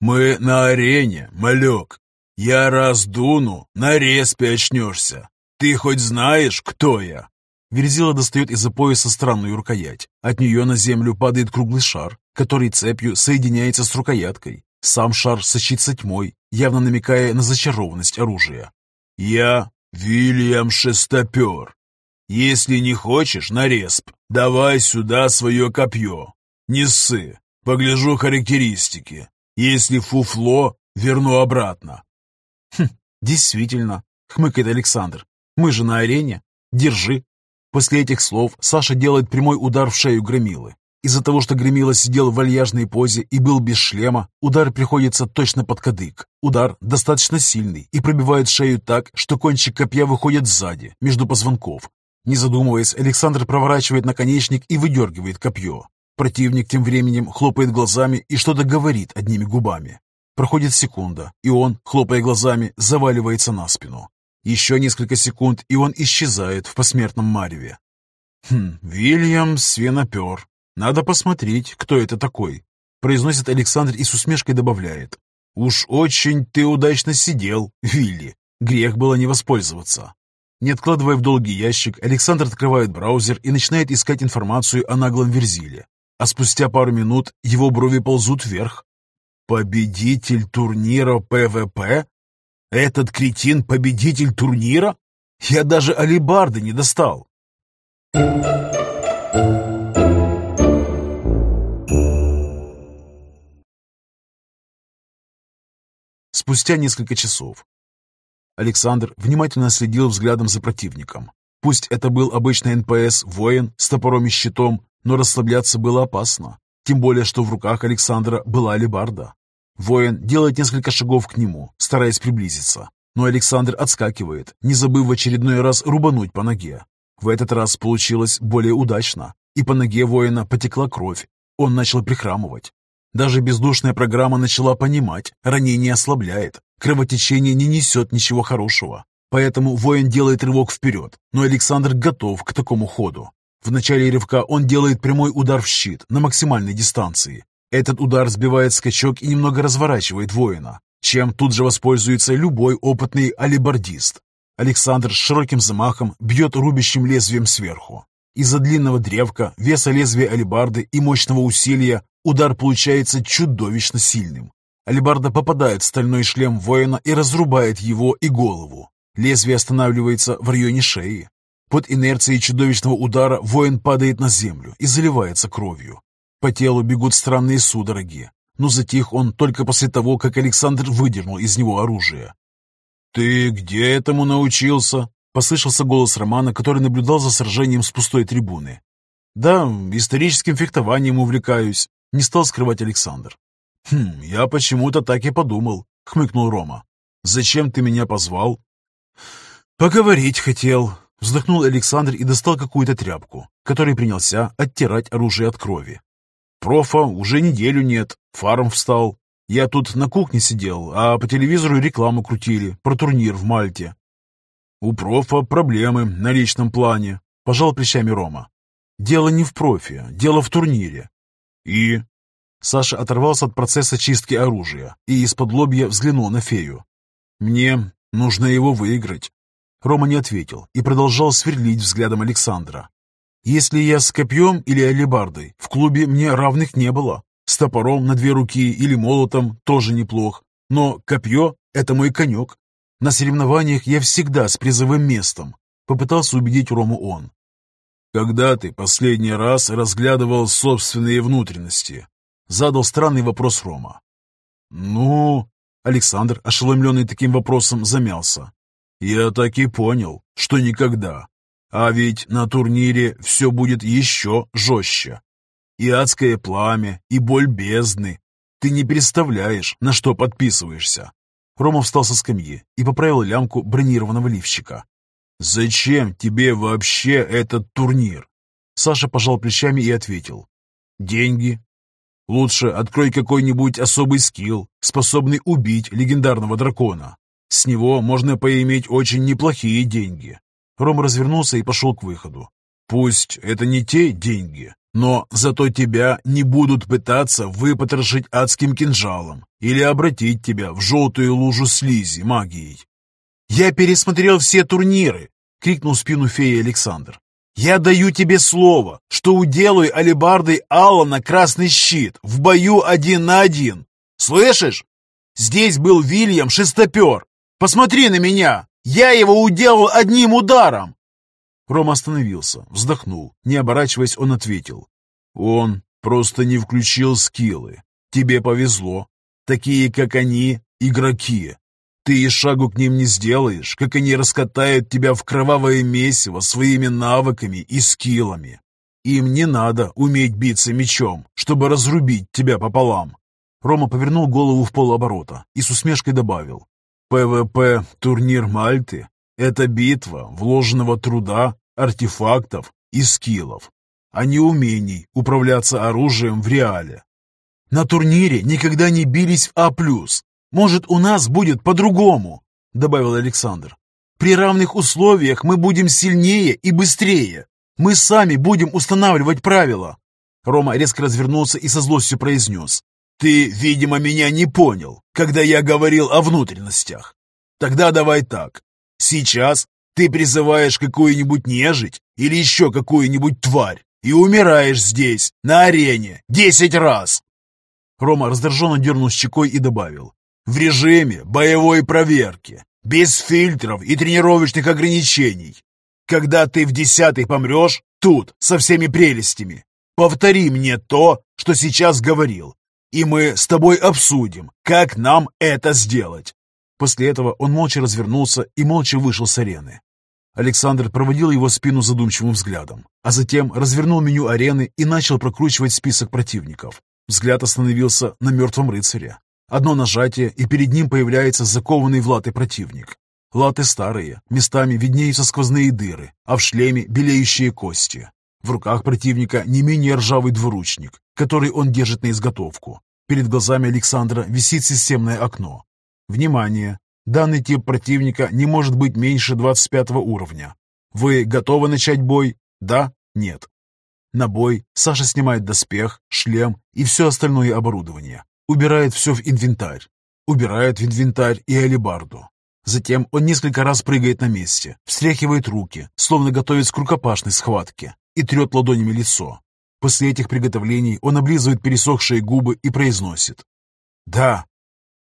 «Мы на арене, малек. Я раз дуну, на респе очнешься. Ты хоть знаешь, кто я?» Верзила достает из-за пояса странную рукоять. От нее на землю падает круглый шар, который цепью соединяется с рукояткой. Сам шар сочится тьмой, явно намекая на зачарованность оружия. «Я Вильям Шестопер. Если не хочешь на респ, давай сюда свое копье. Не ссы, погляжу характеристики. Если фуфло, верну обратно». «Хм, действительно», — хмыкает Александр. «Мы же на арене. Держи». После этих слов Саша делает прямой удар в шею Громилы. Из-за того, что Гремила сидел в вальяжной позе и был без шлема, удар приходится точно под кадык. Удар достаточно сильный и пробивает шею так, что кончик копья выходит сзади, между позвонков. Не задумываясь, Александр проворачивает наконечник и выдергивает копье. Противник тем временем хлопает глазами и что-то говорит одними губами. Проходит секунда, и он, хлопая глазами, заваливается на спину. Еще несколько секунд, и он исчезает в посмертном мареве. «Хм, Вильям Свинопер», «Надо посмотреть, кто это такой», — произносит Александр и с усмешкой добавляет. «Уж очень ты удачно сидел, Вилли. Грех было не воспользоваться». Не откладывая в долгий ящик, Александр открывает браузер и начинает искать информацию о наглом Верзиле. А спустя пару минут его брови ползут вверх. «Победитель турнира ПВП? Этот кретин победитель турнира? Я даже алебарды не достал!» Спустя несколько часов Александр внимательно следил взглядом за противником. Пусть это был обычный НПС, воин с топором и щитом, но расслабляться было опасно. Тем более, что в руках Александра была алебарда. Воин делает несколько шагов к нему, стараясь приблизиться. Но Александр отскакивает, не забыв в очередной раз рубануть по ноге. В этот раз получилось более удачно, и по ноге воина потекла кровь. Он начал прихрамывать. Даже бездушная программа начала понимать, ранение ослабляет, кровотечение не несет ничего хорошего. Поэтому воин делает рывок вперед, но Александр готов к такому ходу. В начале рывка он делает прямой удар в щит на максимальной дистанции. Этот удар сбивает скачок и немного разворачивает воина, чем тут же воспользуется любой опытный алибардист. Александр с широким замахом бьет рубящим лезвием сверху. Из-за длинного древка, веса лезвия алибарды и мощного усилия Удар получается чудовищно сильным. Алибарда попадает в стальной шлем воина и разрубает его и голову. Лезвие останавливается в районе шеи. Под инерцией чудовищного удара воин падает на землю и заливается кровью. По телу бегут странные судороги, но затих он только после того, как Александр выдернул из него оружие. «Ты где этому научился?» — послышался голос Романа, который наблюдал за сражением с пустой трибуны. «Да, историческим фехтованием увлекаюсь. Не стал скрывать Александр. «Хм, я почему-то так и подумал», — хмыкнул Рома. «Зачем ты меня позвал?» «Поговорить хотел», — вздохнул Александр и достал какую-то тряпку, который принялся оттирать оружие от крови. «Профа уже неделю нет, фарм встал. Я тут на кухне сидел, а по телевизору рекламу крутили про турнир в Мальте». «У профа проблемы на личном плане», — пожал плечами Рома. «Дело не в профи, дело в турнире. «И?» Саша оторвался от процесса чистки оружия и из-под лобья взглянул на фею. «Мне нужно его выиграть». Рома не ответил и продолжал сверлить взглядом Александра. «Если я с копьем или алебардой, в клубе мне равных не было. С топором на две руки или молотом тоже неплох. Но копье — это мой конек. На соревнованиях я всегда с призовым местом», — попытался убедить Рому он. «Когда ты последний раз разглядывал собственные внутренности?» Задал странный вопрос Рома. «Ну...» Александр, ошеломленный таким вопросом, замялся. «Я так и понял, что никогда. А ведь на турнире все будет еще жестче. И адское пламя, и боль бездны. Ты не представляешь, на что подписываешься». Рома встал со скамьи и поправил лямку бронированного лифчика. «Зачем тебе вообще этот турнир?» Саша пожал плечами и ответил. «Деньги. Лучше открой какой-нибудь особый скилл, способный убить легендарного дракона. С него можно поиметь очень неплохие деньги». Ром развернулся и пошел к выходу. Пусть это не те деньги, но зато тебя не будут пытаться выпотрошить адским кинжалом или обратить тебя в желтую лужу слизи магией. «Я пересмотрел все турниры!» — крикнул спину феи Александр. «Я даю тебе слово, что уделаю алебардой Аллана красный щит в бою один на один. Слышишь? Здесь был Вильям Шестопер. Посмотри на меня! Я его уделал одним ударом!» Рома остановился, вздохнул. Не оборачиваясь, он ответил. «Он просто не включил скиллы. Тебе повезло. Такие, как они, игроки. Ты и шагу к ним не сделаешь, как они раскатают тебя в кровавое месиво своими навыками и скиллами. Им не надо уметь биться мечом, чтобы разрубить тебя пополам. Рома повернул голову в полоборота и с усмешкой добавил. ПВП турнир Мальты – это битва вложенного труда, артефактов и скиллов, а не умений управляться оружием в реале. На турнире никогда не бились в А+. Может, у нас будет по-другому, добавил Александр. При равных условиях мы будем сильнее и быстрее. Мы сами будем устанавливать правила. Рома резко развернулся и со злостью произнес. Ты, видимо, меня не понял, когда я говорил о внутренностях. Тогда давай так. Сейчас ты призываешь какую-нибудь нежить или еще какую-нибудь тварь и умираешь здесь, на арене, десять раз. Рома раздраженно дернул щекой и добавил. В режиме боевой проверки, без фильтров и тренировочных ограничений. Когда ты в десятый помрешь, тут, со всеми прелестями, повтори мне то, что сейчас говорил, и мы с тобой обсудим, как нам это сделать». После этого он молча развернулся и молча вышел с арены. Александр проводил его спину задумчивым взглядом, а затем развернул меню арены и начал прокручивать список противников. Взгляд остановился на мертвом рыцаре. Одно нажатие, и перед ним появляется закованный в латы противник. Латы старые, местами виднеются сквозные дыры, а в шлеме белеющие кости. В руках противника не менее ржавый двуручник, который он держит на изготовку. Перед глазами Александра висит системное окно. Внимание! Данный тип противника не может быть меньше 25 уровня. Вы готовы начать бой? Да? Нет? На бой Саша снимает доспех, шлем и все остальное оборудование. Убирает все в инвентарь. Убирает в инвентарь и алебарду. Затем он несколько раз прыгает на месте, встряхивает руки, словно готовится к рукопашной схватке и трет ладонями лицо. После этих приготовлений он облизывает пересохшие губы и произносит «Да».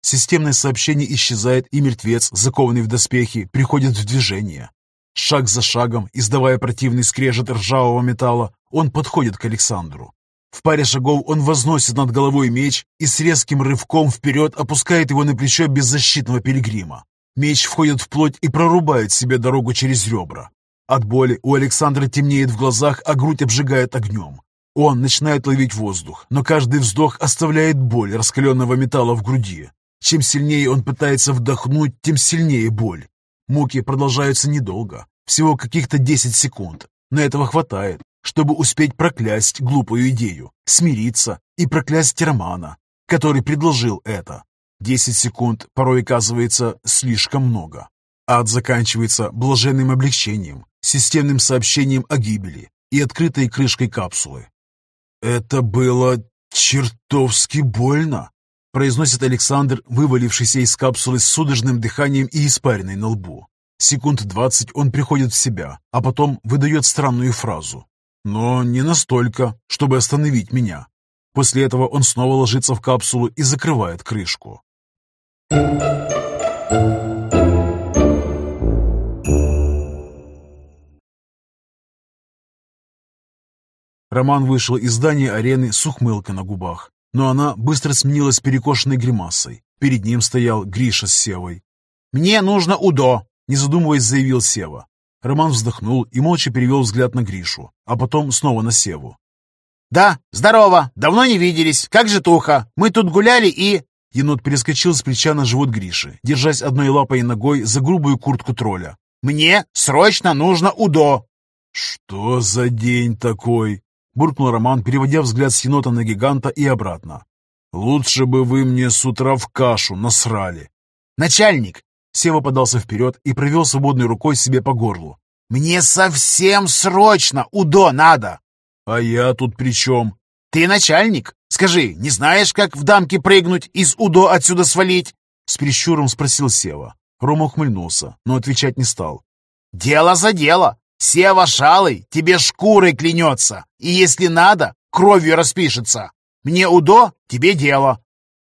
Системное сообщение исчезает, и мертвец, закованный в доспехи, приходит в движение. Шаг за шагом, издавая противный скрежет ржавого металла, он подходит к Александру. В паре шагов он возносит над головой меч и с резким рывком вперед опускает его на плечо беззащитного пилигрима. Меч входит в плоть и прорубает себе дорогу через ребра. От боли у Александра темнеет в глазах, а грудь обжигает огнем. Он начинает ловить воздух, но каждый вздох оставляет боль раскаленного металла в груди. Чем сильнее он пытается вдохнуть, тем сильнее боль. Муки продолжаются недолго, всего каких-то 10 секунд, но этого хватает, чтобы успеть проклясть глупую идею, смириться и проклясть Романа, который предложил это. 10 секунд порой оказывается слишком много. Ад заканчивается блаженным облегчением, системным сообщением о гибели и открытой крышкой капсулы. «Это было чертовски больно», — произносит Александр, вывалившийся из капсулы с судорожным дыханием и испаренной на лбу. Секунд двадцать он приходит в себя, а потом выдает странную фразу. «Но не настолько, чтобы остановить меня». После этого он снова ложится в капсулу и закрывает крышку. Роман вышел из здания арены с ухмылкой на губах, но она быстро сменилась перекошенной гримасой. Перед ним стоял Гриша с Севой. «Мне нужно УДО!» — не задумываясь, заявил Сева. Роман вздохнул и молча перевел взгляд на Гришу, а потом снова на Севу. «Да, здорово! Давно не виделись. Как же туха? Мы тут гуляли и...» Енот перескочил с плеча на живот Гриши, держась одной лапой и ногой за грубую куртку тролля. «Мне срочно нужно УДО!» «Что за день такой?» буркнул Роман, переводя взгляд с енота на гиганта и обратно. «Лучше бы вы мне с утра в кашу насрали!» «Начальник!» Сева подался вперед и провел свободной рукой себе по горлу. Мне совсем срочно УДО надо. А я тут при чем? Ты начальник? Скажи, не знаешь, как в дамки прыгнуть и с УДО отсюда свалить? С прищуром спросил Сева. Рома ухмыльнулся, но отвечать не стал. «Дело за дело. Сева шалый тебе шкурой клянется, и если надо, кровью распишется. Мне УДО, тебе дело».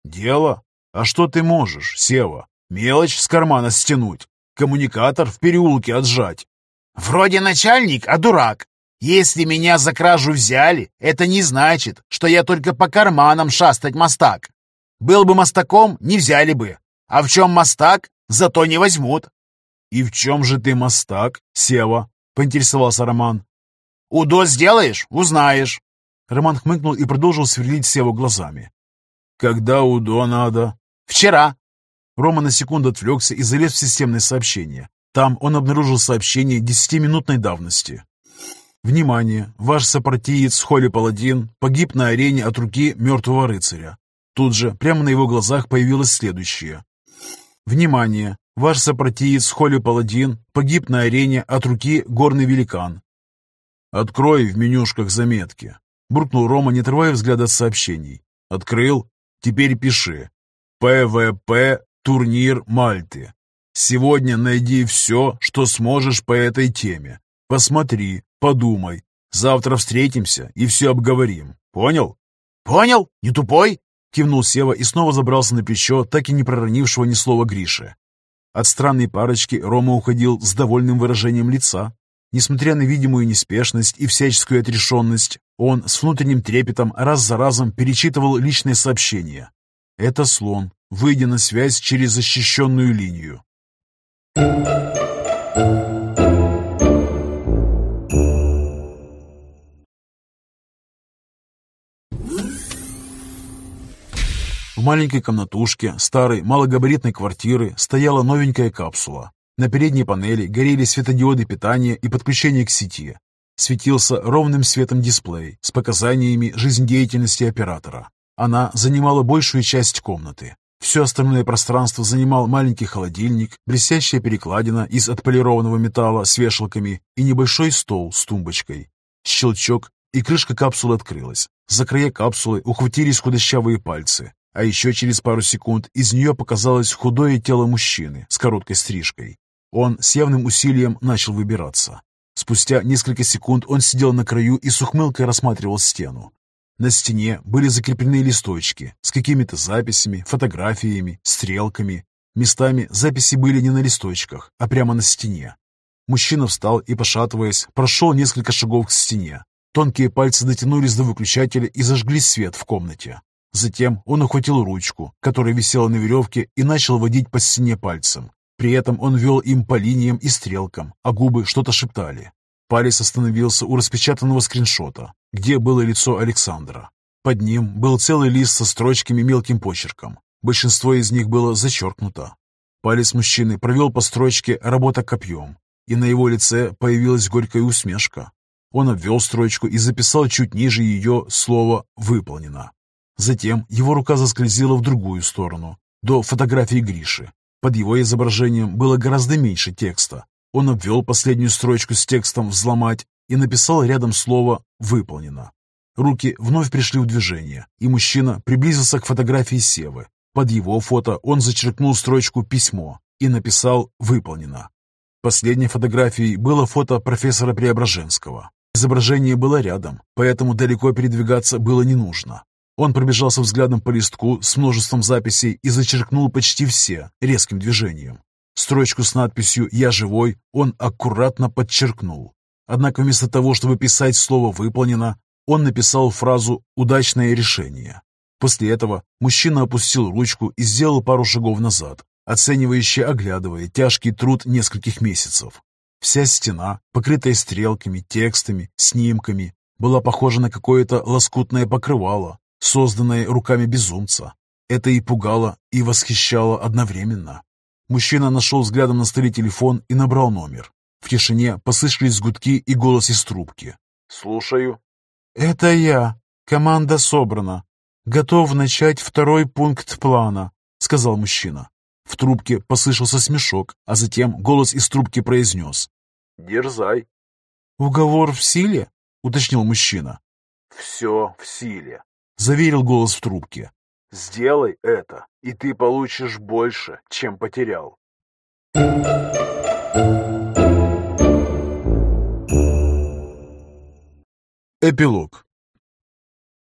«Дело? А что ты можешь, Сева? Мелочь с кармана стянуть, коммуникатор в переулке отжать». «Вроде начальник, а дурак. Если меня за кражу взяли, это не значит, что я только по карманам шастать мастак. Был бы мастаком, не взяли бы. А в чем мастак, зато не возьмут. «И в чем же ты мастак, Сева?» — поинтересовался Роман. «УДО сделаешь — узнаешь». Роман хмыкнул и продолжил сверлить Севу глазами. «Когда УДО надо?» «Вчера». Рома на секунду отвлекся и залез в системное сообщение. Там он обнаружил сообщение десятиминутной давности. «Внимание! Ваш сопартиец Холли Паладин погиб на арене от руки мертвого рыцаря. Тут же, прямо на его глазах, появилось следующее. Внимание! Ваш сопротивец Холли Паладин погиб на арене от руки горный великан. «Открой в менюшках заметки», — буркнул Рома, не отрывая взгляда от сообщений. «Открыл? Теперь пиши. ПВП турнир Мальты. Сегодня найди все, что сможешь по этой теме. Посмотри, подумай. Завтра встретимся и все обговорим. Понял?» «Понял? Не тупой?» — кивнул Сева и снова забрался на плечо, так и не проронившего ни слова Гриши. От странной парочки Рома уходил с довольным выражением лица. Несмотря на видимую неспешность и всяческую отрешенность, он с внутренним трепетом раз за разом перечитывал личные сообщения. «Это слон, выйдя на связь через защищенную линию». маленькой комнатушке старой малогабаритной квартиры стояла новенькая капсула. На передней панели горели светодиоды питания и подключения к сети. Светился ровным светом дисплей с показаниями жизнедеятельности оператора. Она занимала большую часть комнаты. Все остальное пространство занимал маленький холодильник, блестящая перекладина из отполированного металла с вешалками и небольшой стол с тумбочкой. Щелчок, и крышка капсулы открылась. За края капсулы ухватились худощавые пальцы. А еще через пару секунд из нее показалось худое тело мужчины с короткой стрижкой. Он с явным усилием начал выбираться. Спустя несколько секунд он сидел на краю и с ухмылкой рассматривал стену. На стене были закреплены листочки с какими-то записями, фотографиями, стрелками. Местами записи были не на листочках, а прямо на стене. Мужчина встал и, пошатываясь, прошел несколько шагов к стене. Тонкие пальцы дотянулись до выключателя и зажгли свет в комнате. Затем он ухватил ручку, которая висела на веревке, и начал водить по стене пальцем. При этом он вел им по линиям и стрелкам, а губы что-то шептали. Палец остановился у распечатанного скриншота, где было лицо Александра. Под ним был целый лист со строчками мелким почерком. Большинство из них было зачеркнуто. Палец мужчины провел по строчке «Работа копьем», и на его лице появилась горькая усмешка. Он обвел строчку и записал чуть ниже ее слово «Выполнено». Затем его рука заскользила в другую сторону, до фотографии Гриши. Под его изображением было гораздо меньше текста. Он обвел последнюю строчку с текстом «взломать» и написал рядом слово «выполнено». Руки вновь пришли в движение, и мужчина приблизился к фотографии Севы. Под его фото он зачеркнул строчку «письмо» и написал «выполнено». Последней фотографией было фото профессора Преображенского. Изображение было рядом, поэтому далеко передвигаться было не нужно. Он пробежался взглядом по листку с множеством записей и зачеркнул почти все резким движением. Строчку с надписью «Я живой» он аккуратно подчеркнул. Однако вместо того, чтобы писать слово «выполнено», он написал фразу «удачное решение». После этого мужчина опустил ручку и сделал пару шагов назад, оценивающе оглядывая тяжкий труд нескольких месяцев. Вся стена, покрытая стрелками, текстами, снимками, была похожа на какое-то лоскутное покрывало, созданное руками безумца. Это и пугало, и восхищало одновременно. Мужчина нашел взглядом на столе телефон и набрал номер. В тишине послышались гудки и голос из трубки. «Слушаю». «Это я. Команда собрана. Готов начать второй пункт плана», — сказал мужчина. В трубке послышался смешок, а затем голос из трубки произнес. Дерзай. «Уговор в силе?» — уточнил мужчина. «Все в силе», — заверил голос в трубке. «Сделай это, и ты получишь больше, чем потерял». Эпилог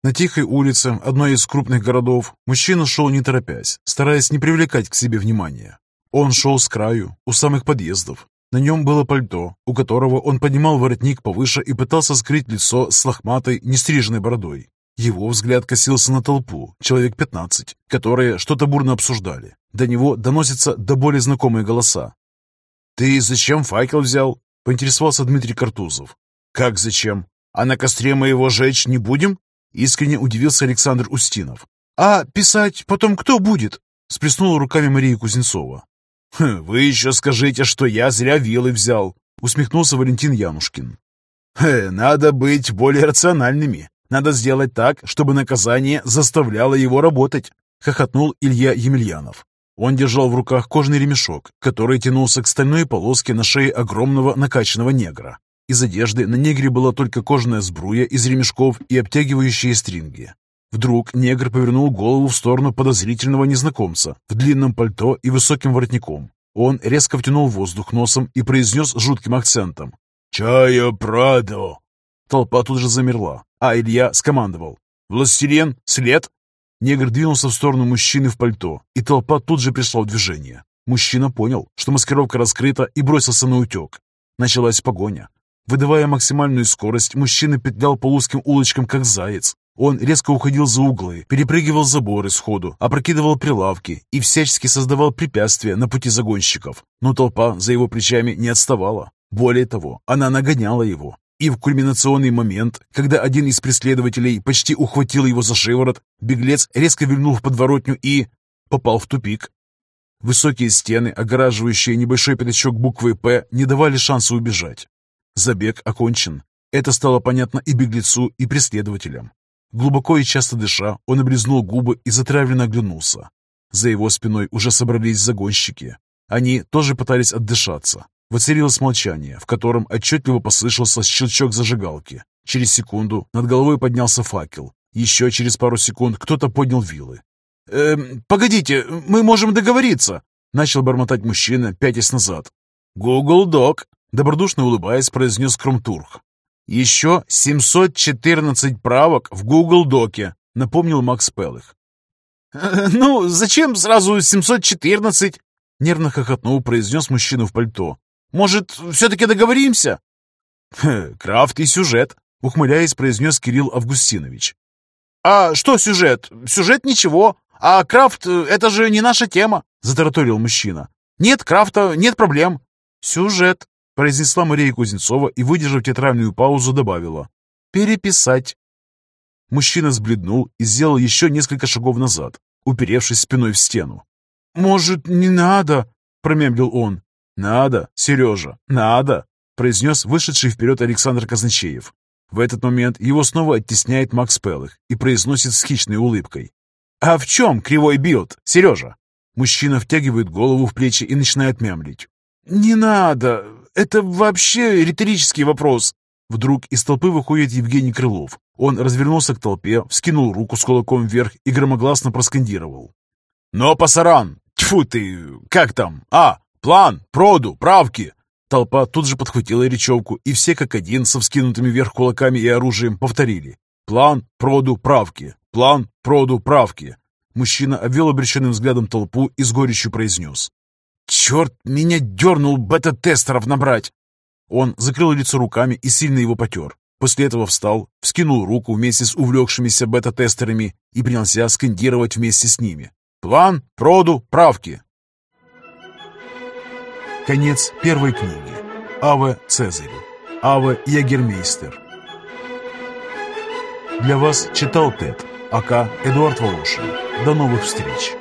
На тихой улице одной из крупных городов мужчина шел не торопясь, стараясь не привлекать к себе внимания. Он шел с краю, у самых подъездов. На нем было пальто, у которого он поднимал воротник повыше и пытался скрыть лицо с лохматой, нестриженной бородой. Его взгляд косился на толпу, человек пятнадцать, которые что-то бурно обсуждали. До него доносятся до более знакомые голоса. «Ты зачем факел взял?» — поинтересовался Дмитрий Картузов. «Как зачем? А на костре мы его жечь не будем?» — искренне удивился Александр Устинов. «А писать потом кто будет?» — сплеснула руками Мария Кузнецова. «Хм, «Вы еще скажите, что я зря вилы взял», — усмехнулся Валентин Янушкин. «Хе, «Надо быть более рациональными. Надо сделать так, чтобы наказание заставляло его работать», — хохотнул Илья Емельянов. Он держал в руках кожный ремешок, который тянулся к стальной полоске на шее огромного накачанного негра. Из одежды на негре была только кожаная сбруя из ремешков и обтягивающие стринги. Вдруг негр повернул голову в сторону подозрительного незнакомца в длинном пальто и высоким воротником. Он резко втянул воздух носом и произнес жутким акцентом. «Чая Прадо!» Толпа тут же замерла, а Илья скомандовал. «Властелин, след!» Негр двинулся в сторону мужчины в пальто, и толпа тут же пришла в движение. Мужчина понял, что маскировка раскрыта, и бросился на утек. Началась погоня. Выдавая максимальную скорость, мужчина петлял по узким улочкам, как заяц. Он резко уходил за углы, перепрыгивал заборы сходу, опрокидывал прилавки и всячески создавал препятствия на пути загонщиков. Но толпа за его плечами не отставала. Более того, она нагоняла его. И в кульминационный момент, когда один из преследователей почти ухватил его за шиворот, беглец резко вильнул в подворотню и... попал в тупик. Высокие стены, огораживающие небольшой пятачок буквы «П», не давали шанса убежать. Забег окончен. Это стало понятно и беглецу, и преследователям. Глубоко и часто дыша, он облизнул губы и затравленно оглянулся. За его спиной уже собрались загонщики. Они тоже пытались отдышаться. Воцарилось молчание, в котором отчетливо послышался щелчок зажигалки. Через секунду над головой поднялся факел. Еще через пару секунд кто-то поднял вилы. «Эм, погодите, мы можем договориться!» Начал бормотать мужчина, пятясь назад. «Гугл Док!» Добродушно улыбаясь, произнес Кромтурх. «Еще 714 правок в Google Доке», — напомнил Макс Пелых. «Ну, зачем сразу 714?» — нервно хохотнул, произнес мужчина в пальто. «Может, все-таки договоримся?» «Крафт и сюжет», — ухмыляясь, произнес Кирилл Августинович. «А что сюжет? Сюжет ничего. А крафт — это же не наша тема», — затараторил мужчина. «Нет крафта, нет проблем». «Сюжет», произнесла Мария Кузнецова и, выдержав театральную паузу, добавила «Переписать». Мужчина сбледнул и сделал еще несколько шагов назад, уперевшись спиной в стену. «Может, не надо?» — промемлил он. «Надо, Сережа, надо!» — произнес вышедший вперед Александр Казначеев. В этот момент его снова оттесняет Макс Пелых и произносит с хищной улыбкой. «А в чем кривой билд, Сережа?» Мужчина втягивает голову в плечи и начинает мямлить. «Не надо! Это вообще риторический вопрос!» Вдруг из толпы выходит Евгений Крылов. Он развернулся к толпе, вскинул руку с кулаком вверх и громогласно проскандировал. «Но пасаран! Тьфу ты! Как там? А, план, проду, правки!» Толпа тут же подхватила речевку, и все как один со вскинутыми вверх кулаками и оружием повторили. «План, проду, правки! План, проду, правки!» Мужчина обвел обреченным взглядом толпу и с горечью произнес. «Черт меня дернул бета-тестеров набрать!» Он закрыл лицо руками и сильно его потер. После этого встал, вскинул руку вместе с увлекшимися бета-тестерами и принялся скандировать вместе с ними. «План, проду, правки!» Конец первой книги. Аве Цезарь. Аве Ягермейстер. Для вас читал Тед, АК Эдуард Волошин. До новых встреч!